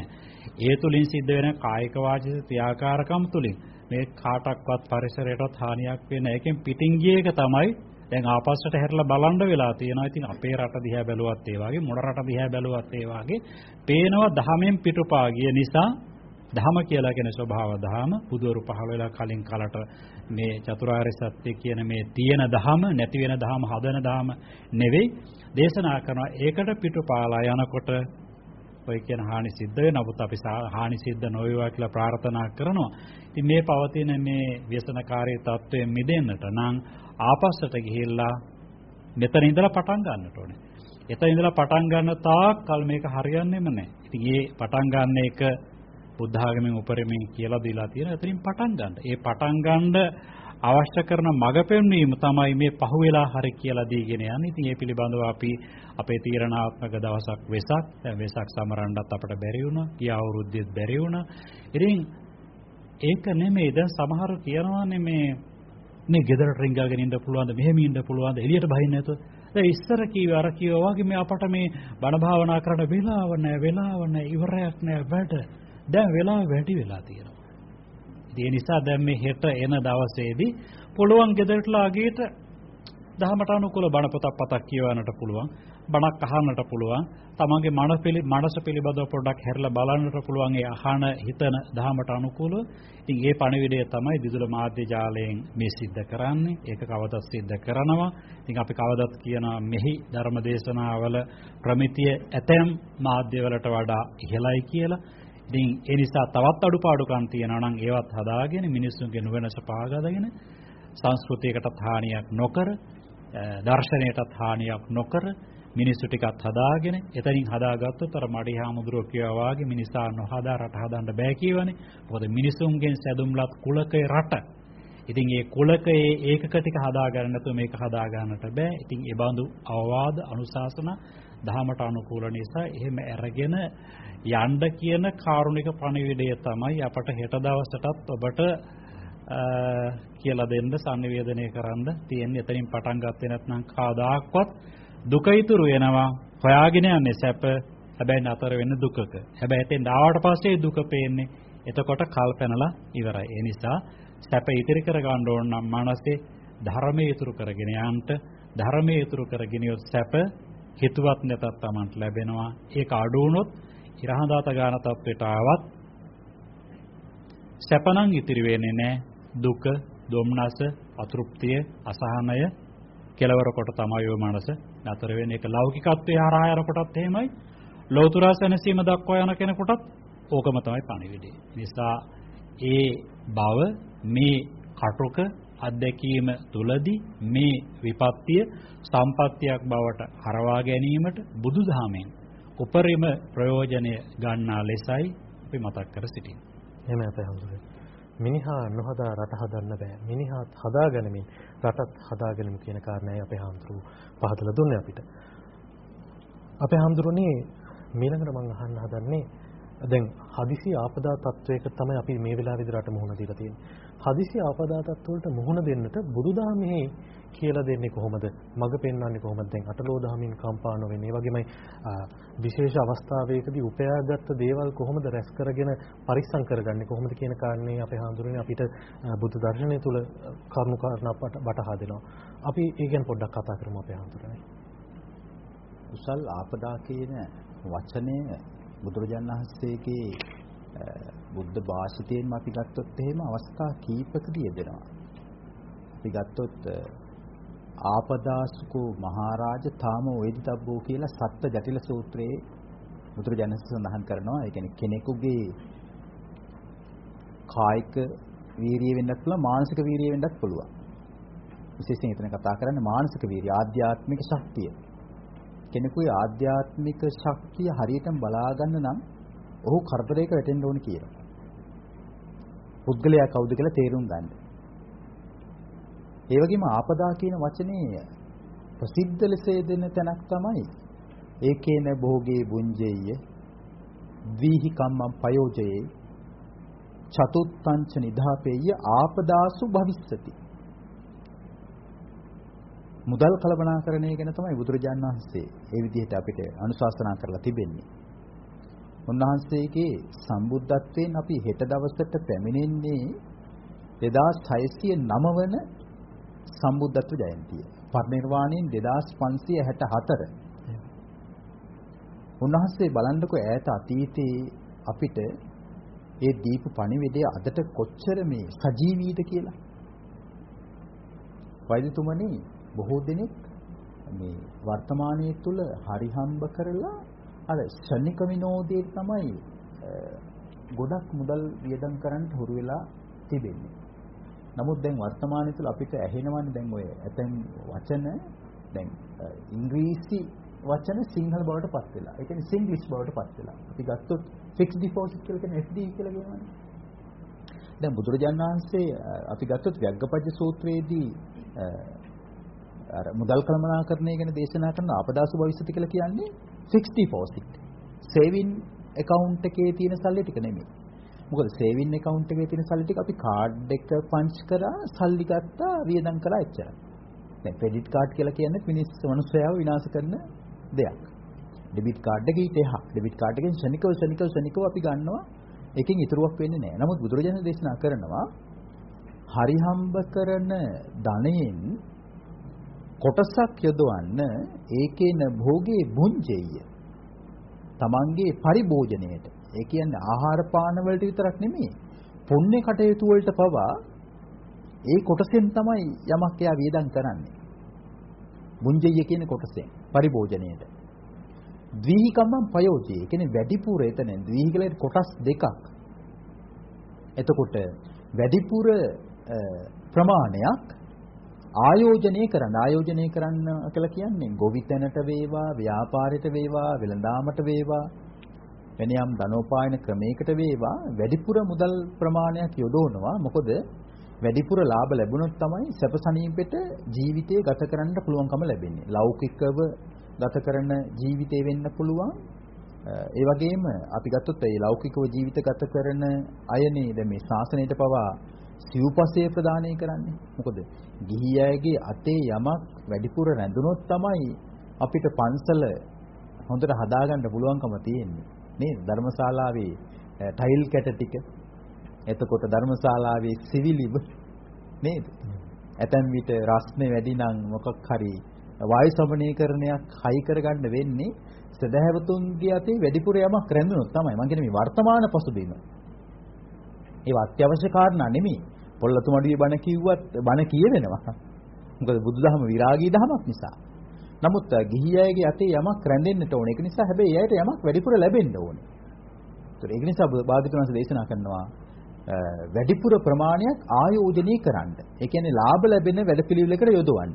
ඒ තුලින් සිද්ධ වෙන කායික වාචික ක්‍රියාකාරකම් තුලින්. මේ කාටක්වත් පරිසරයටවත් හානියක් වෙන එකෙන් පිටින් ගිය එක තමයි දැන් ආපස්සට හැරිලා බලන්න වෙලා තියෙනවා. ඉතින් අපේ රට දිහා බැලුවත් ඒ වගේ මොන රට දිහා බැලුවත් ඒ වගේ පේනවා දහමෙන් පිටුපා ගිය නිසා ධම කියලා කියන ස්වභාව ධම බුදුරු පහළ වෙලා කලින් කලට මේ චතුරාර්ය සත්‍ය කියන මේ තියෙන ධම නැති වෙන ධම හදන ධම නෙවෙයි දේශනා කරනවා ඒකට පිටුපාලා යනකොට ඔය කියන හානි සිද්ධ වෙන නමුත් අපි හානි සිද්ධ නොවේවා කියලා ප්‍රාර්ථනා කරනවා. ඉතින් මේ පවතින මේ ව්‍යසනකාරී තත්වයෙන් මිදෙන්නට නම් ආපස්සට ගිහිල්ලා මෙතන ඉඳලා පටන් ගන්නට ඕනේ. එතන ඉඳලා පටන් ගන්න තාක් කල් මේක හරියන්නේම නැහැ. ඉතින් මේ පටන් ගන්න එක බුද්ධ ආගමෙන් උපරිමයෙන් කියලා දීලා තියෙන. එතනින් පටන් ගන්න. ඒ පටන් ගන්න අවශ්‍ය කරන මඟ පෙන්වීම තමයි මේ පහුවෙලා හරි කියලා දීගෙන යන්නේ. ඉතින් ඒ පිළිබඳව අපි අපේ තීරණාත්මක දවසක් වෙසක් දැන් වෙසක් සමරන්නත් අපට බැරි වුණා. ගිය අවුරුද්දෙත් බැරි වුණා. ඉතින් ඒක නෙමෙයි දැන් සමහර කියනවානේ මේ මේ ගෙදරට රිංගාගෙන ඉන්න පුළුවන්ද මෙහෙම ඉන්න පුළුවන්ද එළියට බහින්න නැතුව දැන් ඉස්සර කීවේ අර කීවා වගේ මේ අපට මේ බණ භාවනා කරන්න වෙලාව නැහැ වෙලාව නැහැ ඉවරයක් නැහැ වැඩ දැන් වෙලාව වැඩි වෙලා තියෙනවා. ඒ නිසා දැන් මේ හෙට එන දවසේදී පුළුවන් ගෙදරටලා අගේට දහමට අනුකූල බණ පොතක් පතක් කියවන්නට පුළුවන් බණක් අහන්නට පුළුවන්. තමන්ගේ මනස පිළි මනස පිළිබඳව පොඩ්ඩක් හැරිලා බලන්නට පුළුවන් ඒ අහන හිතන දහමට අනුකූලව. ඉතින් ඒ පණිවිඩය තමයි දිදුල මාධ්‍ය ජාලයෙන් මේ සිද්ධ කරන්නේ. ඒක කවදත් සිද්ධ කරනවා. ඉතින් අපි කවදත් කියනවා මෙහි ධර්ම දේශනාවල ප්‍රමිතිය ඇතැම් මාධ්‍යවලට වඩා ඉහළයි කියලා. ඉතින් ඒ නිසා තවත් අඩුපාඩුකම් තියෙනවා නම් ඒවත් හදාගෙන මිනිස්සුන්ගේ නුවණස පාගාගෙන සංස්කෘතියකට හානියක් නොකර දර්ශනයටත් හානියක් නොකර මිනිස්සු ටිකත් හදාගෙන එතනින් හදාගත්තොත් අර මඩේ හාමුදුරුවෝ කියවා වගේ මිනිසා නොහදා රට හදන්න බෑ කියවනේ. මොකද මිනිසුන්ගෙන් සැදුම්ලත් කුලකේ රට. ඉතින් ඒ කුලකයේ ඒකක ටික හදා ගන්න නැතුව මේක හදා ගන්නට බෑ. ඉතින් ඒ බඳු අවවාද අනුශාසන දහමට අනුකූල නිසා එහෙම අරගෙන යන්න කියන කාරුණික පණිවිඩය තමයි අපට හෙට දවසටත් ඔබට කියලා දෙන්න sannivedanaya කරන්න තියෙන්නේ. එතනින් පටන් ගත්තේ නැත්නම් කවදාක්වත් දුක ඉතුරු වෙනවා. හොයාගෙන යන්නේ සැප. හැබැයි නතර වෙන්න දුකක. හැබැයි එතෙන් ආවට පස්සේ දුක පේන්නේ. එතකොට කල් පැනලා ඉවරයි. ඒ නිසා සැප ඉතිරි කර ගන්න ඕන නම් මනසේ ධර්මයේ ඉතුරු කරගෙන යන්න ධර්මයේ ඉතුරු කරගෙන යොත් සැප හිතුවත් නැතත් Tamanට ලැබෙනවා. ඒක අඩු වුණොත් ඉරහඳාත ගාන තත්වයට ආවත් සැපනම් ඉතිරි වෙන්නේ නැහැ. දුක, දුම්නස, අතෘප්තිය, අසහනය කෙලවර කොට තමයි ඔය මනස නතර වෙන්නේ. ඒක ලෞකිකත්වයේ හරහා යනකොටත් එහෙමයි. ලෞතර සැනසීම දක්වා යන කෙනෙකුටත් ඕකම තමයි පණිවිඩය. නිසා ඒ බව මේ කටුක අත්දැකීම තුලදී මේ විපත්තිය සම්පත්තියක් බවට හරවා ගැනීමට බුදුදහමෙන් උපරිම ප්‍රයෝජනය ගන්නා ලෙසයි අපි මතක් කර සිටින්නේ. එහෙම අපේ හඳුනේ. මිනිහා නොහදා රට හදන්න බෑ. මිනිහාත් හදාගනිමින් රටත් හදාගනිමු කියන කාරණායි අපේ හඳුරු පහදලා දුන්නේ අපිට. අපේ හඳුරුනේ මීළඟට මම අහන්න හදන්නේ දැන් හදිසි ආපදා තත්වයක තමයි අපි මේ වෙලාවේදී රට මුහුණ දීලා තියෙන්නේ. හදිසි ආපදා තත්වවලට මුහුණ දෙන්නට බුදුදහමේ කියලා දෙන්නේ කොහොමද? මඟ පෙන්වන්නේ කොහොමද? දැන් අටලෝ දහමින් කම්පා නොවෙන්නේ. ඒ වගේමයි විශේෂ අවස්ථාවකදී උපයාගත් දේවල් කොහොමද රැස් කරගෙන පරිස්සම් කරගන්නේ කොහොමද කියන කාරණේ අපේ හාමුදුරනේ අපිට බුද්ධ දර්ශනය තුල කරුණු කාරණා වටහා දෙනවා. අපි ඒ ගැන පොඩ්ඩක් කතා කරමු අපේ හාමුදුරනේ. කුසල් ආපදා කියන වචනය බුදුරජාණන් වහන්සේගේ බුද්ධ භාෂිතයෙන්ම අපි ගත්තොත් එහෙම අවස්ථා කීපකදී යෙදෙනවා. අපි ගත්තොත් ආපදාසුකෝ මහරජ තාම වේදිතබ්බෝ කියලා සත්ත්ව ජටිල සූත්‍රයේ බුදුරජාණන් සඳහන් කරනවා. ඒ කියන්නේ කෙනෙකුගේ කායික වීරිය වෙන්නත් පුළුවන් මානසික වීරිය වෙන්නත් පුළුවන්. විශේෂයෙන් එතන කතා කරන්නේ මානසික වීරිය ආධ්‍යාත්මික ශක්තිය. කෙනෙකුගේ ආධ්‍යාත්මික ශක්තිය හරියටම බලා ගන්න නම් ඔහු කරදරයක වැටෙන්න ඕන කියලා. පුද්ගලයා කවුද කියලා තේරුම් ගන්න. ඒ වගේම ආපදා කියන වචනේ ප්‍රසිද්ධ ලෙස දෙන තැනක් තමයි ඒකේන භෝගේ බුඤ්ජෙය්‍ය දීහි කම්මං පයෝජයේ චතුත්තංච නිධාපේය ආපදාසු භවිස්සති මුදල් කළමනාකරණය ගැන තමයි බුදුරජාණන් වහන්සේ ඒ විදිහට අපිට අනුශාසනා කරලා තිබෙන්නේ. උන්වහන්සේගේ සම්බුද්ධත්වයෙන් අපි හෙට දවසට පැමිණෙන්නේ 2609 වන සම්බුද්ධත්ව ජයන්තිය. පරිනිර්වාණයෙන් 2564. උන්වහන්සේ බලන්නකො ඈත අතීතයේ අපිට ඒ දීප පණිවිඩය අදට කොච්චර මේ සජීවීද කියලා. වෛද්‍යතුමනි බොහෝ දෙනෙක් මේ වර්තමානයේ තුල හරි හම්බ කරලා අර ශනික විනෝදයේ තමයි ගොඩක් මුදල් වියදම් කරන්න හුරු වෙලා තිබෙන්නේ. නමුත් දැන් වර්තමානයේ තුල අපිට ඇහෙනවනේ දැන් ඔය ඇතැම් වචන දැන් ඉංග්‍රීසි වචන සිංහල බවට පත් වෙලා. ඒ කියන්නේ සිංග්ලිෂ් බවට පත් වෙලා. අපි ගත්තොත් ෆික්ස් ඩිපොසිට් කියලා කියන FD කියලා කියනවනේ. දැන් බුදුරජාණන් වහන්සේ අපි ගත්තොත් ව්‍යග්ගපජ්ජ සූත්‍රයේදී අර මුදල් කළමනාකරණය ගැන දේශනා කරන ආපදාසු භවිෂ්‍යති කියලා කියන්නේ ෆික්ස් ඩිපොසිට්. සේවින් account එකේ තියෙන සල්ලි ටික නෙමෙයි. මොකද සේවින් account එකේ තියෙන සල්ලි ටික අපි කාඩ් එක පංච් කරා සල්ලි ගත්තා වියදම් කළා එච්චරයි. දැන් ක්‍රෙඩිට් කාඩ් කියලා කියන්නේ මිනිස්සු මනුස්සයව විනාශ කරන දෙයක්. ඩෙබිට් කාඩ් එක ඊට එහා. ඩෙබිට් කාඩ් එකෙන් ශනිකව ශනිකව ශනිකව අපි ගන්නවා. එකකින් ඉතුරුවක් වෙන්නේ නැහැ. නමුත් බුදුරජාණන් දේශනා කරනවා හරි හම්බ කරන ධනයෙන් කොටසක් යොදවන්න ඒකේන භෝගේ භුංජෙය. තමන්ගේ පරිභෝජනයට. ඒ කියන්නේ ආහාර පාන වලට විතරක් නෙමෙයි. පුණ්‍ය කටයුතු වලට පවා ඒ කොටසෙන් තමයි යමක් එයා වියදම් කරන්නේ. භුංජෙය කියන කොටසෙන් පරිභෝජනයට. ද්විහිකම්මං පයෝජේ. ඒ කියන්නේ වැඩිපුර එතන ද්විහි කියලා කොටස් දෙකක්. එතකොට වැඩිපුර ප්‍රමාණයක් ආයෝජනය කරන්න ආයෝජනය කරන්න කියලා කියන්නේ ගොවිතැනට වේවා ව්‍යාපාරයට වේවා වෙළඳාමට වේවා වෙන යම් ධනෝපායන ක්‍රමයකට වේවා වැඩිපුර මුදල් ප්‍රමාණයක් යොදවනවා මොකද වැඩිපුර ලාභ ලැබුණොත් තමයි සැපසනීපෙට ජීවිතය ගත කරන්න පුළුවන්කම ලැබෙන්නේ ලෞකිකව ගත කරන ජීවිතේ වෙන්න පුළුවන් ඒ වගේම අපි ගත්තොත් ඒ ලෞකිකව ජීවිත ගත කරන අයනේ දැන් මේ ශාසනයට පවා සිව්පසය ප්‍රදානය කරන්නේ. මොකද ගිහි අයගේ අතේ යමක් වැඩිපුර රැඳුනොත් තමයි අපිට පන්සල හොඳට හදාගන්න පුළුවන්කම තියෙන්නේ. නේද? ධර්මශාලාවේ ටයිල් කැට ටික එතකොට ධර්මශාලාවේ සිවිලිව නේද? ඇතැම් විට රස්නේ වැඩි නම් මොකක් හරි වායු සමනීකරණයක් හයි කරගන්න වෙන්නේ සදහැවතුන්ගේ අතේ වැඩිපුර යමක් රැඳුනොත් තමයි. මම කියන්නේ මේ වර්තමාන පසුබිම. ඒවා අත්‍යවශ්‍ය කාරණා නෙමෙයි. පොල්ලතුමඩියේ බණ කිව්වත් බණ කියවෙනවා. මොකද බුදුදහම විරාගී දහමක් නිසා. නමුත් ගිහි අයගේ අතේ යමක් රැඳෙන්නට ඕන. ඒක නිසා හැබැයි එයාට යමක් වැඩිපුර ලැබෙන්න ඕනේ. ඒතර ඒක නිසා භාග්‍යතුන්ස දේශනා කරනවා වැඩිපුර ප්‍රමාණයක් ආයෝජනය කරන්න. ඒ කියන්නේ ලාභ ලැබෙන වැඩපිළිවෙලකට යොදවන්න.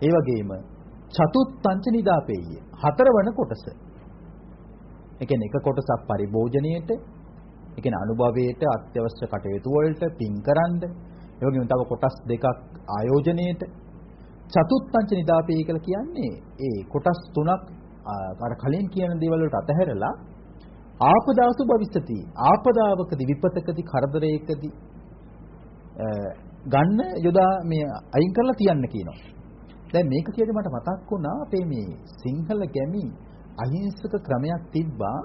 ඒ වගේම චතුත්ථංච නිදාපේය. හතරවන කොටස. ඒ කියන්නේ එක කොටසක් පරිභෝජනයේට, ඒ කියන්නේ අනුභවයට අත්‍යවශ්‍ය කටයුතු වලට පින්කරනද, ඒ වගේම තව කොටස් දෙකක් ආයෝජනයේට චතුත්ථංච නිදාපේය කියලා කියන්නේ ඒ කොටස් තුනක් අර කලින් කියන දේවල් වලට අතහැරලා ආපදාසු භවිෂති ආපදාවකදී විපතකදී කරදරයකදී ගන්න යොදා මේ අයින් කරලා තියන්න කියනවා. දැන් මේක කියද්දි මට මතක් වුණා අපේ මේ සිංහල ගැමි අහිංසක ක්‍රමයක් තිබ්බා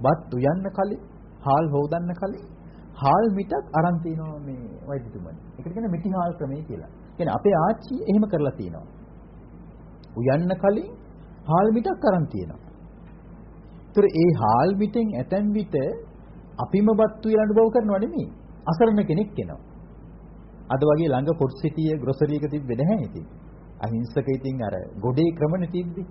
බත් උයන්න කලින් හාල් හොදන්න කලින් හාල් මිටක් අරන් තිනවා මේ වෛද්‍යතුමනි. ඒකට කියන්නේ මිටි හාල් ක්‍රමය කියලා. කියන්නේ අපේ ආච්චි එහෙම කරලා තිනවා. උයන්න කලින් හාල් මිටක් අරන් තිනවා. ඒතර ඒ හාල් මිටෙන් ඇතැම් විට අපිම බත් උයලා අනුභව කරනව නෙමෙයි. අසරණ කෙනෙක් එනවා. අද වගේ ළඟ පොට් සිටිය ග්‍රොසරි එක තිබ්බේ නැහැ ඉතින්. අහිංසක ඉතින් අර ගොඩේ ක්‍රමනේ තිබ්බේ.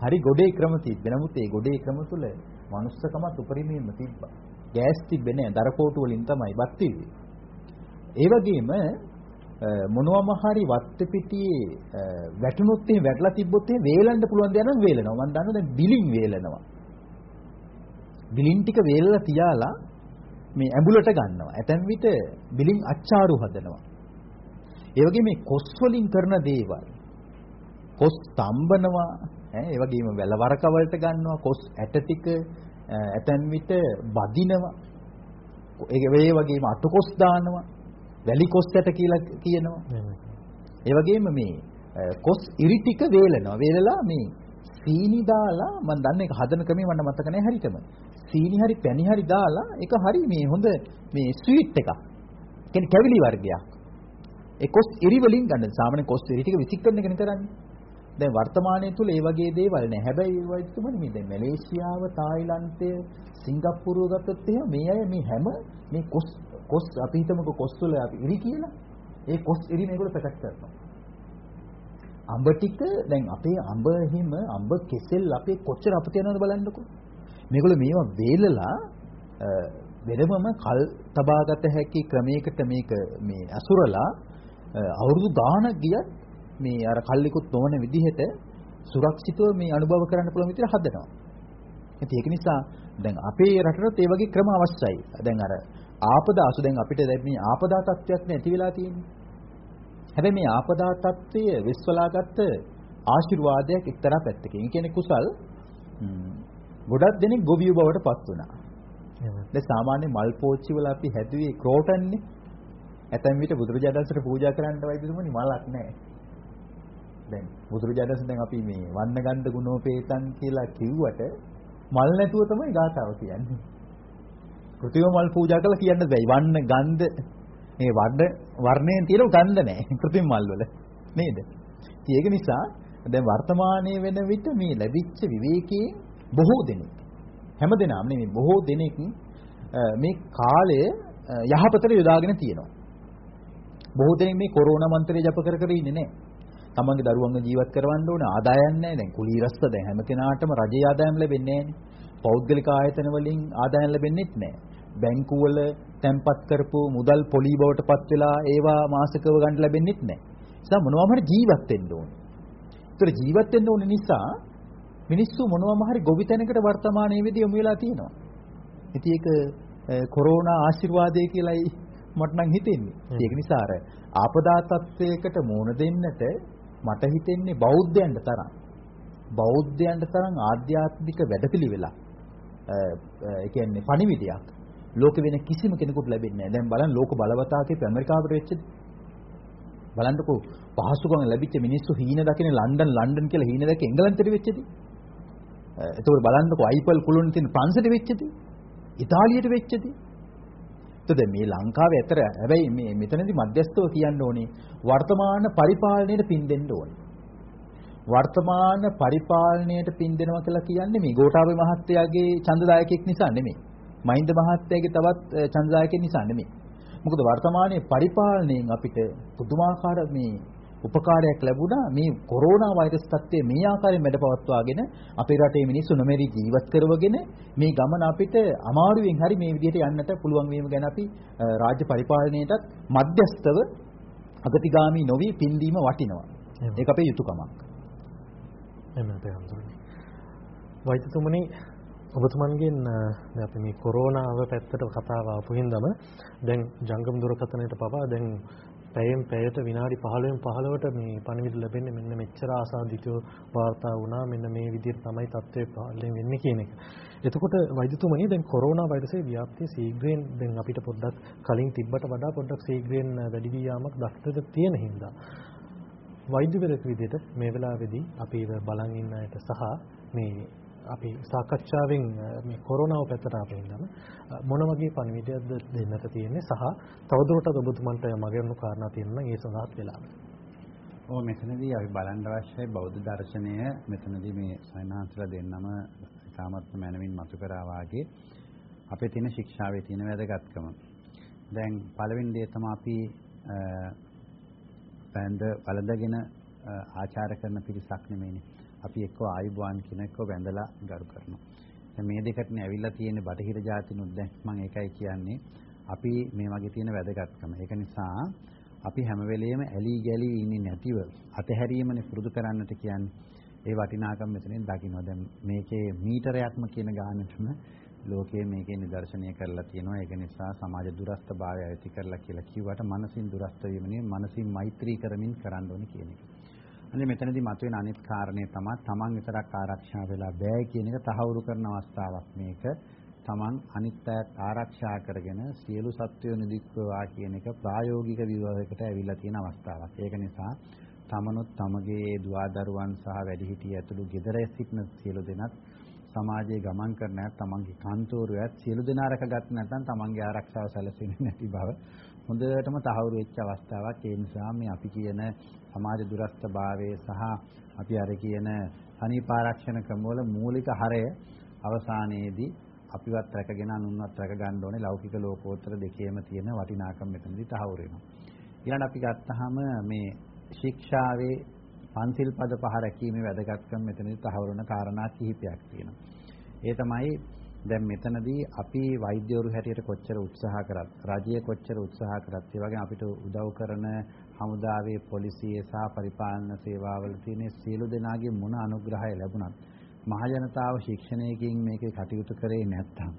හරි ගොඩේ ක්‍රම තිබ්බේ. නමුත් ඒ ගොඩේ ක්‍රම තුල manussකමත් උපරිමයෙන්ම තිබ්බා. ගෑස් තිබ්බේ නැහැ. දරකෝටු වලින් තමයි බත් තිබ්බේ. ඒ වගේම මොනවම හරි වත්ත පිටියේ වැටුනොත් ඒ වැටලා තිබ්බොත් ඒ වේලන්න පුළුවන් දේ නම් වේලනවා. මම දන්නවා දැන් බිලින් වේලනවා. බිලින් ටික වේලලා තියාලා මේ ඇඹුලට ගන්නවා. ඇතැම් විට බිලින් අච්චාරු හදනවා. ඒ වගේ මේ කොස් වලින් කරන දේවල් කොස් තම්බනවා ඈ ඒ වගේම වැලවරක වලට ගන්නවා කොස් ඇට ටික ඇතැම් විට බදිනවා. ඒ වගේම අටකොස් දානවා. වැලි කොස් ඇට කියලා කියනවා. ඒ වගේම මේ කොස් ඉරි ටික වේලනවා. වේලලා මේ සීනි දාලා මම දන්නේ ඒක හදන ක්‍රමය මට මතක නැහැ හරියටම. සීනි හරි පැණි හරි දාලා ඒක හරි මේ හොඳ මේ ස්වීට් එකක්. කියන්නේ කැවිලි වර්ගයක්. ඒ කොස් ඉරි වලින් ගන්න සාමාන්‍ය කොස් ඉරි ටික විසිකරන එකනේ කරන්නේ. දැන් වර්තමානයේ තුල ඒ වගේ දේවල් නැහැ. හැබැයි ඒ වගේ තුමනේ මේ දැන් මැලේසියාව, තායිලන්තය, සිංගප්පූරුව ගත්තොත් එහෙම මේ අය මේ හැම මේ කොස් කොස් අපි හිතමුකෝ කොස් වල අපි ඉරි කියලා. ඒ කොස් ඉරි මේගොල්ලෝ පැකට් කරනවා. අඹ ටික දැන් අපේ අඹ හිම අඹ කෙසෙල් අපේ කොච්චර අපිට යනවද බලන්නකෝ. මේගොල්ලෝ මේවා වේලලා වෙනමම කල් තබාගත හැකි ක්‍රමයකට මේක මේ අසුරලා අවුරුදු ගාණක් ගියත් මේ අර කල්ලිකුත් නොවන විදිහට සුරක්ෂිතව මේ අනුභව කරන්න පුළුවන් විදිහට හදනවා. ඉතින් ඒක නිසා දැන් අපේ රටට ඒ වගේ ක්‍රම අවශ්‍යයි. දැන් අර ආපදා අසු දැන් අපිට දැන් මේ ආපදා තත්ත්වයක් නැති වෙලා තියෙන්නේ. හැබැයි මේ ආපදා තත්ත්වය විශ්වලාගත්ත ආශිර්වාදයක් එක්තරා පැත්තකින්. ඒ කියන්නේ කුසල් ගොඩක් දෙනෙක් ගොවියෝ බවට පත් වුණා. දැන් සාමාන්‍ය මල් පෝච්චි වල අපි හැදුවේ ක්‍රෝටන්නේ. ඇතැම් විට බුදුරජාණන්සට පූජා කරන්න වයිදුමනි මලක් නැහැ. දැන් බුදුරජාණන්ස දැන් අපි මේ වන්න ගන්ධ ගුණෝපේතං කියලා කිව්වට මල් නැතුව තමයි ගාතාව කියන්නේ. කෘතිම මල් පූජා කළා කියන්න බැයි. වන්න ගන්ධ මේ වර්ණ වර්ණයෙන් තියෙන ගන්ධ නැහැ. කෘතිම මල් වල නේද? ඒක නිසා දැන් වර්තමානයේ වෙන විට මේ ලැබිච්ච විවේකයේ බොහෝ දෙනෙක් හැමදෙනාම නෙමෙයි බොහෝ දෙනෙක් මේ කාලය යහපතට යොදාගෙන තියෙනවා. බොහෝ දෙනෙක් මේ කොරෝනා මන්ත්‍රය ජප කර කර ඉන්නේ නැහැ. තමන්ගේ දරුවන්ව ජීවත් කරවන්න ඕන ආදායම් නැහැ. දැන් කුලීරස්ස දැන් හැම කෙනාටම රජයේ ආදායම් ලැබෙන්නේ නැහැනේ. පෞද්ගලික ආයතන වලින් ආදායම් ලැබෙන්නේත් නැහැ. බැංකුවල තැන්පත් කරපු මුදල් පොලි බවට පත් වෙලා ඒවා මාසිකව ගන්න ලැබෙන්නේ නැහැ. නිසා මොනවාම හරි ජීවත් වෙන්න ඕනේ. ඒතර ජීවත් වෙන්න ඕන නිසා මිනිස්සු මොනවාම හරි ගොවිතැනකට වර්තමානයේ වෙදී යොමු වෙලා තියෙනවා. ඉතින් ඒක කොරෝනා ආශිර්වාදය කියලායි මට නම් හිතෙන්නේ. ඒක නිසා අර ආපදා තත්වයකට මුහුණ දෙන්නට මට හිතෙන්නේ බෞද්ධයන්ට තරම් බෞද්ධයන්ට තරම් ආධ්‍යාත්මික වැඩපිළිවෙලක් ඒ කියන්නේ පණිවිඩයක් ලෝක වෙන කිසිම කෙනෙකුට ලැබෙන්නේ නැහැ. දැන් බලන්න ලෝක බලවතාකේ ඇමරිකාවට වෙච්චද? බලන්නකෝ පහසුකම් ලැබිච්ච මිනිස්සු හීන දකින ලන්ඩන් ලන්ඩන් කියලා හීන දැක එංගලන්තෙට වෙච්චද? එතකොට බලන්නකෝ අයිපල් කුළුණ තියෙන ප්‍රංශයට වෙච්චද? ඉතාලියට වෙච්චද? එතකොට මේ ලංකාවේ ඇතර හැබැයි මේ මෙතනදී මධ්‍යස්තව කියන්න ඕනේ වර්තමාන පරිපාලනයට පින් දෙන්න ඕනේ. වර්තමාන පරිපාලනයට පින් දෙනවා කියලා කියන්නේ මේ ගෝඨාභය මහත්තයාගේ ඡන්දදායකෙක් නිසා නෙමෙයි. මහින්ද මහත්තයාගේ තවත් ඡන්දදායකෙක් නිසා නෙමෙයි. මොකද වර්තමානයේ පරිපාලනයෙන් අපිට පුදුමාකාර මේ උපකාරයක් ලැබුණා මේ කොරෝනා වෛරස් තත්ත්වය මේ ආකාරයෙන් වැඩපවත්වාගෙන අපේ රටේ මිනිස්සු නොමෙරි ජීවත් කරවගෙන මේ ගමන අපිට අමාරුවෙන් හරි මේ විදිහට යන්නට පුළුවන් වීම ගැන අපි රාජ්‍ය පරිපාලනයටත් මධ්‍යස්තව අගතිගාමී නොවි පින්දීම වටිනවා. ඒක අපේ යුතුයකමක්. එහෙමයි හඳුනන්නේ. වෛද්‍යතුමනි ඔබතුමන්ගෙන් දැන් අපි මේ කොරෝනාව පැත්තට කතාව ආපු හින්දාම දැන් ජංගම දුරකථනයට පවා දැන් පැයෙන් පැයට විනාඩි 15න් 15ට මේ පණිවිඩ ලැබෙන්නේ මෙන්න මෙච්චර ආසාදිතව වාර්තා වුණා මෙන්න මේ විදිහට තමයි තත්ත්වය පාලනය වෙන්නේ කියන එක. එතකොට වෛද්‍යතුමනි දැන් කොරෝනා වෛරසයේ ව්‍යාප්තිය ශීඝ්‍රයෙන් දැන් අපිට පොඩ්ඩක් කලින් තිබ්බට වඩා පොඩ්ඩක් ශීඝ්‍රයෙන් වැඩි වී යාමක් දක්නට තියෙන හින්දා වෛද්‍යවරයෙකු විදිහට මේ වෙලාවේදී අපි බලන් ඉන්න අයට සහ මේ අපි සාකච්ඡාවෙන් මේ කොරෝනාව පැත්තට ආපෙන්නම මොන වගේ පණිවිඩයක්ද දෙන්නට තියෙන්නේ සහ තවදුරටත් ඔබතුමන්ට මගහැරණු කාරණා තියෙනවා ඒ සඳහාත් වෙලාව. ඔව් මෙතනදී අපි බලන්න අවශ්‍යයි බෞද්ධ දර්ශනය මෙතනදී මේ සයන්හන්සලා දෙන්නම ඉතාමත්ම මනමින් මතු කරා වාගේ අපේ තියෙන ශික්ෂාවේ තියෙන වැදගත්කම. දැන් පළවෙනි දේ තමයි අපි බඳ වලදගෙන ආචාර කරන පිරිසක් නෙමෙයිනේ. අපි එක්ක ආයුබෝවන් කියන එක්ක වැඳලා ගරු කරනවා. දැන් මේ දෙකටනේ ඇවිල්ලා තියෙන්නේ බටහිර ජාතිනුත් දැන් මම ඒකයි කියන්නේ අපි මේ වගේ තියෙන වැදගත්කම. ඒක නිසා අපි හැම වෙලෙම ඇලි ගලි ඉන්නේ නැතිව අතහැරීමනේ පුරුදු කරන්නට කියන්නේ. ඒ වටිනාකම මෙතනින් දකින්නවා. දැන් මේකේ මීටරයක්ම කියන ගානටම ලෝකයේ මේකේ නිදර්ශනය කරලා තියෙනවා. ඒක නිසා සමාජ දුරස්ථභාවය ඇති කරලා කියලා කිව්වට මනසින් දුරස්ථ වීම නෙවෙයි මනසින් මෛත්‍රී කරමින් කරන්න ඕනේ කියන එක. අනේ මෙතනදී මතුවෙන අනිත් කාරණේ තමයි තමන් විතරක් ආරක්ෂා වෙලා බෑ කියන එක තහවුරු කරන අවස්ථාවක් මේක. තමන් අනිත් අයත් ආරක්ෂා කරගෙන සියලු සත්වයෝ නිදික්වවා කියන එක ප්‍රායෝගික විවාහයකට ඇවිල්ලා තියෙන අවස්ථාවක්. ඒක නිසා තමනුත් තමගේ දුවදරුවන් සහ වැඩිහිටිය ඇතුළු ගෙදර සිටින සියලු දෙනාත් සමාජයේ ගමන් කරන අය තමන්ගේ කන්තෝරුවත් සියලු දෙනා රැකගත් නැත්නම් තමන්ගේ ආරක්ෂාව සැලසෙන්නේ නැති බව හොඳටම තහවුරු වෙච්ච අවස්ථාවක්. ඒ නිසා මේ අපි කියන සමාජ දුරස්ථභාවයේ සහ අපි අර කියන සනීපාරක්ෂණ ක්‍රමවල මූලික හරය අවසානයේදී අපිවත් රැකගෙන අනුන්වත් රැක ගන්න ඕනේ ලෞකික ලෝකෝත්තර දෙකේම තියෙන වටිනාකම මෙතනදී තහවුරු වෙනවා. ඊළඟ අපි ගත්තාම මේ ශික්ෂාවේ පන්සිල් පද පහ රැකීමේ වැදගත්කම මෙතනදී තහවුරු වෙන කාරණා කිහිපයක් තියෙනවා. ඒ තමයි දැන් මෙතනදී අපි වෛද්‍යවරු හැටියට කොච්චර උත්සාහ කරත් රජය කොච්චර උත්සාහ කරත් ඒ වගේම අපිට උදව් කරන හමුදාවේ පොලිසිය සහ පරිපාලන සේවාවල තියෙන සියලු දෙනාගේ මොන අනුග්‍රහය ලැබුණත් මහජනතාව ශික්ෂණයකින් මේකේ කටයුතු කරේ නැත්නම්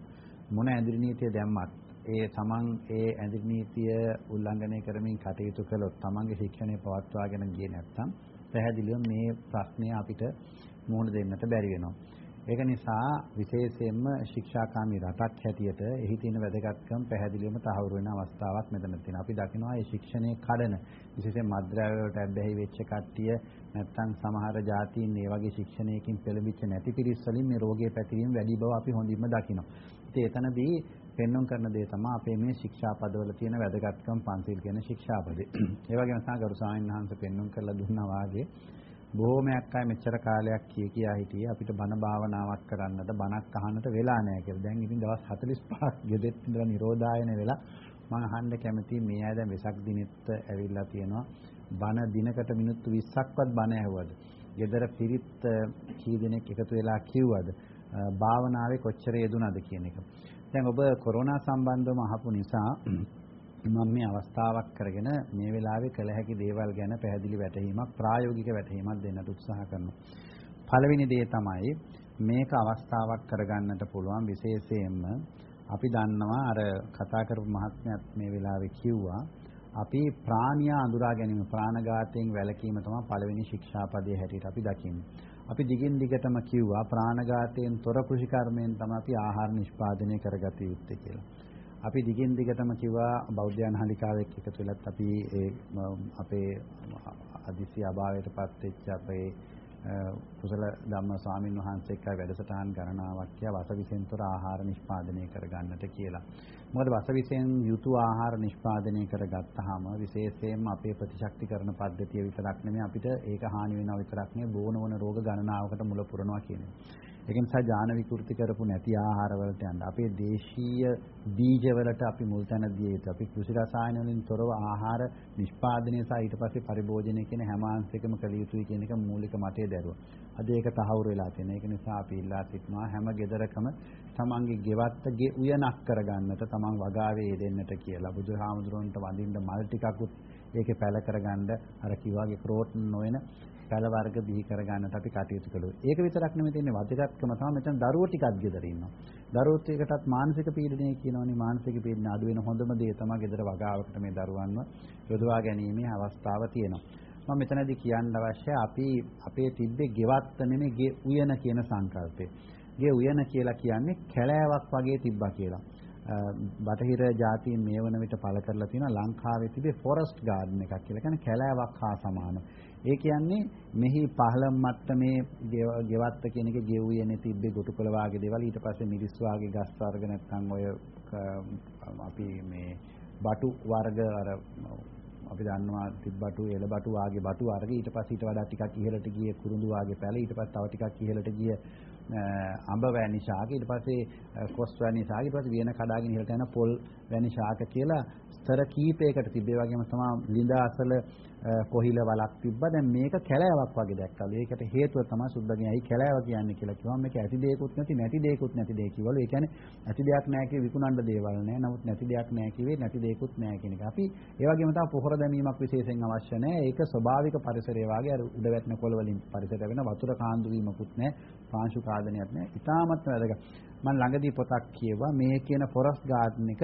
මොන ඇඳිරි නීතිය දැම්මත් ඒ තමන් ඒ ඇඳිරි නීතිය උල්ලංඝනය කරමින් කටයුතු කළොත් තමන්ගේ ශික්ෂණය පවත්වාගෙන ගියේ නැත්නම් පැහැදිලිව මේ ප්‍රශ්නය අපිට මුහුණ දෙන්නට බැරි වෙනවා. ඒක නිසා විශේෂයෙන්ම ශික්ෂාකාමී රටක් හැටියට එහි තියෙන වැදගත්කම් පැහැදිලිවම තහවුරු වෙන අවස්ථාවක් මෙතන තියෙනවා. අපි දකිනවා මේ ශික්ෂණයේ කඩන විශේෂයෙන් මද්ද්‍රව්‍ය වලට ඇබ්බැහි වෙච්ච කට්ටිය නැත්නම් සමහර ජාතීන් මේ වගේ ශික්ෂණයකින් පෙළඹිච්ච නැති පිරිස් වලින් මේ රෝගයේ පැතිරීම වැඩි බව අපි හොඳින්ම දකිනවා. ඉතින් එතනදී පෙන්වන්න කරන දේ තමයි අපේ මේ ශික්ෂා පදවල තියෙන වැදගත්කම් පන්සිල් කියන ශික්ෂාපදේ. ඒ වගේම සා ගරු ස්වාමීන් වහන්සේ පෙන්වන්න කරලා දුන්නා වාගේ බොහෝමයක් අය මෙච්චර කාලයක් කිය කියා හිටියේ අපිට බණ භාවනාවක් කරන්නට බණක් අහන්නට වෙලා නැහැ කියලා. දැන් ඉතින් දවස් 45ක් ගෙදෙත් ඉඳලා නිරෝධායන වෙලා මම අහන්න කැමතියි මේ අය දැන් වෙසක් දිනෙත් ඇවිල්ලා තියෙනවා. බණ දිනකට මිනිත්තු 20ක්වත් බණ ඇහුවද? ගෙදර පිරිත් කී දෙනෙක් එකතු වෙලා කිව්වද? භාවනාවේ කොච්චර යෙදුනද කියන එක. දැන් ඔබ කොරෝනා සම්බන්ධව අහපු නිසා මම මේ අවස්ථාවක් කරගෙන මේ වෙලාවේ කළ හැකි දේවල් ගැන පැහැදිලි වැටහීමක් ප්‍රායෝගික වැටහීමක් දෙන්නට උත්සාහ කරනවා. පළවෙනි දේ තමයි මේක අවස්ථාවක් කරගන්නට පුළුවන් විශේෂයෙන්ම අපි දන්නවා අර කතා කරපු මහත්මයාත් මේ වෙලාවේ කිව්වා අපි ප්‍රාණියා අඳුරා ගැනීම ප්‍රාණඝාතයෙන් වැළකීම තමයි පළවෙනි ශික්ෂාපදයේ හැටියට අපි දකින්නේ. අපි දිගින් දිගටම කිව්වා ප්‍රාණඝාතයෙන් තොර කෘෂිකර්මයෙන් තමයි අපි ආහාර නිෂ්පාදනය කරගත යුත්තේ කියලා. අපි දිගින් දිගටම කිව්වා බෞද්ධයන් හලිකාවෙක් එකතු වෙලත් අපි ඒ අපේ අදිසි අභාවයටපත් වෙච්ච අපේ කුසල ධම්ම ස්වාමින් වහන්සේ එක්ක වැඩසටහන් ගණනාවක් කියා වසවිසෙන්තර ආහාර නිෂ්පාදනය කරගන්නට කියලා. මොකද වසවිසෙන් යුතු ආහාර නිෂ්පාදනය කරගත්තාම විශේෂයෙන්ම අපේ ප්‍රතිශක්තිකරණ පද්ධතිය විතරක් නෙමෙයි අපිට ඒක හානි වෙනවා විතරක් නෙමෙයි බෝන වන රෝග ගණනාවකට මුල පුරනවා කියන්නේ. ඒක නිසා ඥාන විකෘති කරපු නැති ආහාර වලට යන්න. අපේ දේශීය බීජ වලට අපි මුල් තැන දිය යුතුයි. අපි කෘෂි රසායන වලින් තොරව ආහාර නිෂ්පාදනය සහ ඊට පස්සේ පරිභෝජනය කියන හැම අංශයකම කළ යුතුයි කියන එක මූලික මතය දැරුවා. අද ඒක තහවුරු වෙලා තියෙනවා. ඒක නිසා අපි ඉල්ලා සිටිනවා හැම ගෙදරකම තමන්ගේ ගෙවත්ත ගේ උයනක් කරගන්නට තමන් වගාවේ යෙදෙන්නට කියලා. බුදුහාමුදුරන්ට වඳින්න මල් ටිකකුත් ඒකේ පැල කරගන්න අර කිව්වාගේ ප්‍රෝටීන් නොවන පැල වර්ග බිහි කරගන්නට අපි කටයුතු කළොත්. ඒක විතරක් නෙමෙයි තියෙන්නේ වදගත්කම තමයි මෙතන දරුවෝ ටිකක් ගෙදර ඉන්නවා. දරුවෝත් එකටත් මානසික පීඩනය කියනවනේ මානසික පීඩන අඩු වෙන හොඳම දේ තමයි ගෙදර වගාවකට මේ දරුවන්ව යොදවා ගැනීමේ අවස්ථාව තියෙනවා. මම මෙතනදී කියන්න අවශ්‍ය අපි අපේ තිබ්බේ ගෙවත්ත නෙමෙයි ගේ උයන කියන සංකල්පය. ගේ උයන කියලා කියන්නේ කැලෑවක් වගේ තිබ්බා කියලා. බටහිර ජාතීන් මේ වන විට පළ කරලා තියෙනවා ලංකාවේ තිබේ ෆොරස්ට් ගාඩන් එකක් කියලා. කියන්නේ කැලෑවක් හා සමාන. ඒ කියන්නේ මෙහි පහළම මට්ටමේ ගෙවත්ත කියන එක ගෙවුයනේ තිබ්බේ ගොටුකොළ වාගේ දේවල්. ඊට පස්සේ මිරිස් වාගේ ගස් වර්ග නැත්නම් ඔය අපි මේ බටු වර්ග අර අපි දන්නවා තිබ්බටු එළබටු වාගේ බටු වර්ග. ඊට පස්සේ ඊට වඩා ටිකක් ඉහළට ගිය කුරුඳු වාගේ පැල. ඊට පස්සේ තව ටිකක් ඉහළට ගිය අඹ වැනි ශාක. ඊට පස්සේ කොස් වැනි ශාක. ඊට පස්සේ වියන කඩාගෙන ඉහළට යන පොල් වැනි ශාක කියලා ස්තර කීපයකට තිබේ වගේම තමයි ලිඳ අසල කොහිල වලක් තිබ්බා. දැන් මේක කැලෑවක් වගේ දැක්කලු ඒකට හේතුව තමයි සුද්දගෙන් ඇයි කැලෑව කියන්නේ කියලා කිව්වම මේක ඇති දෙයක්වත් නැති නැති දෙයක්වත් නැති දෙයක් කිව්වලු. ඒ කියන්නේ ඇති දෙයක් නැහැ කිය විකුණන්න දේවල් නැහැ. නමුත් නැති දෙයක් නැහැ කිව්වේ නැති දෙයක්වත් නැහැ කියන එක. අපි ඒ වගේම තමයි පොහොර දැමීමක් විශේෂයෙන් අවශ්‍ය නැහැ. ඒක ස්වභාවික පරිසරය වාගේ අර උඩ වැටෙන කොළ වලින් පරිසරය වෙන වතුර කාන්දු වීමකුත් නැහැ. පාංශු කාදනයක් නැහැ. ඉතාමත් වැදගත්. මම ළඟදී පොතක් කියවා මේ කියන ෆොරස්ට් ගාඩන් එක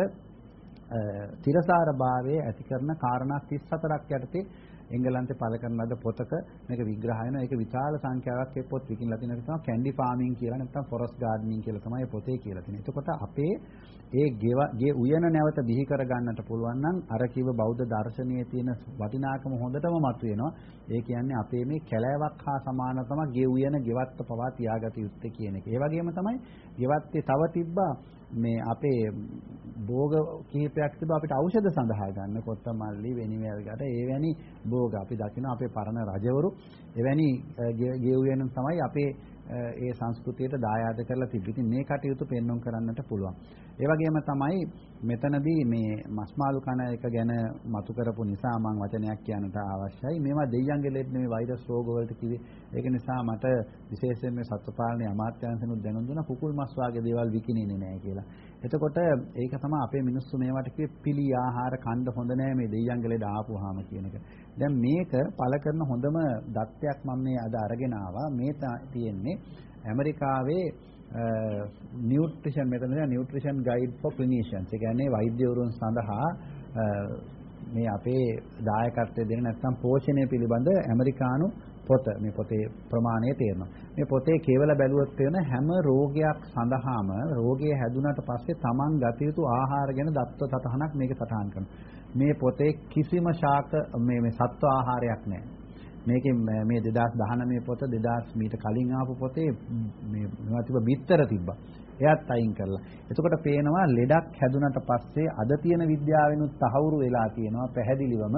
තිරසාර භාවයේ ඇති කරන කාරණා 34ක් යටතේ එංගලන්තේ පළ කරන ලද පොතක මේක විග්‍රහ වෙනවා. ඒක විශාල සංඛ්‍යාවක් ඒ පොත් විකිනලා තියෙනවා. තමයි කැන්ඩි ෆාමින් කියලා නැත්නම් ෆොරස්ට් ගාඩනින් කියලා තමයි පොතේ කියලා තියෙන්නේ. එතකොට අපේ ඒ ගේ උයන නැවත බිහි කර ගන්නට පුළුවන් නම් අර කිව බෞද්ධ දර්ශනයේ තියෙන වටිනාකම හොඳටම මතුවෙනවා. ඒ කියන්නේ අපේ මේ කැලෑවක් හා සමාන තමයි ගේ උයන ගෙවත්ත පවා තියාගත යුත්තේ කියන එක. ඒ වගේම තමයි ගෙවත්තේ තව තිබ්බා මේ අපේ භෝග කිහිපයක් තිබ්බා අපිට ඖෂධ සඳහා ගන්න කොත්තමල්ලි වෙනිවැල් ගැට එවැනි භෝග අපි දකින අපේ පරණ රජවරු එවැනි ගෙව්වෙන් තමයි අපේ ඒ සංස්කෘතියට දායාද කරලා තිබෙන්නේ. ඉතින් මේ කටයුතු පෙන්වන්න කරන්නට පුළුවන්. ඒ වගේම තමයි මෙතනදී මේ මස්මාළු කන එක ගැන මතු කරපු නිසා මම වචනයක් කියන්නට අවශ්‍යයි. මේවා දෙයියන්ගේ ලෙඩ නෙමෙයි වෛරස් රෝග වලට කිව්වේ. ඒක නිසා මට විශේෂයෙන් මේ සත්පාලන අමාත්‍යාංශනුත් දැනුම් දුන්නා කුකුල් මස් වගේ දේවල් විකිනෙන්නේ නැහැ කියලා. එතකොට ඒක තමයි අපේ මිනිස්සු මේවට කිව්වේ පිළි ආහාර කන්න හොඳ නැහැ මේ දෙයියන්ගේ ලෙඩ ආපුවාම කියන එක. දැන් මේක පළ කරන හොඳම දත්තයක් මම මේ අද අරගෙන ආවා. මේ තියෙන්නේ ඇමරිකාවේ නියුට්‍රිෂන් මෙතන නියුට්‍රිෂන් ගයිඩ් ෆොර් ක්ලිනිෂියන්ස්. ඒ කියන්නේ වෛද්‍යවරුන් සඳහා මේ අපේ දායකත්වය දෙන නැත්නම් පෝෂණය පිළිබඳ ඇමරිකානු පොත මේ පොතේ ප්‍රමාණය තේරෙනවා. මේ පොතේ කියවලා බැලුවොත් වෙන හැම රෝගයක් සඳහාම රෝගය හැදුනට පස්සේ Taman ගත යුතු ආහාර ගැන දත්ත සටහනක් මේක සටහන් කරනවා. මේ පොතේ කිසිම ශාක මේ මේ සත්ව ආහාරයක් නැහැ. මේකේ මේ 2019 පොත 2000 මීට කලින් ආපු පොතේ මේ මේවා තිබ්බ බිත්තර තිබ්බා. එයත් අයින් කරලා. එතකොට පේනවා ලෙඩක් හැදුනට පස්සේ අද තියෙන විද්‍යාවෙනුත් තහවුරු වෙලා තියෙනවා පැහැදිලිවම.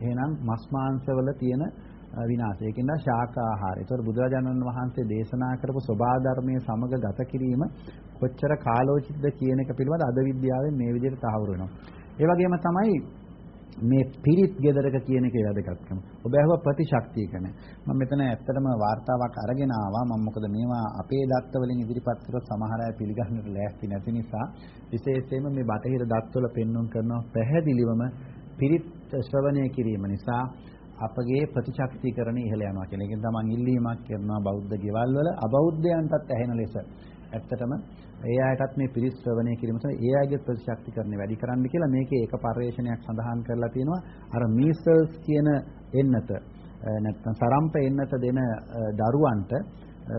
එහෙනම් මස් මාංශවල තියෙන විනාශය. ඒකින්ද ශාකාහාරය. ඒතකොට බුදුරජාණන් වහන්සේ දේශනා කරපු සෝභා ධර්මයේ සමග ගත කිරීම කොච්චර කාලෝචිතද කියන එක පිළිබඳ අද විද්‍යාවෙන් මේ විදිහට තහවුරු වෙනවා. ඒ වගේම තමයි මේ පිරිත් ගෙදරක කියන එකේ වැදගත්කම. ඔබ ඇහුවා ප්‍රතිශක්තිය ගැන. මම මෙතන ඇත්තටම වාර්තාවක් අරගෙන ආවා. මම මොකද මේවා අපේ දත්ත වලින් ඉදිරිපත් කර සමහර අය පිළිගන්නට ලෑස්ති නැති නිසා විශේෂයෙන්ම මේ බටහිර දත්වල පෙන්වුම් කරන පැහැදිලිවම පිරිත් ශ්‍රවණය කිරීම නිසා අපගේ ප්‍රතිශක්තිකරණ ඉහළ යනවා කියන එකෙන් තමයි ඉල්ලීමක් කරනවා බෞද්ධ ගෙවල් වල අබෞද්ධයන්ටත් ඇහෙන ලෙස. ඇත්තටම ඒ අයටත් මේ පිරිස් ශ්‍රවණය කිරීම තමයි ඒ අයගේ ප්‍රතිශක්තිකරණය වැඩි කරන්න කියලා මේකේ එක පරිශ්‍රණයක් සඳහන් කරලා තියෙනවා. අර මීසල්ස් කියන එන්නත නැත්නම් සරම්ප එන්නත දෙන දරුවන්ට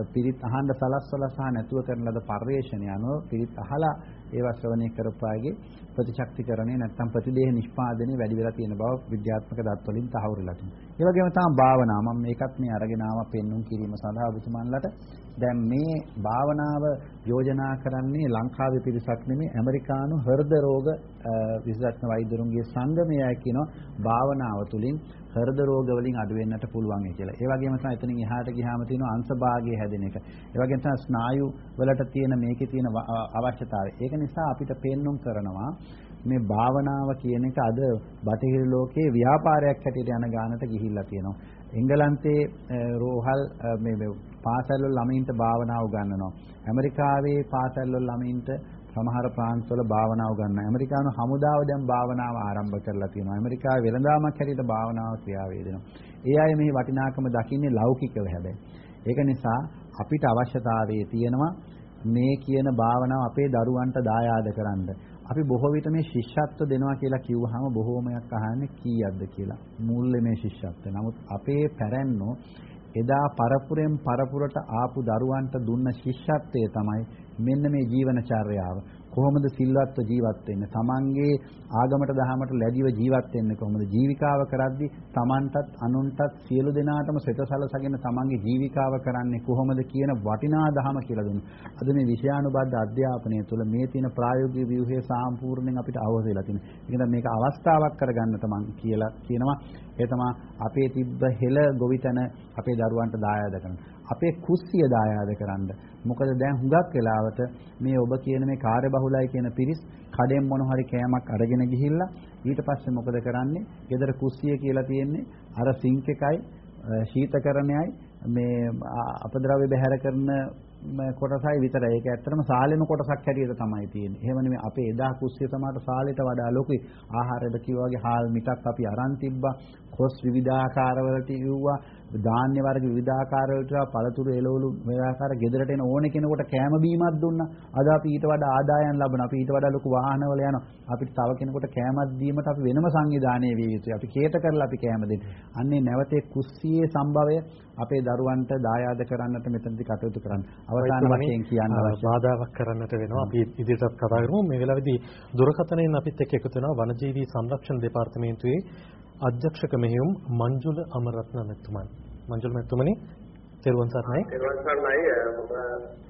පිරිත් අහන්න සලස්වලා සහ නැතුව කරන ලද පරිශ්‍රණය අනුව පිරිත් අහලා ඒවා ශ්‍රවණය කරපාගේ ප්‍රතිශක්තිකරණය නැත්නම් ප්‍රතිදේහ නිෂ්පාදනය වැඩි වෙලා තියෙන බව විද්‍යාත්මක දත් වලින් තහවුරු වෙලා තියෙනවා. ඒ වගේම තමයි භාවනාව. මම මේකත් මේ අරගෙන ආවා පෙන්눔 කිරීම සඳහා ඔබතුමන්ලට. දැන් මේ භාවනාව යෝජනා කරන්නේ ලංකාවේ පිරිසක් නෙමෙයි ඇමරිකානු හෘද රෝග විශේෂඥ වෛද්‍යරුන්ගේ සංගමය කියනවා භාවනාව තුළින් හෘද රෝග වලින් අඩු වෙන්නට පුළුවන් කියලා. ඒ වගේම තමයි එතනින් එහාට ගියාම තියෙන අංශභාගයේ හැදෙන එක. ඒ වගේම තමයි ස්නායු වලට තියෙන මේකේ තියෙන අවශ්‍යතාවය. ඒක නිසා අපිට පෙන්눔 කරනවා මේ භාවනාව කියන එක අද බටහිර ලෝකයේ ව්‍යාපාරයක් හැටියට යන ගානට ගිහිල්ලා තියෙනවා. එංගලන්තේ රෝහල් මේ පාසල් වල ළමයින්ට භාවනාව උගන්වනවා. ඇමරිකාවේ පාසල් වල ළමයින්ට සමහර ප්‍රාන්තවල භාවනාව ගන්නවා. ඇමරිකානු හමුදාව දැන් භාවනාව ආරම්භ කරලා තියෙනවා. ඇමරිකාවේ වෙළඳාමක් හැටියට භාවනාව ක්‍රියාවේදෙනවා. ඒ අය මේ වටිනාකම දකින්නේ ලෞකිකව හැබැයි. ඒක නිසා අපිට අවශ්‍යතාවයේ තියෙනවා මේ කියන භාවනාව අපේ දරුවන්ට දායාද කරන්න. අපි බොහෝ විට මේ ශිෂ්‍යත්ව දෙනවා කියලා කිව්වහම බොහෝමයක් අහන්නේ කීයක්ද කියලා. මූල්‍ය මේ ශිෂ්‍යත්ව. නමුත් අපේ පැරැන්නෝ එදා පරපුරෙන් පරපුරට ආපු දරුවන්ට දුන්න ශිෂ්‍යත්වය තමයි මෙන්න මේ ජීවනචර්යාව. කොහොමද සිල්වත්ව ජීවත් වෙන්නේ? තමන්ගේ ආගමට දහමට ලැබිව ජීවත් වෙන්නේ කොහොමද? ජීවිකාව කරද්දී තමන්ටත් අනුන්ටත් සියලු දෙනාටම සෙතසලසගෙන තමන්ගේ ජීවිකාව කරන්නේ කොහොමද කියන වටිනා දහම කියලා දුන්නා. අද මේ විෂයානුබද්ධ අධ්‍යාපනය තුළ මේ තියෙන ප්‍රායෝගික ව්‍යුහය සම්පූර්ණයෙන් අපිට අවබෝධ වෙලා තියෙනවා. ඒක මේක අවස්ථාවක් කරගන්න තමන් කියලා කියනවා. ඒ තමයි අපේ තිබ්බ හෙළ ගොවිතැන අපේ දරුවන්ට දායාද කරනවා. අපේ කුස්සිය දායාද කරන්න. මොකද දැන් හුඟක් වෙලාවට මේ ඔබ කියන මේ කාර්යබහුලයි කියන පිරිස් කඩෙන් මොන හරි කෑමක් අරගෙන ගිහිල්ලා ඊට පස්සේ මොකද කරන්නේ? ගෙදර කුස්සිය කියලා තියෙන්නේ අර සිංක් එකයි ශීතකරණයයි මේ අපද්‍රව්‍ය බැහැර කරන කොටසයි විතරයි. ඒක ඇත්තටම සාලෙම කොටසක් හැටියට තමයි තියෙන්නේ. එහෙම නෙමෙයි අපේ එදා කුස්සිය සමහරට සාලෙට වඩා ලොකුයි. ආහාරද කිව්වා වගේ හාල් මිටක් අපි අරන් තිබ්බා. කොස් විවිධාකාරවලට ඉව්වා. ධාන්‍ය වර්ග විවිධාකාර වලට පළතුරු එළවලු මේ ආකාර ගෙදරට එන ඕන කෙනෙකුට කෑම බීමක් දුන්නා. අද අපි ඊට වඩා ආදායම් ලබන අපි ඊට වඩා ලොකු වාහනවල යනවා. අපිට තව කෙනෙකුට කෑමක් දීමට අපි වෙනම සංවිධානය විය යුතුයි. අපි කේත කරලා අපි කෑම දෙන්න. අන්නේ නැවතේ කුස්සියේ සම්භවය අපේ දරුවන්ට දායාද කරන්නට මෙතනදී කටයුතු කරන්න. අවසාන වශයෙන් කියන්න අවශ්‍ය බාධාවක් කරන්නට වෙනවා. අපි ඉදිරියටත් කතා කරමු. මේ වෙලාවේදී දුරකථනයෙන් අපිත් එක්ක එකතු වෙනවා වනජීවී සංරක්ෂණ දෙපාර්තමේන්තුවේ අධ්‍යක්ෂක මෙහෙයුම් මංජුල අමරත්න මැතිතුමන්. මංජුල මැතිතුමනි තෙරුවන් සරණයි. තෙරුවන් සරණයි. මම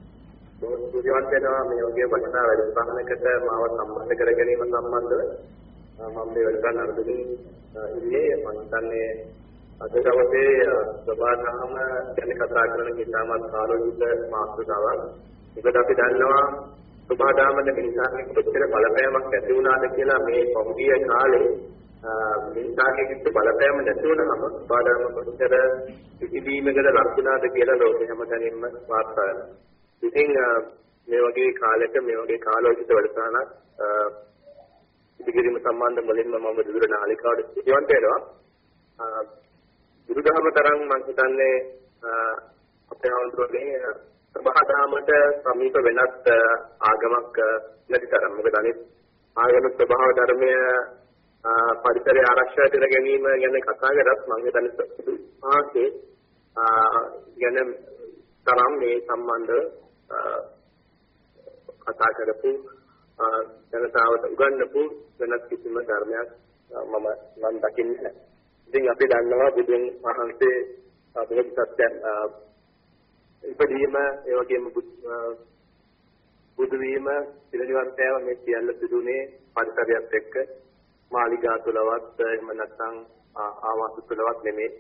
බුද්ධිවත් වෙනවා මේ වගේ වටිනා වැඩසටහනකට මාව සම්බන්ධ කර ගැනීම සම්බන්ධව මම මේ වැඩසටහන අරගෙන ඉන්නේ මම හිතන්නේ අද දවසේ සබානහම ගැන කතා කරන කිතාමත් ආලෝකිත මාතෘකාවක්. ඒකට අපි දන්නවා සබාදාමන මිනිසාගේ කොච්චර බලපෑමක් ඇති වුණාද කියලා මේ පහුගිය කාලේ මිනිසාගේ කිත් බලපෑම නැති වුණාම සබාදාම කොච්චර පිටිදීමකට ලක් වුණාද කියලා ලෝකෙ හැමතැනින්ම වාර්තා වෙනවා. ඉතින් මේ වගේ කාලයක මේ වගේ කාලෝචිත වැඩසටහනක් ඉදිරිම සම්බන්ධ මුලින්ම මම දුර නාලිකාවට සිටියන්ට වෙනවා. බුදුදහම තරම් මම හිතන්නේ අපේ ආන්දරේ සබහාදහමට සමීප වෙනත් ආගමක් නැති තරම්. මොකද අනිත් ආගම ස්වභාව ධර්මය පරිසරය ආරක්ෂා කර ගැනීම ගැන කතා කරත් මම හිතන්නේ සුදු ආසේ ගැන තරම් මේ සම්බන්ධ කතා කරපු ජනතාවට උගන්වපු වෙනත් කිසිම ධර්මයක් මම නම් දකින්නේ නැහැ. ඉතින් අපි දන්නවා බුදුන් වහන්සේ බෝධිසත්වයන් ඉපදීම ඒ වගේම බුදු වීම පිළිනිවන්තයව මේ සියල්ල සිදුනේ පරිසරයත් එක්ක මාලිගා තුලවත් එහෙම නැත්නම් ආවාස තුලවත් නෙමෙයි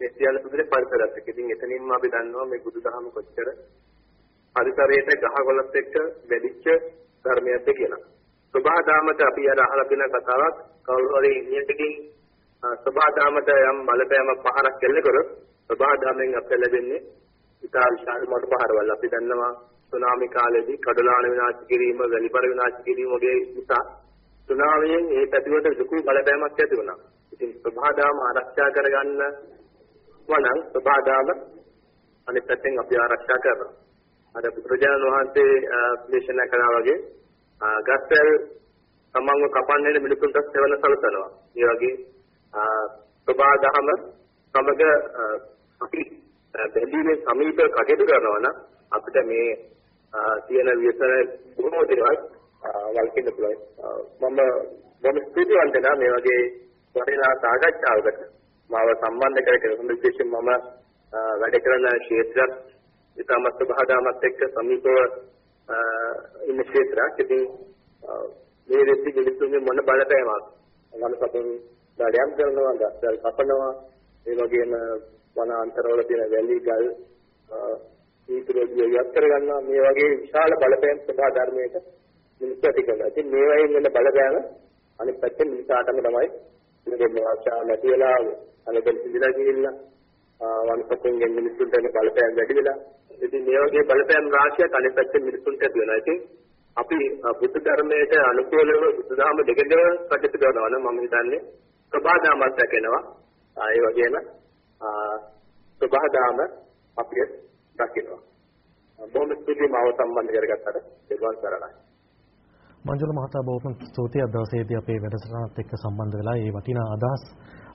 මේ සියල්ල සිදුනේ පරිසරයත් එක්ක. ඉතින් එතනින්ම අපි දන්නවා මේ බුදුදහම කොච්චර පරිසරයට ගහකොළත් එක්ක වැඩිච්ච ධර්මයක්ද කියලා. සබහා දාමත අපි අර අහලා තියෙන කතාවක් කවුරු හරි ඉන්නකකින් සබහාදාමට යම් බලපෑමක් පහරක් කෙල්ලකරොත් සබහාදාමෙන් අපිට ලැබෙන්නේ ඉතා විශාල මොඩ පහරවල් අපි දන්නවා සුනාමි කාලේදී කඩලාන විනාශ කිරීම, වැලිපර විනාශ කිරීම වගේ නිසා සුනාමියෙන් ඒ පැතිවලට ලොකු බලපෑමක් ඇති වුණා. ඉතින් සබහාදාම ආරක්ෂා කරගන්න වනම් සබහාදාම අනිත් පැත්තෙන් අපි ආරක්ෂා කරනවා. අර බුදුරජාණන් වහන්සේ දේශනා කළා වගේ ගස්වැල් තමන්ව කපන්නේ මිනිසුන්ට සෙවන සලසනවා. ඒ වගේ සබහාදාම සමග අපි බැඳීමේ සමීප කටයුතු කරනවා නම් අපිට මේ තියෙන ව්‍යසන බොහෝ දේවල් වළකින්න පුළුවන්. මම මම ස්තුතිවන්ත නම් මේ වගේ වටිනා සාකච්ඡාවකට මාව සම්බන්ධ කරගෙන හොඳ විශේෂයෙන් මම වැඩ කරන ක්ෂේත්‍රයක් ඉතාමත් සබහාදාමත් එක්ක සමීපව ඉන්න ක්ෂේත්‍රයක්. ඉතින් මේ දෙති මිනිස්සුන්ගේ මොන බලපෑමක් මම සතුන් දඩයම් කරනවා, ගස්වල කපනවා, ඒ වගේම වනාන්තරවල තියෙන වැලි ගල් ඊතරෝගිය යක් කරගන්නවා මේ වගේ විශාල බලපෑම් සබහා ධර්මයක මිනිස්සු ඇති කරනවා. ඉතින් මේ වයින් වෙන බලපෑම අනිත් පැත්තෙන් මිනිසාටම තමයි ඉන්නේ වාචා නැති වෙලා අනබෙල් සිඳලා ගිහිල්ලා වන්සතුන්ගෙන් මිනිස්සුන්ට එන බලපෑම් වැඩි වෙලා ඉතින් මේ වගේ බලපෑම් රාශියක් අනිත් පැත්තෙන් මිනිස්සුන්ට ඇති වෙනවා. ඉතින් අපි බුද්ධ ධර්මයට අනුකූලව බුදුදහම දෙකදව කටයුතු කරනවා නම් මම හිතන්නේ ප්‍රබාදාමත් රැකෙනවා. ඒ වගේම ප්‍රබාදාම අපිට දකිනවා. බොහොම ස්තුතියි මාව සම්බන්ධ කරගත්තට දෙවන් සරණයි. මංජුල මහතා බොහොම ස්තුතියි අද දවසේදී අපේ වැඩසටහනත් එක්ක සම්බන්ධ වෙලා මේ වටිනා අදහස්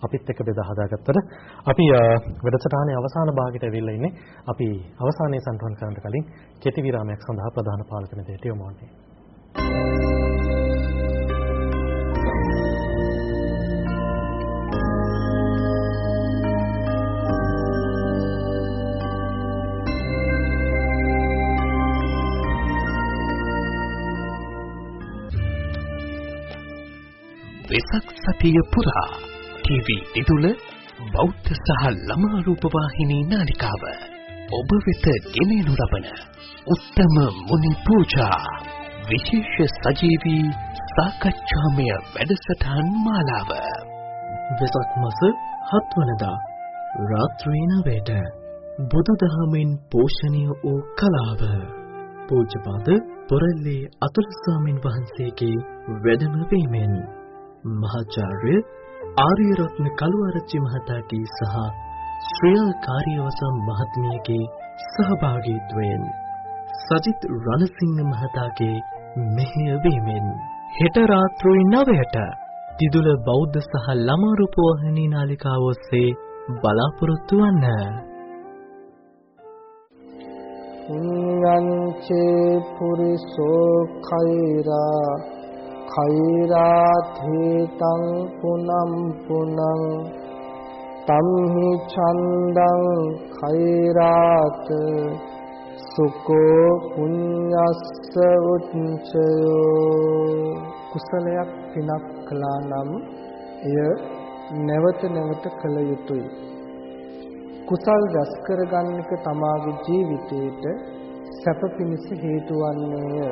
අපිත් එක්ක බෙදා හදාගත්තට අපි වැඩසටහනේ අවසාන භාගයට ඇවිල්ලා ඉන්නේ. අපි අවසානයේ සම්පූර්ණ කරන්න කලින් කෙටි විරාමයක් සඳහා ප්‍රධාන පාලක නිදේට යොමු වන්නේ. වෙසක් සතිය පුරා ටීවී දිදුල බෞද්ධ සහ ළමා රූප වාහිනී නාලිකාව ඔබ වෙත ගෙනෙනු ලබන උත්තම මුනි පූජා විශේෂ සජීවී සාකච්ඡාමය වැඩසටහන් මාලාව. වෙසක් මස 7 වනදා රාත්‍රී 9ට බුදුදහමෙන් පෝෂණය වූ කලාව. පූජ්‍යපාද පොරල්ලේ අතුල ස්වාමින් වහන්සේගේ වැඩම වීමෙන් මහාචාර්ය ආර්යරත්න කළුආරච්චි මහතාගේ සහ ශ්‍රියල් කාර්යවසම් මහත්මියගේ සහභාගීත්වයෙන් සජිත් රණසිංහ මහතාගේ මෙහෙයවීමෙන් හෙට රාත්‍රී 9ට දිදුල බෞද්ධ සහ ළමා රූපවාහිනී නාලිකාව ඔස්සේ බලාපොරොත්තු වන්න. පුඤ්ඤංචේ පුරිසෝ khairaa khairathiතං පුනම් පුනං තම්හි ඡන්දං khairat සුකෝ පුඤ්ඤස්ස උච්චයෝ කුසලයක් පිනක් කළා නම් එය නැවත නැවත කළ යුතුය කුසල් රැස් කරගන්න එක තමාගේ ජීවිතේට සැප පිණිස හේතු වන්නේය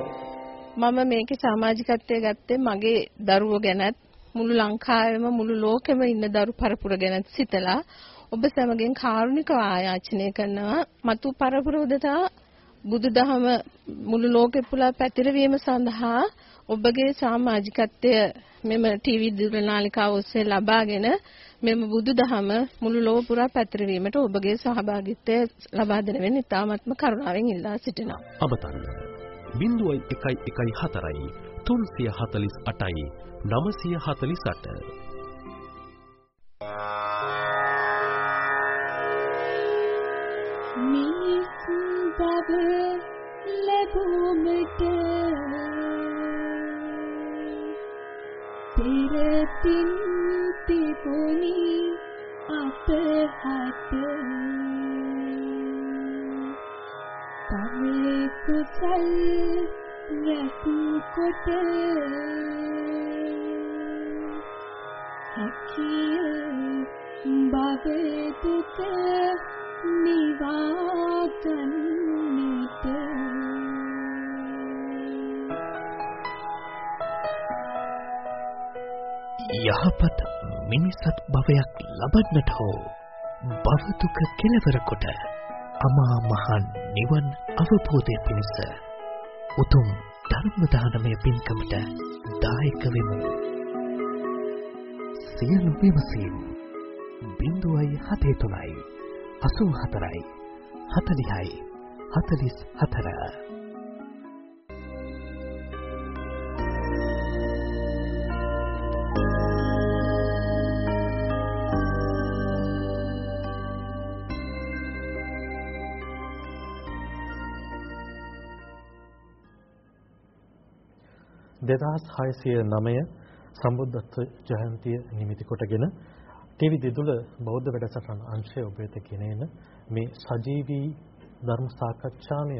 මම මේකේ සමාජිකත්වයේ ගත්තේ මගේ දරුවෝ ගැනත් මුළු ලංකාවෙම මුළු ලෝකෙම ඉන්න දරු පරපුර ගැනත් සිතලා ඔබ සැමගෙන් කාරුණිකව ආයාචනය කරනවා මතු පරපුර උදතා බුදුදහම මුළු ලෝකෙ පුරා පැතිරවීම සඳහා ඔබගේ සමාජිකත්වය මෙම ටීවී දුරනාලිකාව ඔස්සේ ලබාගෙන මෙම බුදුදහම මුළු ලොව පුරා පැතිරවීමට ඔබගේ සහභාගීත්වය ලබා දෙන වෙන ඉතාමත්ම කරුණාවෙන් ඉල්ලා සිටිනවා. අබතන් 0114යි 348යි 948 මිනිස් බව ලැබුමට පෙරපින් තිබුණි අපහත තම කුසල් රැකුකොට හැකිය භව දුක නිවා ගන්නට යහපත් මිනිසත් භවයක් ලබන්නට හෝ භව දුක කෙලවර කොට අමා මහ නිවන් අවබෝධය පිණිස උතුම් ධර්ම දානමය පින්කමට දායක වෙමු. සියලු විමසීම් බිඳුවයි හතේ තුනයි අසූ හතරයි හතලිහයි හතලිස් හතර දෙදහස් හයසිය නමය සම්බුද්ධත්ව ජයන්තිය නිමිති කොටගෙන ටීවී දිදුල බෞද්ධ වැඩසටහන අංශය ඔබ වෙත ගෙනෙන මේ සජීවී ධර්ම සාකච්ඡාමය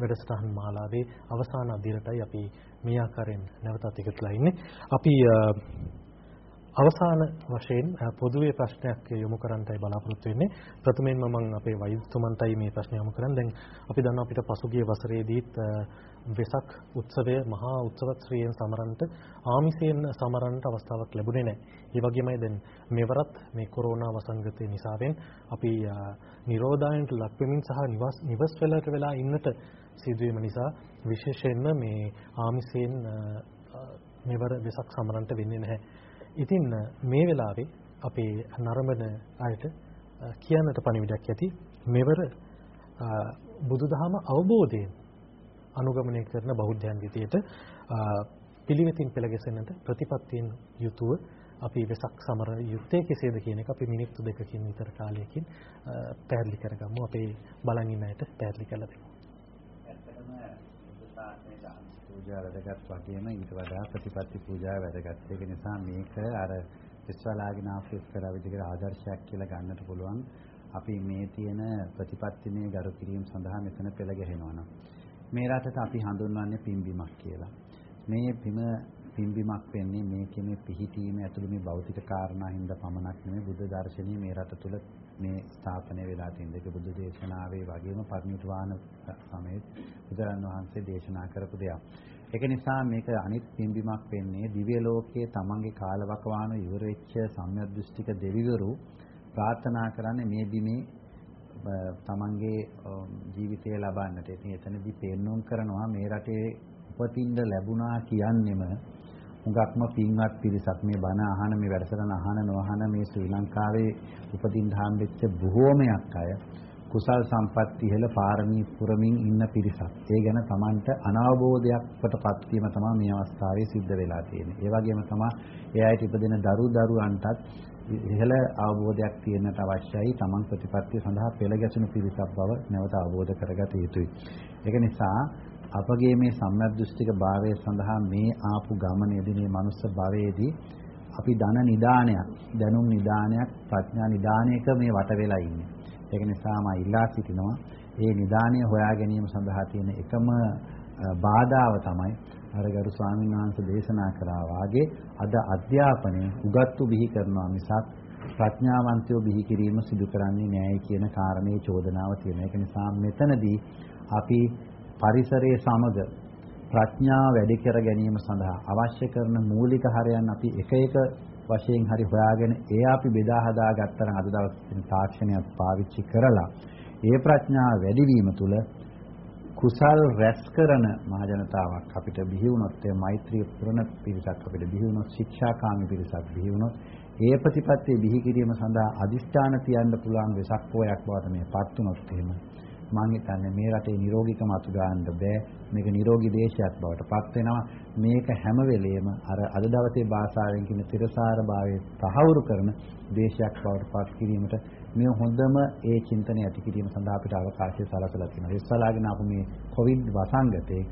වැඩසටහන් මාලාවේ අවසාන අදියරටයි අපි මේ ආකාරයෙන් නැවතත් එකතුලා ඉන්නේ. අපි අවසාන වශයෙන් පොදුවේ ප්‍රශ්නයක් යොමු කරන්නයි බලාපොරොත්තු වෙන්නේ. ප්‍රථමයෙන්ම මම අපේ වෛද්‍යතුමන්ටයි මේ ප්‍රශ්නය යොමු කරන්නේ. දැන් අපි දන්නවා අපිට පසුගිය වසරේදීත් වෙසක් උත්සවය මහා උත්සවශ්‍රීයෙන් සමරන්නට ආමිසයෙන් සමරන්නට අවස්ථාවක් ලැබුණේ නැහැ. ඒ වගේමයි දැන් මෙවරත් මේ කොරෝනා වසංගතය නිසාවෙන් අපි නිරෝධායනට ලක් වෙමින් සහ නිවස් නිවස් වලට වෙලා ඉන්නට සිදුවීම නිසා විශේෂයෙන්ම මේ ආමිසයෙන් මෙවර වෙසක් සමරන්නට වෙන්නේ නැහැ. ඉතින් මේ වෙලාවේ අපේ නරඹන අයට කියන්නට පණිවිඩයක් ඇති මෙවර බුදුදහම අවබෝධයෙන් අනුගමනය කරන බෞද්ධයන් විදියට පිළිවෙතින් පෙළ ගැසෙන්නට ප්‍රතිපත්තියෙන් යුතුව අපි වෙසක් සමරන යුත්තේ කෙසේද කියන එක අපි මිනිත්තු දෙකකින් විතර කාලයකින් පැහැදිලි කරගමු අපේ බලන් ඉන්න අයට පැහැදිලි කරලා දෙමු. පූජා වැදගත් වගේම ඊට වඩා ප්‍රතිපත්ති පූජා වැදගත්. ඒක නිසා මේක අර ඉස්වලාගෙන ආපු එක්තරා විදිහකට ආදර්ශයක් කියලා ගන්නට පුළුවන්. අපි මේ තියෙන ප්‍රතිපත්තිමේ ගරු කිරීම සඳහා මෙතන පෙළ ගැහෙනවා නම් මේ රටට අපි හඳුන්වන්නේ පිම්බිමක් කියලා. මේ පිම පිම්බිමක් වෙන්නේ මේකේ මේ පිහිටීම ඇතුළු මේ භෞතික කාරණා හින්දා පමණක් නෙමෙයි බුද්ධ දර්ශනීය මේ රට තුළ මේ ස්ථාපනය වෙලා තියෙන දෙක බුද්ධ දේශනාවේ වගේම පරිණිරවාණ සමයේ බුදුරන් වහන්සේ දේශනා කරපු දෙයක්. ඒක නිසා මේක අනිත් පිම්බිමක් වෙන්නේ දිව්‍ය ලෝකයේ තමන්ගේ කාලවකවාන ඉවර වෙච්ච සම්‍යද්දෘෂ්ටික දෙවිවරු ප්‍රාර්ථනා කරන්නේ මේ බිමේ තමන්ගේ ජීවිතය ලබන්නට. ඉතින් එතනදී පෙන්වුම් කරනවා මේ රටේ උපතින්ද ලැබුණා කියන්නෙම හුඟක්ම පින්වත් පිරිසක් මේ බණ අහන මේ වැඩසටහන අහන නොඅහන මේ ශ්‍රී ලංකාවේ උපදින්න හම්බෙච්ච බොහෝමයක් අය කුසල් සම්පත් ඉහළ පාරමී පුරමින් ඉන්න පිරිසක්. ඒ ගැන Tamanට අනවබෝධයක්වටපත් වීම තමයි මේ අවස්ථාවේ සිද්ධ වෙලා තියෙන්නේ. ඒ වගේම තමයි ඒ අයට ඉපදෙන දරු දරුවන්ටත් ඉහළ අවබෝධයක් තියෙන්නට අවශ්‍යයි Taman ප්‍රතිපත්තිය සඳහා පෙළ ගැසෙන පිරිසක් බව නැවත අවබෝධ කරගත යුතුයි. ඒක නිසා අපගේ මේ සම්මද්දෘෂ්ටික භාවය සඳහා මේ ආපු ගමනේදී මේ මනුස්ස භවයේදී අපි ධන නිදානයක් දැනුම් නිදානයක් ප්‍රඥා නිදානයක මේ වට වෙලා ඉන්නේ. ඒක නිසා මම ඉල්ලා සිටිනවා මේ නිදානය හොයා ගැනීම සඳහා තියෙන එකම බාධාව තමයි අර ගරු ස්වාමීන් වහන්සේ දේශනා කළා වාගේ අද අධ්‍යාපනය උගත්තු බිහි කරනවා මිසක් ප්‍රඥාවන්තයෝ බිහි කිරීම සිදු කරන්නේ නැහැ කියන කාරණේ චෝදනාව තියෙනවා. ඒක නිසා මෙතනදී අපි පරිසරයේ සමග ප්‍රඥාව වැඩි කර ගැනීම සඳහා අවශ්‍ය කරන මූලික හරයන් අපි එක එක වශයෙන් හරි හොයාගෙන ඒ අපි බෙදා හදා ගත්තනම් අද දවසේ තාක්ෂණයක් පාවිච්චි කරලා ඒ ප්‍රඥාව වැඩි වීම තුළ කුසල් රැස් කරන මහජනතාවක් අපිට බිහි වුණොත් ඒ මෛත්‍රී පුරණ පිරිසක් අපිට බිහි වුණොත් ශික්ෂාකාමී පිරිසක් බිහි වුණොත් ඒ ප්‍රතිපත්තිය බිහි කිරීම සඳහා අදිෂ්ඨාන තියන්න පුළුවන් වෙසක් පොයක් බවට මේපත් වුණොත් එහෙම මම හිතන්නේ මේ රටේ නිරෝගීකම අතු ගන්න බෑ. මේක නිරෝගී දේශයක් බවට පත් වෙනවා. මේක හැම වෙලෙම අර අද දවසේ භාෂාවෙන් කියන තිරසාර භාවයේ තහවුරු කරන දේශයක් බවට පත් කිරීමට මේ හොඳම ඒ චින්තනය ඇති කිරීම සඳහා අපිට අවකාශය සලසලා තියෙනවා. ඉස්සලාගෙන ආපු මේ කොවිඩ් වසංගතේ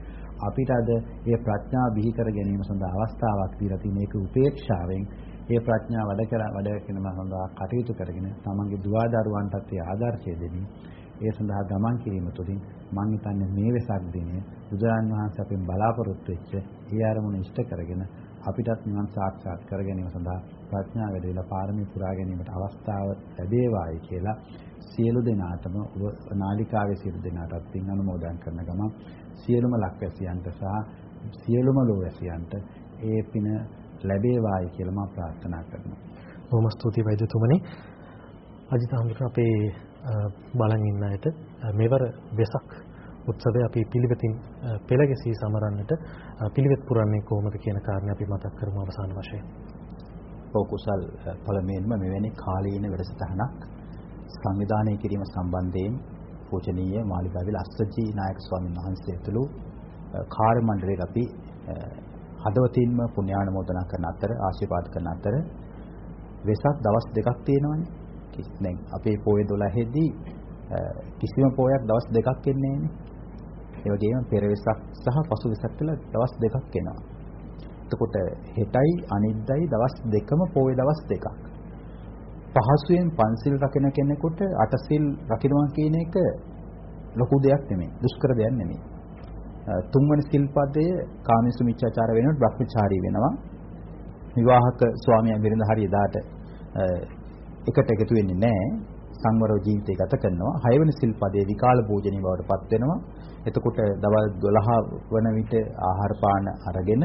අපිට අද මේ ප්‍රඥාව බිහි කර ගැනීම සඳහා අවස්ථාවක් දීලා තියෙන ඒක උපේක්ෂාවෙන් ඒ ප්‍රඥාව වැඩ කර වැඩ කිරීම සඳහා කටයුතු කරගෙන තමන්ගේ දුවා දරුවන්ටත් ඒ ආදර්ශය දෙමින් ඒ සඳහා ගමන් කිරීම තුළින් මම හිතන්නේ මේ වෙසක් දිනය බුදුරන් වහන්සේ අපෙන් බලාපොරොත්තු වෙච්ච ඒ ආරමුණ ඉෂ්ට කරගෙන අපිටත් නිවන් සාක්ෂාත් කර ගැනීම සඳහා ප්‍රඥාව වැඩි වෙලා පාරමී පුරා ගැනීමට අවස්ථාව ලැබේවායි කියලා සියලු දෙනාටම නාලිකාවේ සියලු දෙනාටත් පින් අනුමෝදන් කරන ගමන් සියලුම ලක්වැසියන්ට සහ සියලුම ලෝවැසියන්ට ඒ පින ලැබේවායි කියලා මම ප්‍රාර්ථනා කරනවා බොහොම ස්තුතියි වෛද්‍යතුමනි. අජිත හඳුන අපේ බලන් ඉන්න අයට මෙවර වෙසක් උත්සවය අපි පිළිවෙතින් පෙළගැසී සමරන්නට පිළිවෙත් පුරන්නේ කොහොමද කියන කාරණේ අපි මතක් කරමු අවසාන වශයෙන්. ඔව් කුසල් පළමුවෙන්ම මෙවැනි කාලීන වැඩසටහනක් සංවිධානය කිරීම සම්බන්ධයෙන් පූජනීය මාලිගාවිල අස්සජී නායක ස්වාමීන් වහන්සේ ඇතුළු කාර්ය මණ්ඩලයට අපි හදවතින්ම පුණ්‍යානුමෝදනා කරන අතර ආශිර්වාද කරන අතර වෙසක් දවස් දෙකක් තියෙනවානේ. දැන් අපේ පොය 12 දී කිසිම පොයක් දවස් දෙකක් එන්නේ නැහැනේ. ඒ වගේම පෙර වෙසක් සහ පසු වෙසක් කියලා දවස් දෙකක් එනවා. එතකොට හෙටයි අනිද්දායි දවස් දෙකම පොය දවස් දෙකක්. පහසුවෙන් පන්සිල් රකින කෙනෙකුට අටසිල් රකින්නවා කියන එක ලොකු දෙයක් නෙමෙයි. දුෂ්කර දෙයක් නෙමෙයි. තුන්වන සිල්පදය කාමීසු මිච්ඡාචාර වෙනකොට භ්‍රමචාරී වෙනවා. විවාහක ස්වාමියා බිරිඳ හරි එදාට එකට එකතු වෙන්නේ නැහැ. සංවරව ජීවිතය ගත කරනවා. හයවෙනි සිල්පදයේ විකාල භෝජනී බවට පත් වෙනවා. එතකොට දවල් 12 වන විට ආහාර පාන අරගෙන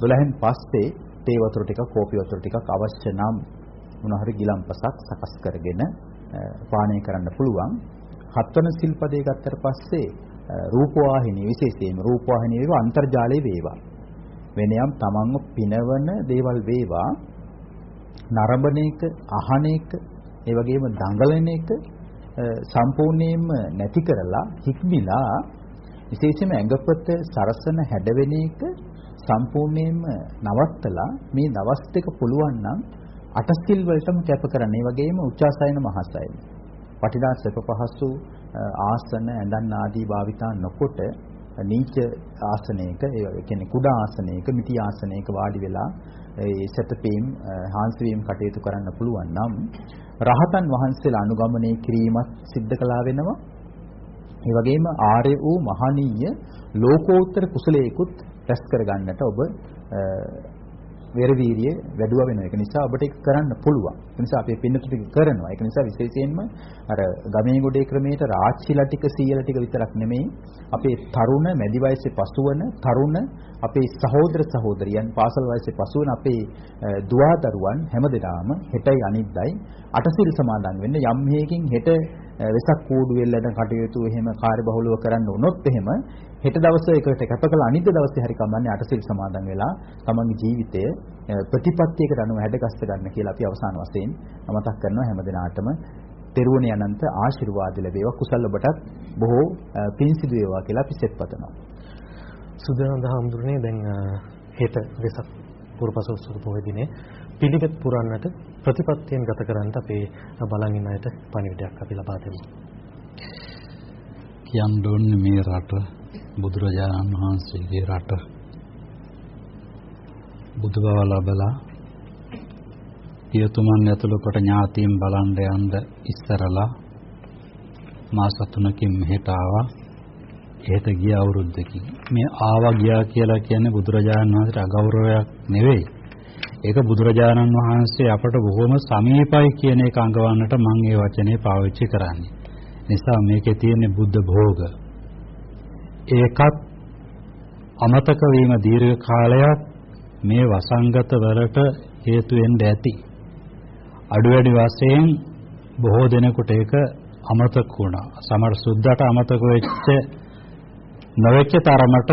12න් පස්සේ තේ වතුර ටිකක් කෝපි වතුර ටිකක් අවශ්‍ය නම් මොනහරි ගිලම්පසක් සකස් කරගෙන පානය කරන්න පුළුවන්. හත්වන සිල්පදේ ගත්තට පස්සේ රූපවාහිනී විශේෂයෙන්ම රූපවාහිනී වේවා අන්තර්ජාලයේ වේවා වෙන යම් තමන්ව පිනවන දේවල් වේවා නරඹන එක අහන එක ඒ වගේම දඟලන එක සම්පූර්ණයෙන්ම නැති කරලා හික්මිලා විශේෂයෙන්ම ඇඟපත සරසන හැඩවෙන එක සම්පූර්ණයෙන්ම නවත්තලා මේ දවස් දෙක පුළුවන් නම් අටසිල් වලටම කැප කරන්න. ඒ වගේම උච්චාසයන මහසයන. වටිනා සෙප පහසු ආසන ඇඳන් ආදී භාවිතා නොකොට නීච ආසනයක ඒ කියන්නේ කුඩා ආසනයක මිටි ආසනයක වාඩි වෙලා ඒ සැතපීම් හාන්සි වීම කටයුතු කරන්න පුළුවන් නම් රහතන් වහන්සේලා අනුගමනය කිරීමත් සිද්ධ කළා වෙනවා. ඒ වගේම ආර්ය වූ මහණීය ලෝකෝත්තර කුසලයේකුත් රැස් කරගන්නට ඔබ වෙර වීර්යය වැඩුවා වෙනවා. ඒක නිසා ඔබට ඒක කරන්න පුළුවන්. ඒ නිසා අපි පින්නතු ටික කරනවා. ඒක නිසා විශේෂයෙන්ම අර ගමේ ගොඩේ ක්‍රමයට රාජ්‍යලා ටික සීයලා ටික විතරක් නෙමෙයි අපේ තරුණ මැදි වයසේ පසුවන තරුණ අපේ සහෝදර සහෝදරියන් පාසල් වයසේ පසුවන අපේ දුවදරුවන් හැමදෙනාම හෙටයි අනිද්දයි අටසිල් සමාදන් වෙන්න යම් හේකින් හෙට වෙසක් කූඩු වෙල්ලට කටයුතු එහෙම කාර්යබහුලව කරන්න වුණොත් එහෙම හෙට දවසේ එකට කැපකල අනිත් දවසේ හරි කමන්නේ අටසිල් සමාදන් වෙලා තමන්ගේ ජීවිතය ප්‍රතිපත්තියකට අනුව හැඩගස්ස ගන්න කියලා අපි අවසාන වශයෙන් මතක් කරනවා හැමදිනාටම තෙරුවනේ අනන්ත ආශිර්වාද ලැබේවා කුසල ඔබටත් බොහෝ පින් සිදු වේවා කියලා අපි සෙත් පතනවා. සුදනන්ද හඳුරන්නේ දැන් හෙට වෙසක් පුරපසොස්සු පොහොය දිනේ පිළිවෙත් පුරන්නට ප්‍රතිපත්තියෙන් ගත කරන්නට අපේ බලන් ඉන්න අයට පණිවිඩයක් අපි ලබා දෙමු. කියන්න ඕනේ මේ රට බුදුරජාණන් වහන්සේගේ රට බුදු බව ලබලා පියතුමන් ඇතුළු කොට ඥාතීන් බලන්න යන්න ඉස්සරලා මාස තුනකින් මෙහෙට ආවා. එහෙට ගිය අවුරුද්දකින් මේ ආවා ගියා කියලා කියන්නේ බුදුරජාණන් වහන්සේට අගෞරවයක් නෙවෙයි. ඒක බුදුරජාණන් වහන්සේ අපට බොහොම සමීපයි කියන එක අඟවන්නට මම ඒ වචනේ පාවිච්චි කරන්නේ. නිසා මේකේ තියෙන බුද්ධ භෝග. ඒකත් අමතක වීම දීර්ඝ කාලයක් මේ වසංගත වලට හේතු වෙන්න ඇති. අඩු වැඩි වශයෙන් බොහෝ දෙනෙකුට ඒක අමතක වුණා. සමහර සුද්ධට අමතක වෙච්ච නොවෙච්ච තරමට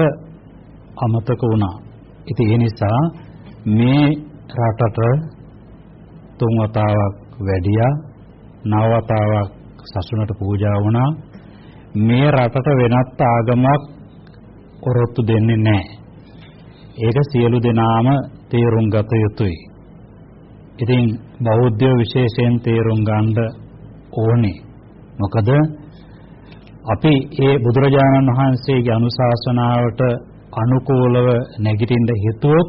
අමතක වුණා. ඉතින් ඒ නිසා මේ රටට තුන් වතාවක් වැඩියා නව වතාවක් සසුනට පූජා වුණා. මේ රටට වෙනත් ආගමක් ඔරොත්තු දෙන්නේ නැහැ. ඒක සියලු දෙනාම තේරුම් ගත යුතුයි. ඉතින් බෞද්ධ විශේෂයෙන් තේරුම් ගන්න ඕනේ. මොකද අපි ඒ බුදුරජාණන් වහන්සේගේ අනුශාසනාවට අනුකූලව නැගිටින්න හිතුවොත්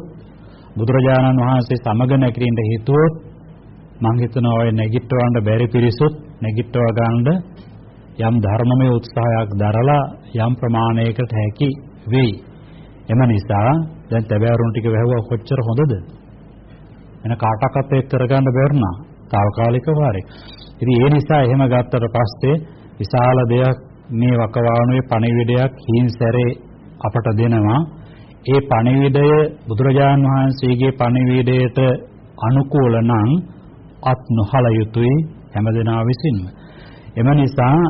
බුදුරජාණන් වහන්සේ සමග නැගිටින්න හිතුවොත් මම හිතනවා ඔය නැගිටවන්න බැරි පිරිසුත් නැගිටව ගන්න යම් ධර්මමය උත්සාහයක් දරලා යම් ප්‍රමාණයකට හැකි වෙයි. එම නිසා දැන් තැබෑරුම් ටික වැහුවා කොච්චර හොඳද? එන කාටවත් ඒක කරගන්න බැරුණා. తాවකාලිකව හරි. ඉතින් ඒ නිසා එහෙම ගත්තට පස්සේ විශාල දෙයක් මේ වකවානුවේ පණිවිඩයක් හිින්සැරේ අපට දෙනවා. ඒ පණිවිඩය බුදුරජාන් වහන්සේගේ පණිවිඩයට අනුකූල නම් අත් නොහල යුතුයි හැමදෙනා විසින්ම. එම නිසා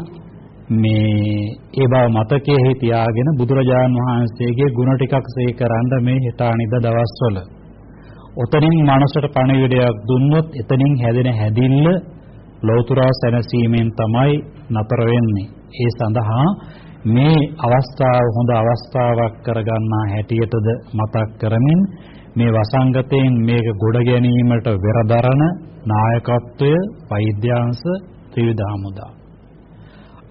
මේ ඒ බව මතකයේ තියාගෙන බුදුරජාන් වහන්සේගේ ගුණ ටිකක් සේකරන්න මේ හිතානිද දවස්වල. ඔතනින් මනසට පණිවිඩයක් දුන්නොත් එතනින් හැදෙන හැදිල්ල ලෞතුරා සැනසීමෙන් තමයි නතර වෙන්නේ. ඒ සඳහා මේ අවස්ථාව හොඳ අවස්ථාවක් කරගන්නා හැටියටද මතක් කරමින් මේ වසංගතයෙන් මේක ගොඩ ගැනීමට වෙරදරන නායකත්වය වෛද්‍යාංශ ත්‍රිවිධ හමුදා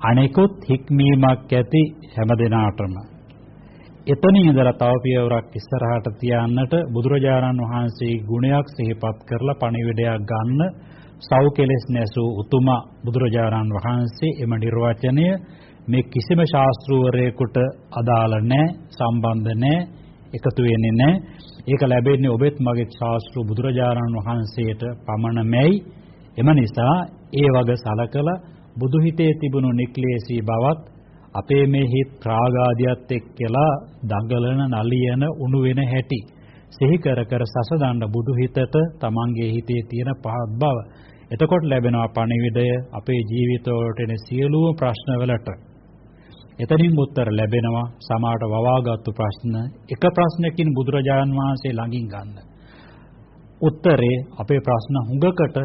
අනෙකුත් හික්මීමක් ඇති හැමදෙනාටම එතනින් ඉඳලා තව පියවරක් ඉස්සරහට තියන්නට බුදුරජාණන් වහන්සේගේ ගුණයක් සිහිපත් කරලා පණිවිඩයක් ගන්න සව් කෙලෙස් නැසූ උතුමා බුදුරජාණන් වහන්සේ එම නිර්වචනය මේ කිසිම ශාස්ත්‍රූවරයෙකුට අදාළ නැහැ සම්බන්ධ නැහැ එකතු වෙන්නේ නැහැ. ඒක ලැබෙන්නේ ඔබෙත් මගේ ශාස්ත්‍ර බුදුරජාණන් වහන්සේට පමණමයි එම නිසා ඒ වග සලකලා බුදු හිතේ තිබුණු නික්ලේශී බවත් අපේ මේ හිත් රාගාදියත් එක්කලා දඟලන නලියන උණු වෙන හැටි සිහි කර කර සසදන්න බුදු හිතට තමන්ගේ හිතේ තියෙන පහත් බව එතකොට ලැබෙනවා පණිවිඩය අපේ ජීවිතවලට එන සියලුම ප්‍රශ්නවලට එතනින් උත්තර ලැබෙනවා සමාට වවාගත්තු ප්‍රශ්න එක ප්‍රශ්නකින් බුදුරජාණන් වහන්සේ ළඟින් ගන්න. උත්තරේ අපේ ප්‍රශ්න හුඟකට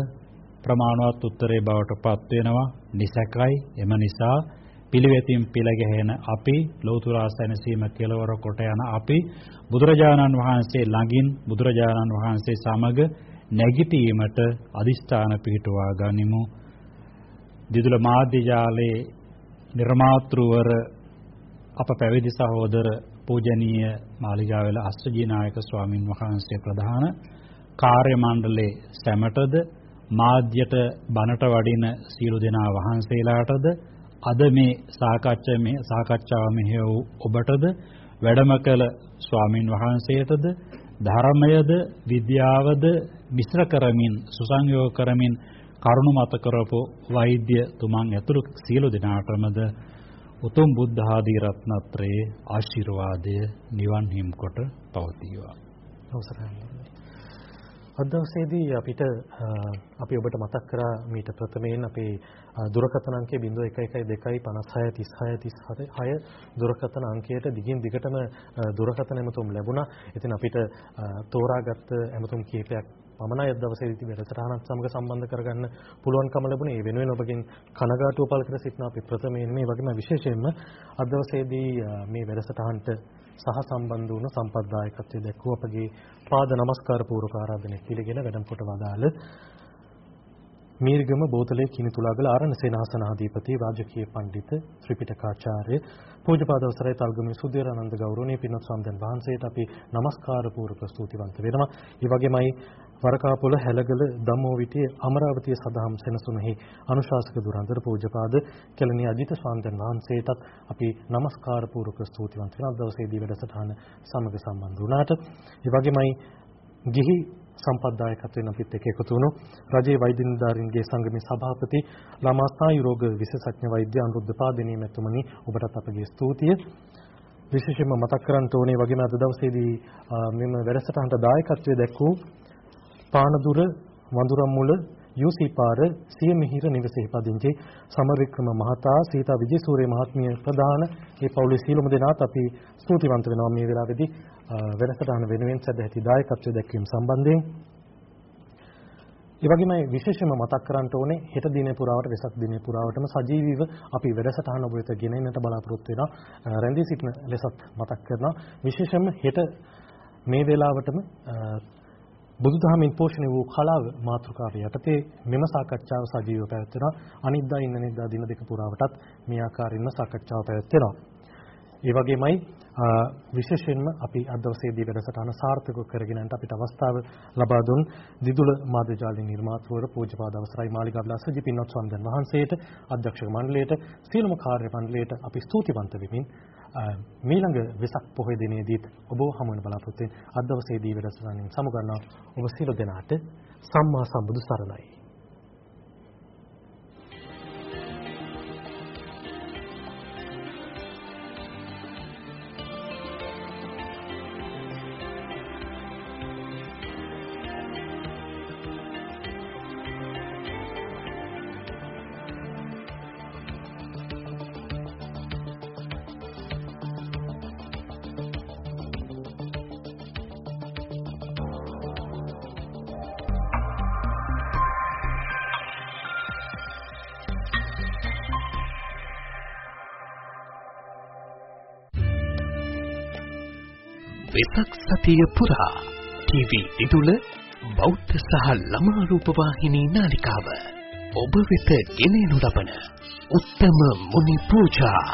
ප්‍රමාණවත් උත්තරේ බවට පත් වෙනවා. නිසකයි. එම නිසා පිළිවෙතින් පිළගැහෙන අපි ලෞතර ආසනසීම කෙලවර කොට යන අපි බුදුරජාණන් වහන්සේ ළඟින් බුදුරජාණන් වහන්සේ සමග නැගිටීමට අදිෂ්ඨාන පිහිටුවා ගනිමු. දිදුල මාධ්‍ය ජාලයේ නිර්මාතෘවර අප පැවිදි සහෝදර පූජනීය මාලිගාවල අස්සජී නායක ස්වාමින් වහන්සේ ප්‍රධාන කාර්ය මණ්ඩලයේ සැමටද මාධ්‍යට බණට වඩින සියලු දෙනා වහන්සේලාටද අද මේ සාකච්ඡා මේ සාකච්ඡාව මෙහෙය වූ ඔබටද වැඩම කළ ස්වාමින් වහන්සේටද ධර්මයද විද්‍යාවද මිශ්‍ර කරමින් සුසංයෝග කරමින් කරුණ මත කරපු වෛද්‍ය තුමන් ඇතුළු සියලු දෙනාටමද උතුම් බුද්ධ ආදී රත්නත්‍රයේ ආශිර්වාදය නිවන් හිම් කොට පවතිවා. අවසරයි. අද දවසේදී අපිට අපි ඔබට මතක් කරා මීට ප්‍රථමයෙන් අපේ දුරකථන අංකය 0112563636 දුරකථන අංකයට දිගින් දිගටම දුරකථන ඇමතුම් ලැබුණා. ඉතින් අපිට තෝරාගත්ත ඇමතුම් කීපයක් පමණයි අද දවසේදී වැඩසටහනත් සමග සම්බන්ධ කරගන්න පුළුවන්කම ලැබුණේ. ඒ වෙනුවෙන් ඔබගෙන් කනගාටුව පළ කර සිටින අපි ප්‍රථමයෙන් මේ වගේම විශේෂයෙන්ම අද දවසේදී මේ වැඩසටහනට සහ සම්බන්ධ වුණ සම්පත්දායකත්වයේ දැක්වූ අපගේ පාද නමස්කාර පූර්වක ආරාධනය පිළිගෙන වැඩම කොට වදාළ මීර්ගම බෝතලේ කිනිතුලාගල ආරණ සේනාසනාධිපති රාජකීය පඬිත ත්‍රිපිටකාචාර්ය පූජ්‍යපාද අවසරයි තල්ගමේ සුදේරානන්ද ගෞරවනීය පින්වත් ස්වාමීන් වහන්සේට අපි নমස්කාර පූර්වක ස්තුතිවන්ත වෙනවා. ඒ වගේමයි වරකාපොළ හැලගල දම්මෝවිටියේ අමරාවතිය සදහම් සෙනසුනෙහි අනුශාසක දුරන්තර පූජ්‍යපාද කෙළණිය අජිත ස්වාමීන් වහන්සේටත් අපි নমස්කාර පූර්වක ස්තුතිවන්ත වෙනවා. දවසේදී වැඩසටහන සමග සම්බන්ධ වුණාට. ඒ වගේමයි ගිහි සම්පත්දායකත්වයෙන් අපිත් එක්ක එකතු වුණු රජයේ වෛද්‍ය නිලධාරීන්ගේ සංගමේ සභාපති ළමා ස්නායු රෝග විශේෂඥ වෛද්‍ය අනුරුද්ධ පාදිනී මැතිතුමනි ඔබටත් අපගේ ස්තුතිය. විශේෂයෙන්ම මතක් කරන්න ඕනේ වගේම අද දවසේදී මෙම වැඩසටහනට දායකත්වයේ දැක්වූ පානදුර වඳුරම් මුල යූසී පාර සිය මිහිර නිවසේ පදිංචි සමරවික්‍රම මහතා සීතා විජේසූරිය මහත්මිය ප්‍රධාන ඒ පවුලේ සීලොම දෙනාත් අපි ස්තුතිවන්ත වෙනවා මේ වෙලාවේදී. වෙනසටහන වෙනුවෙන් සැදැහැති දායකත්වය දැක්වීම සම්බන්ධයෙන්. ඒ වගේම විශේෂයෙන්ම මතක් කරන්න ඕනේ හෙට දිනේ පුරාවට වෙසක් දිනේ පුරාවටම සජීවීව අපි වැඩසටහන ඔබ වෙත ගෙන එන්නට බලාපොරොත්තු වෙනවා. රැඳී සිටින ලෙසත් මතක් කරනවා. විශේෂයෙන්ම හෙට මේ වෙලාවටම බුදුදහමින් පෝෂණය වූ කලාව මාතෘකාව යටතේ මෙම සාකච්ඡාව සජීවව පැවැත්වෙනවා. අනිද්දා ඉන්නේදා දින දෙක පුරාවටත් මේ ආකාරයෙන්ම සාකච්ඡාව පැවැත්වෙනවා. ඒ වගේමයි විශේෂයෙන්ම අපි අද දවසේදී වැඩසටහන සාර්ථකව කරගෙන යන්නට අපිට අවස්ථාව ලබා දුන් දිදුල මාධ්‍යජාලයේ නිර්මාතෘවර පූජ්‍යපාද අවසරයි මාලිගාවල සජි පින්වත් ස්වාමීන් වහන්සේට අධ්‍යක්ෂක මණ්ඩලයට සියලුම කාර්ය මණ්ඩලයට අපි ස්තුතිවන්ත වෙමින් මීළඟ වෙසක් පොහොය දිනේදීත් ඔබ හමු වෙන බලාපොරොත්තු වෙන අද දවසේදී වැඩසටහනින් සමුගන්නා ඔබ සියලු දෙනාට සම්මා සම්බුදු සරණයි. වෙසක් සතිය පුරා ටීවී දිදුල බෞද්ධ සහ ළමා රූප වාහිනී නාලිකාව ඔබ වෙත ගෙනෙනු ලබන උත්තම මුනි පූජා.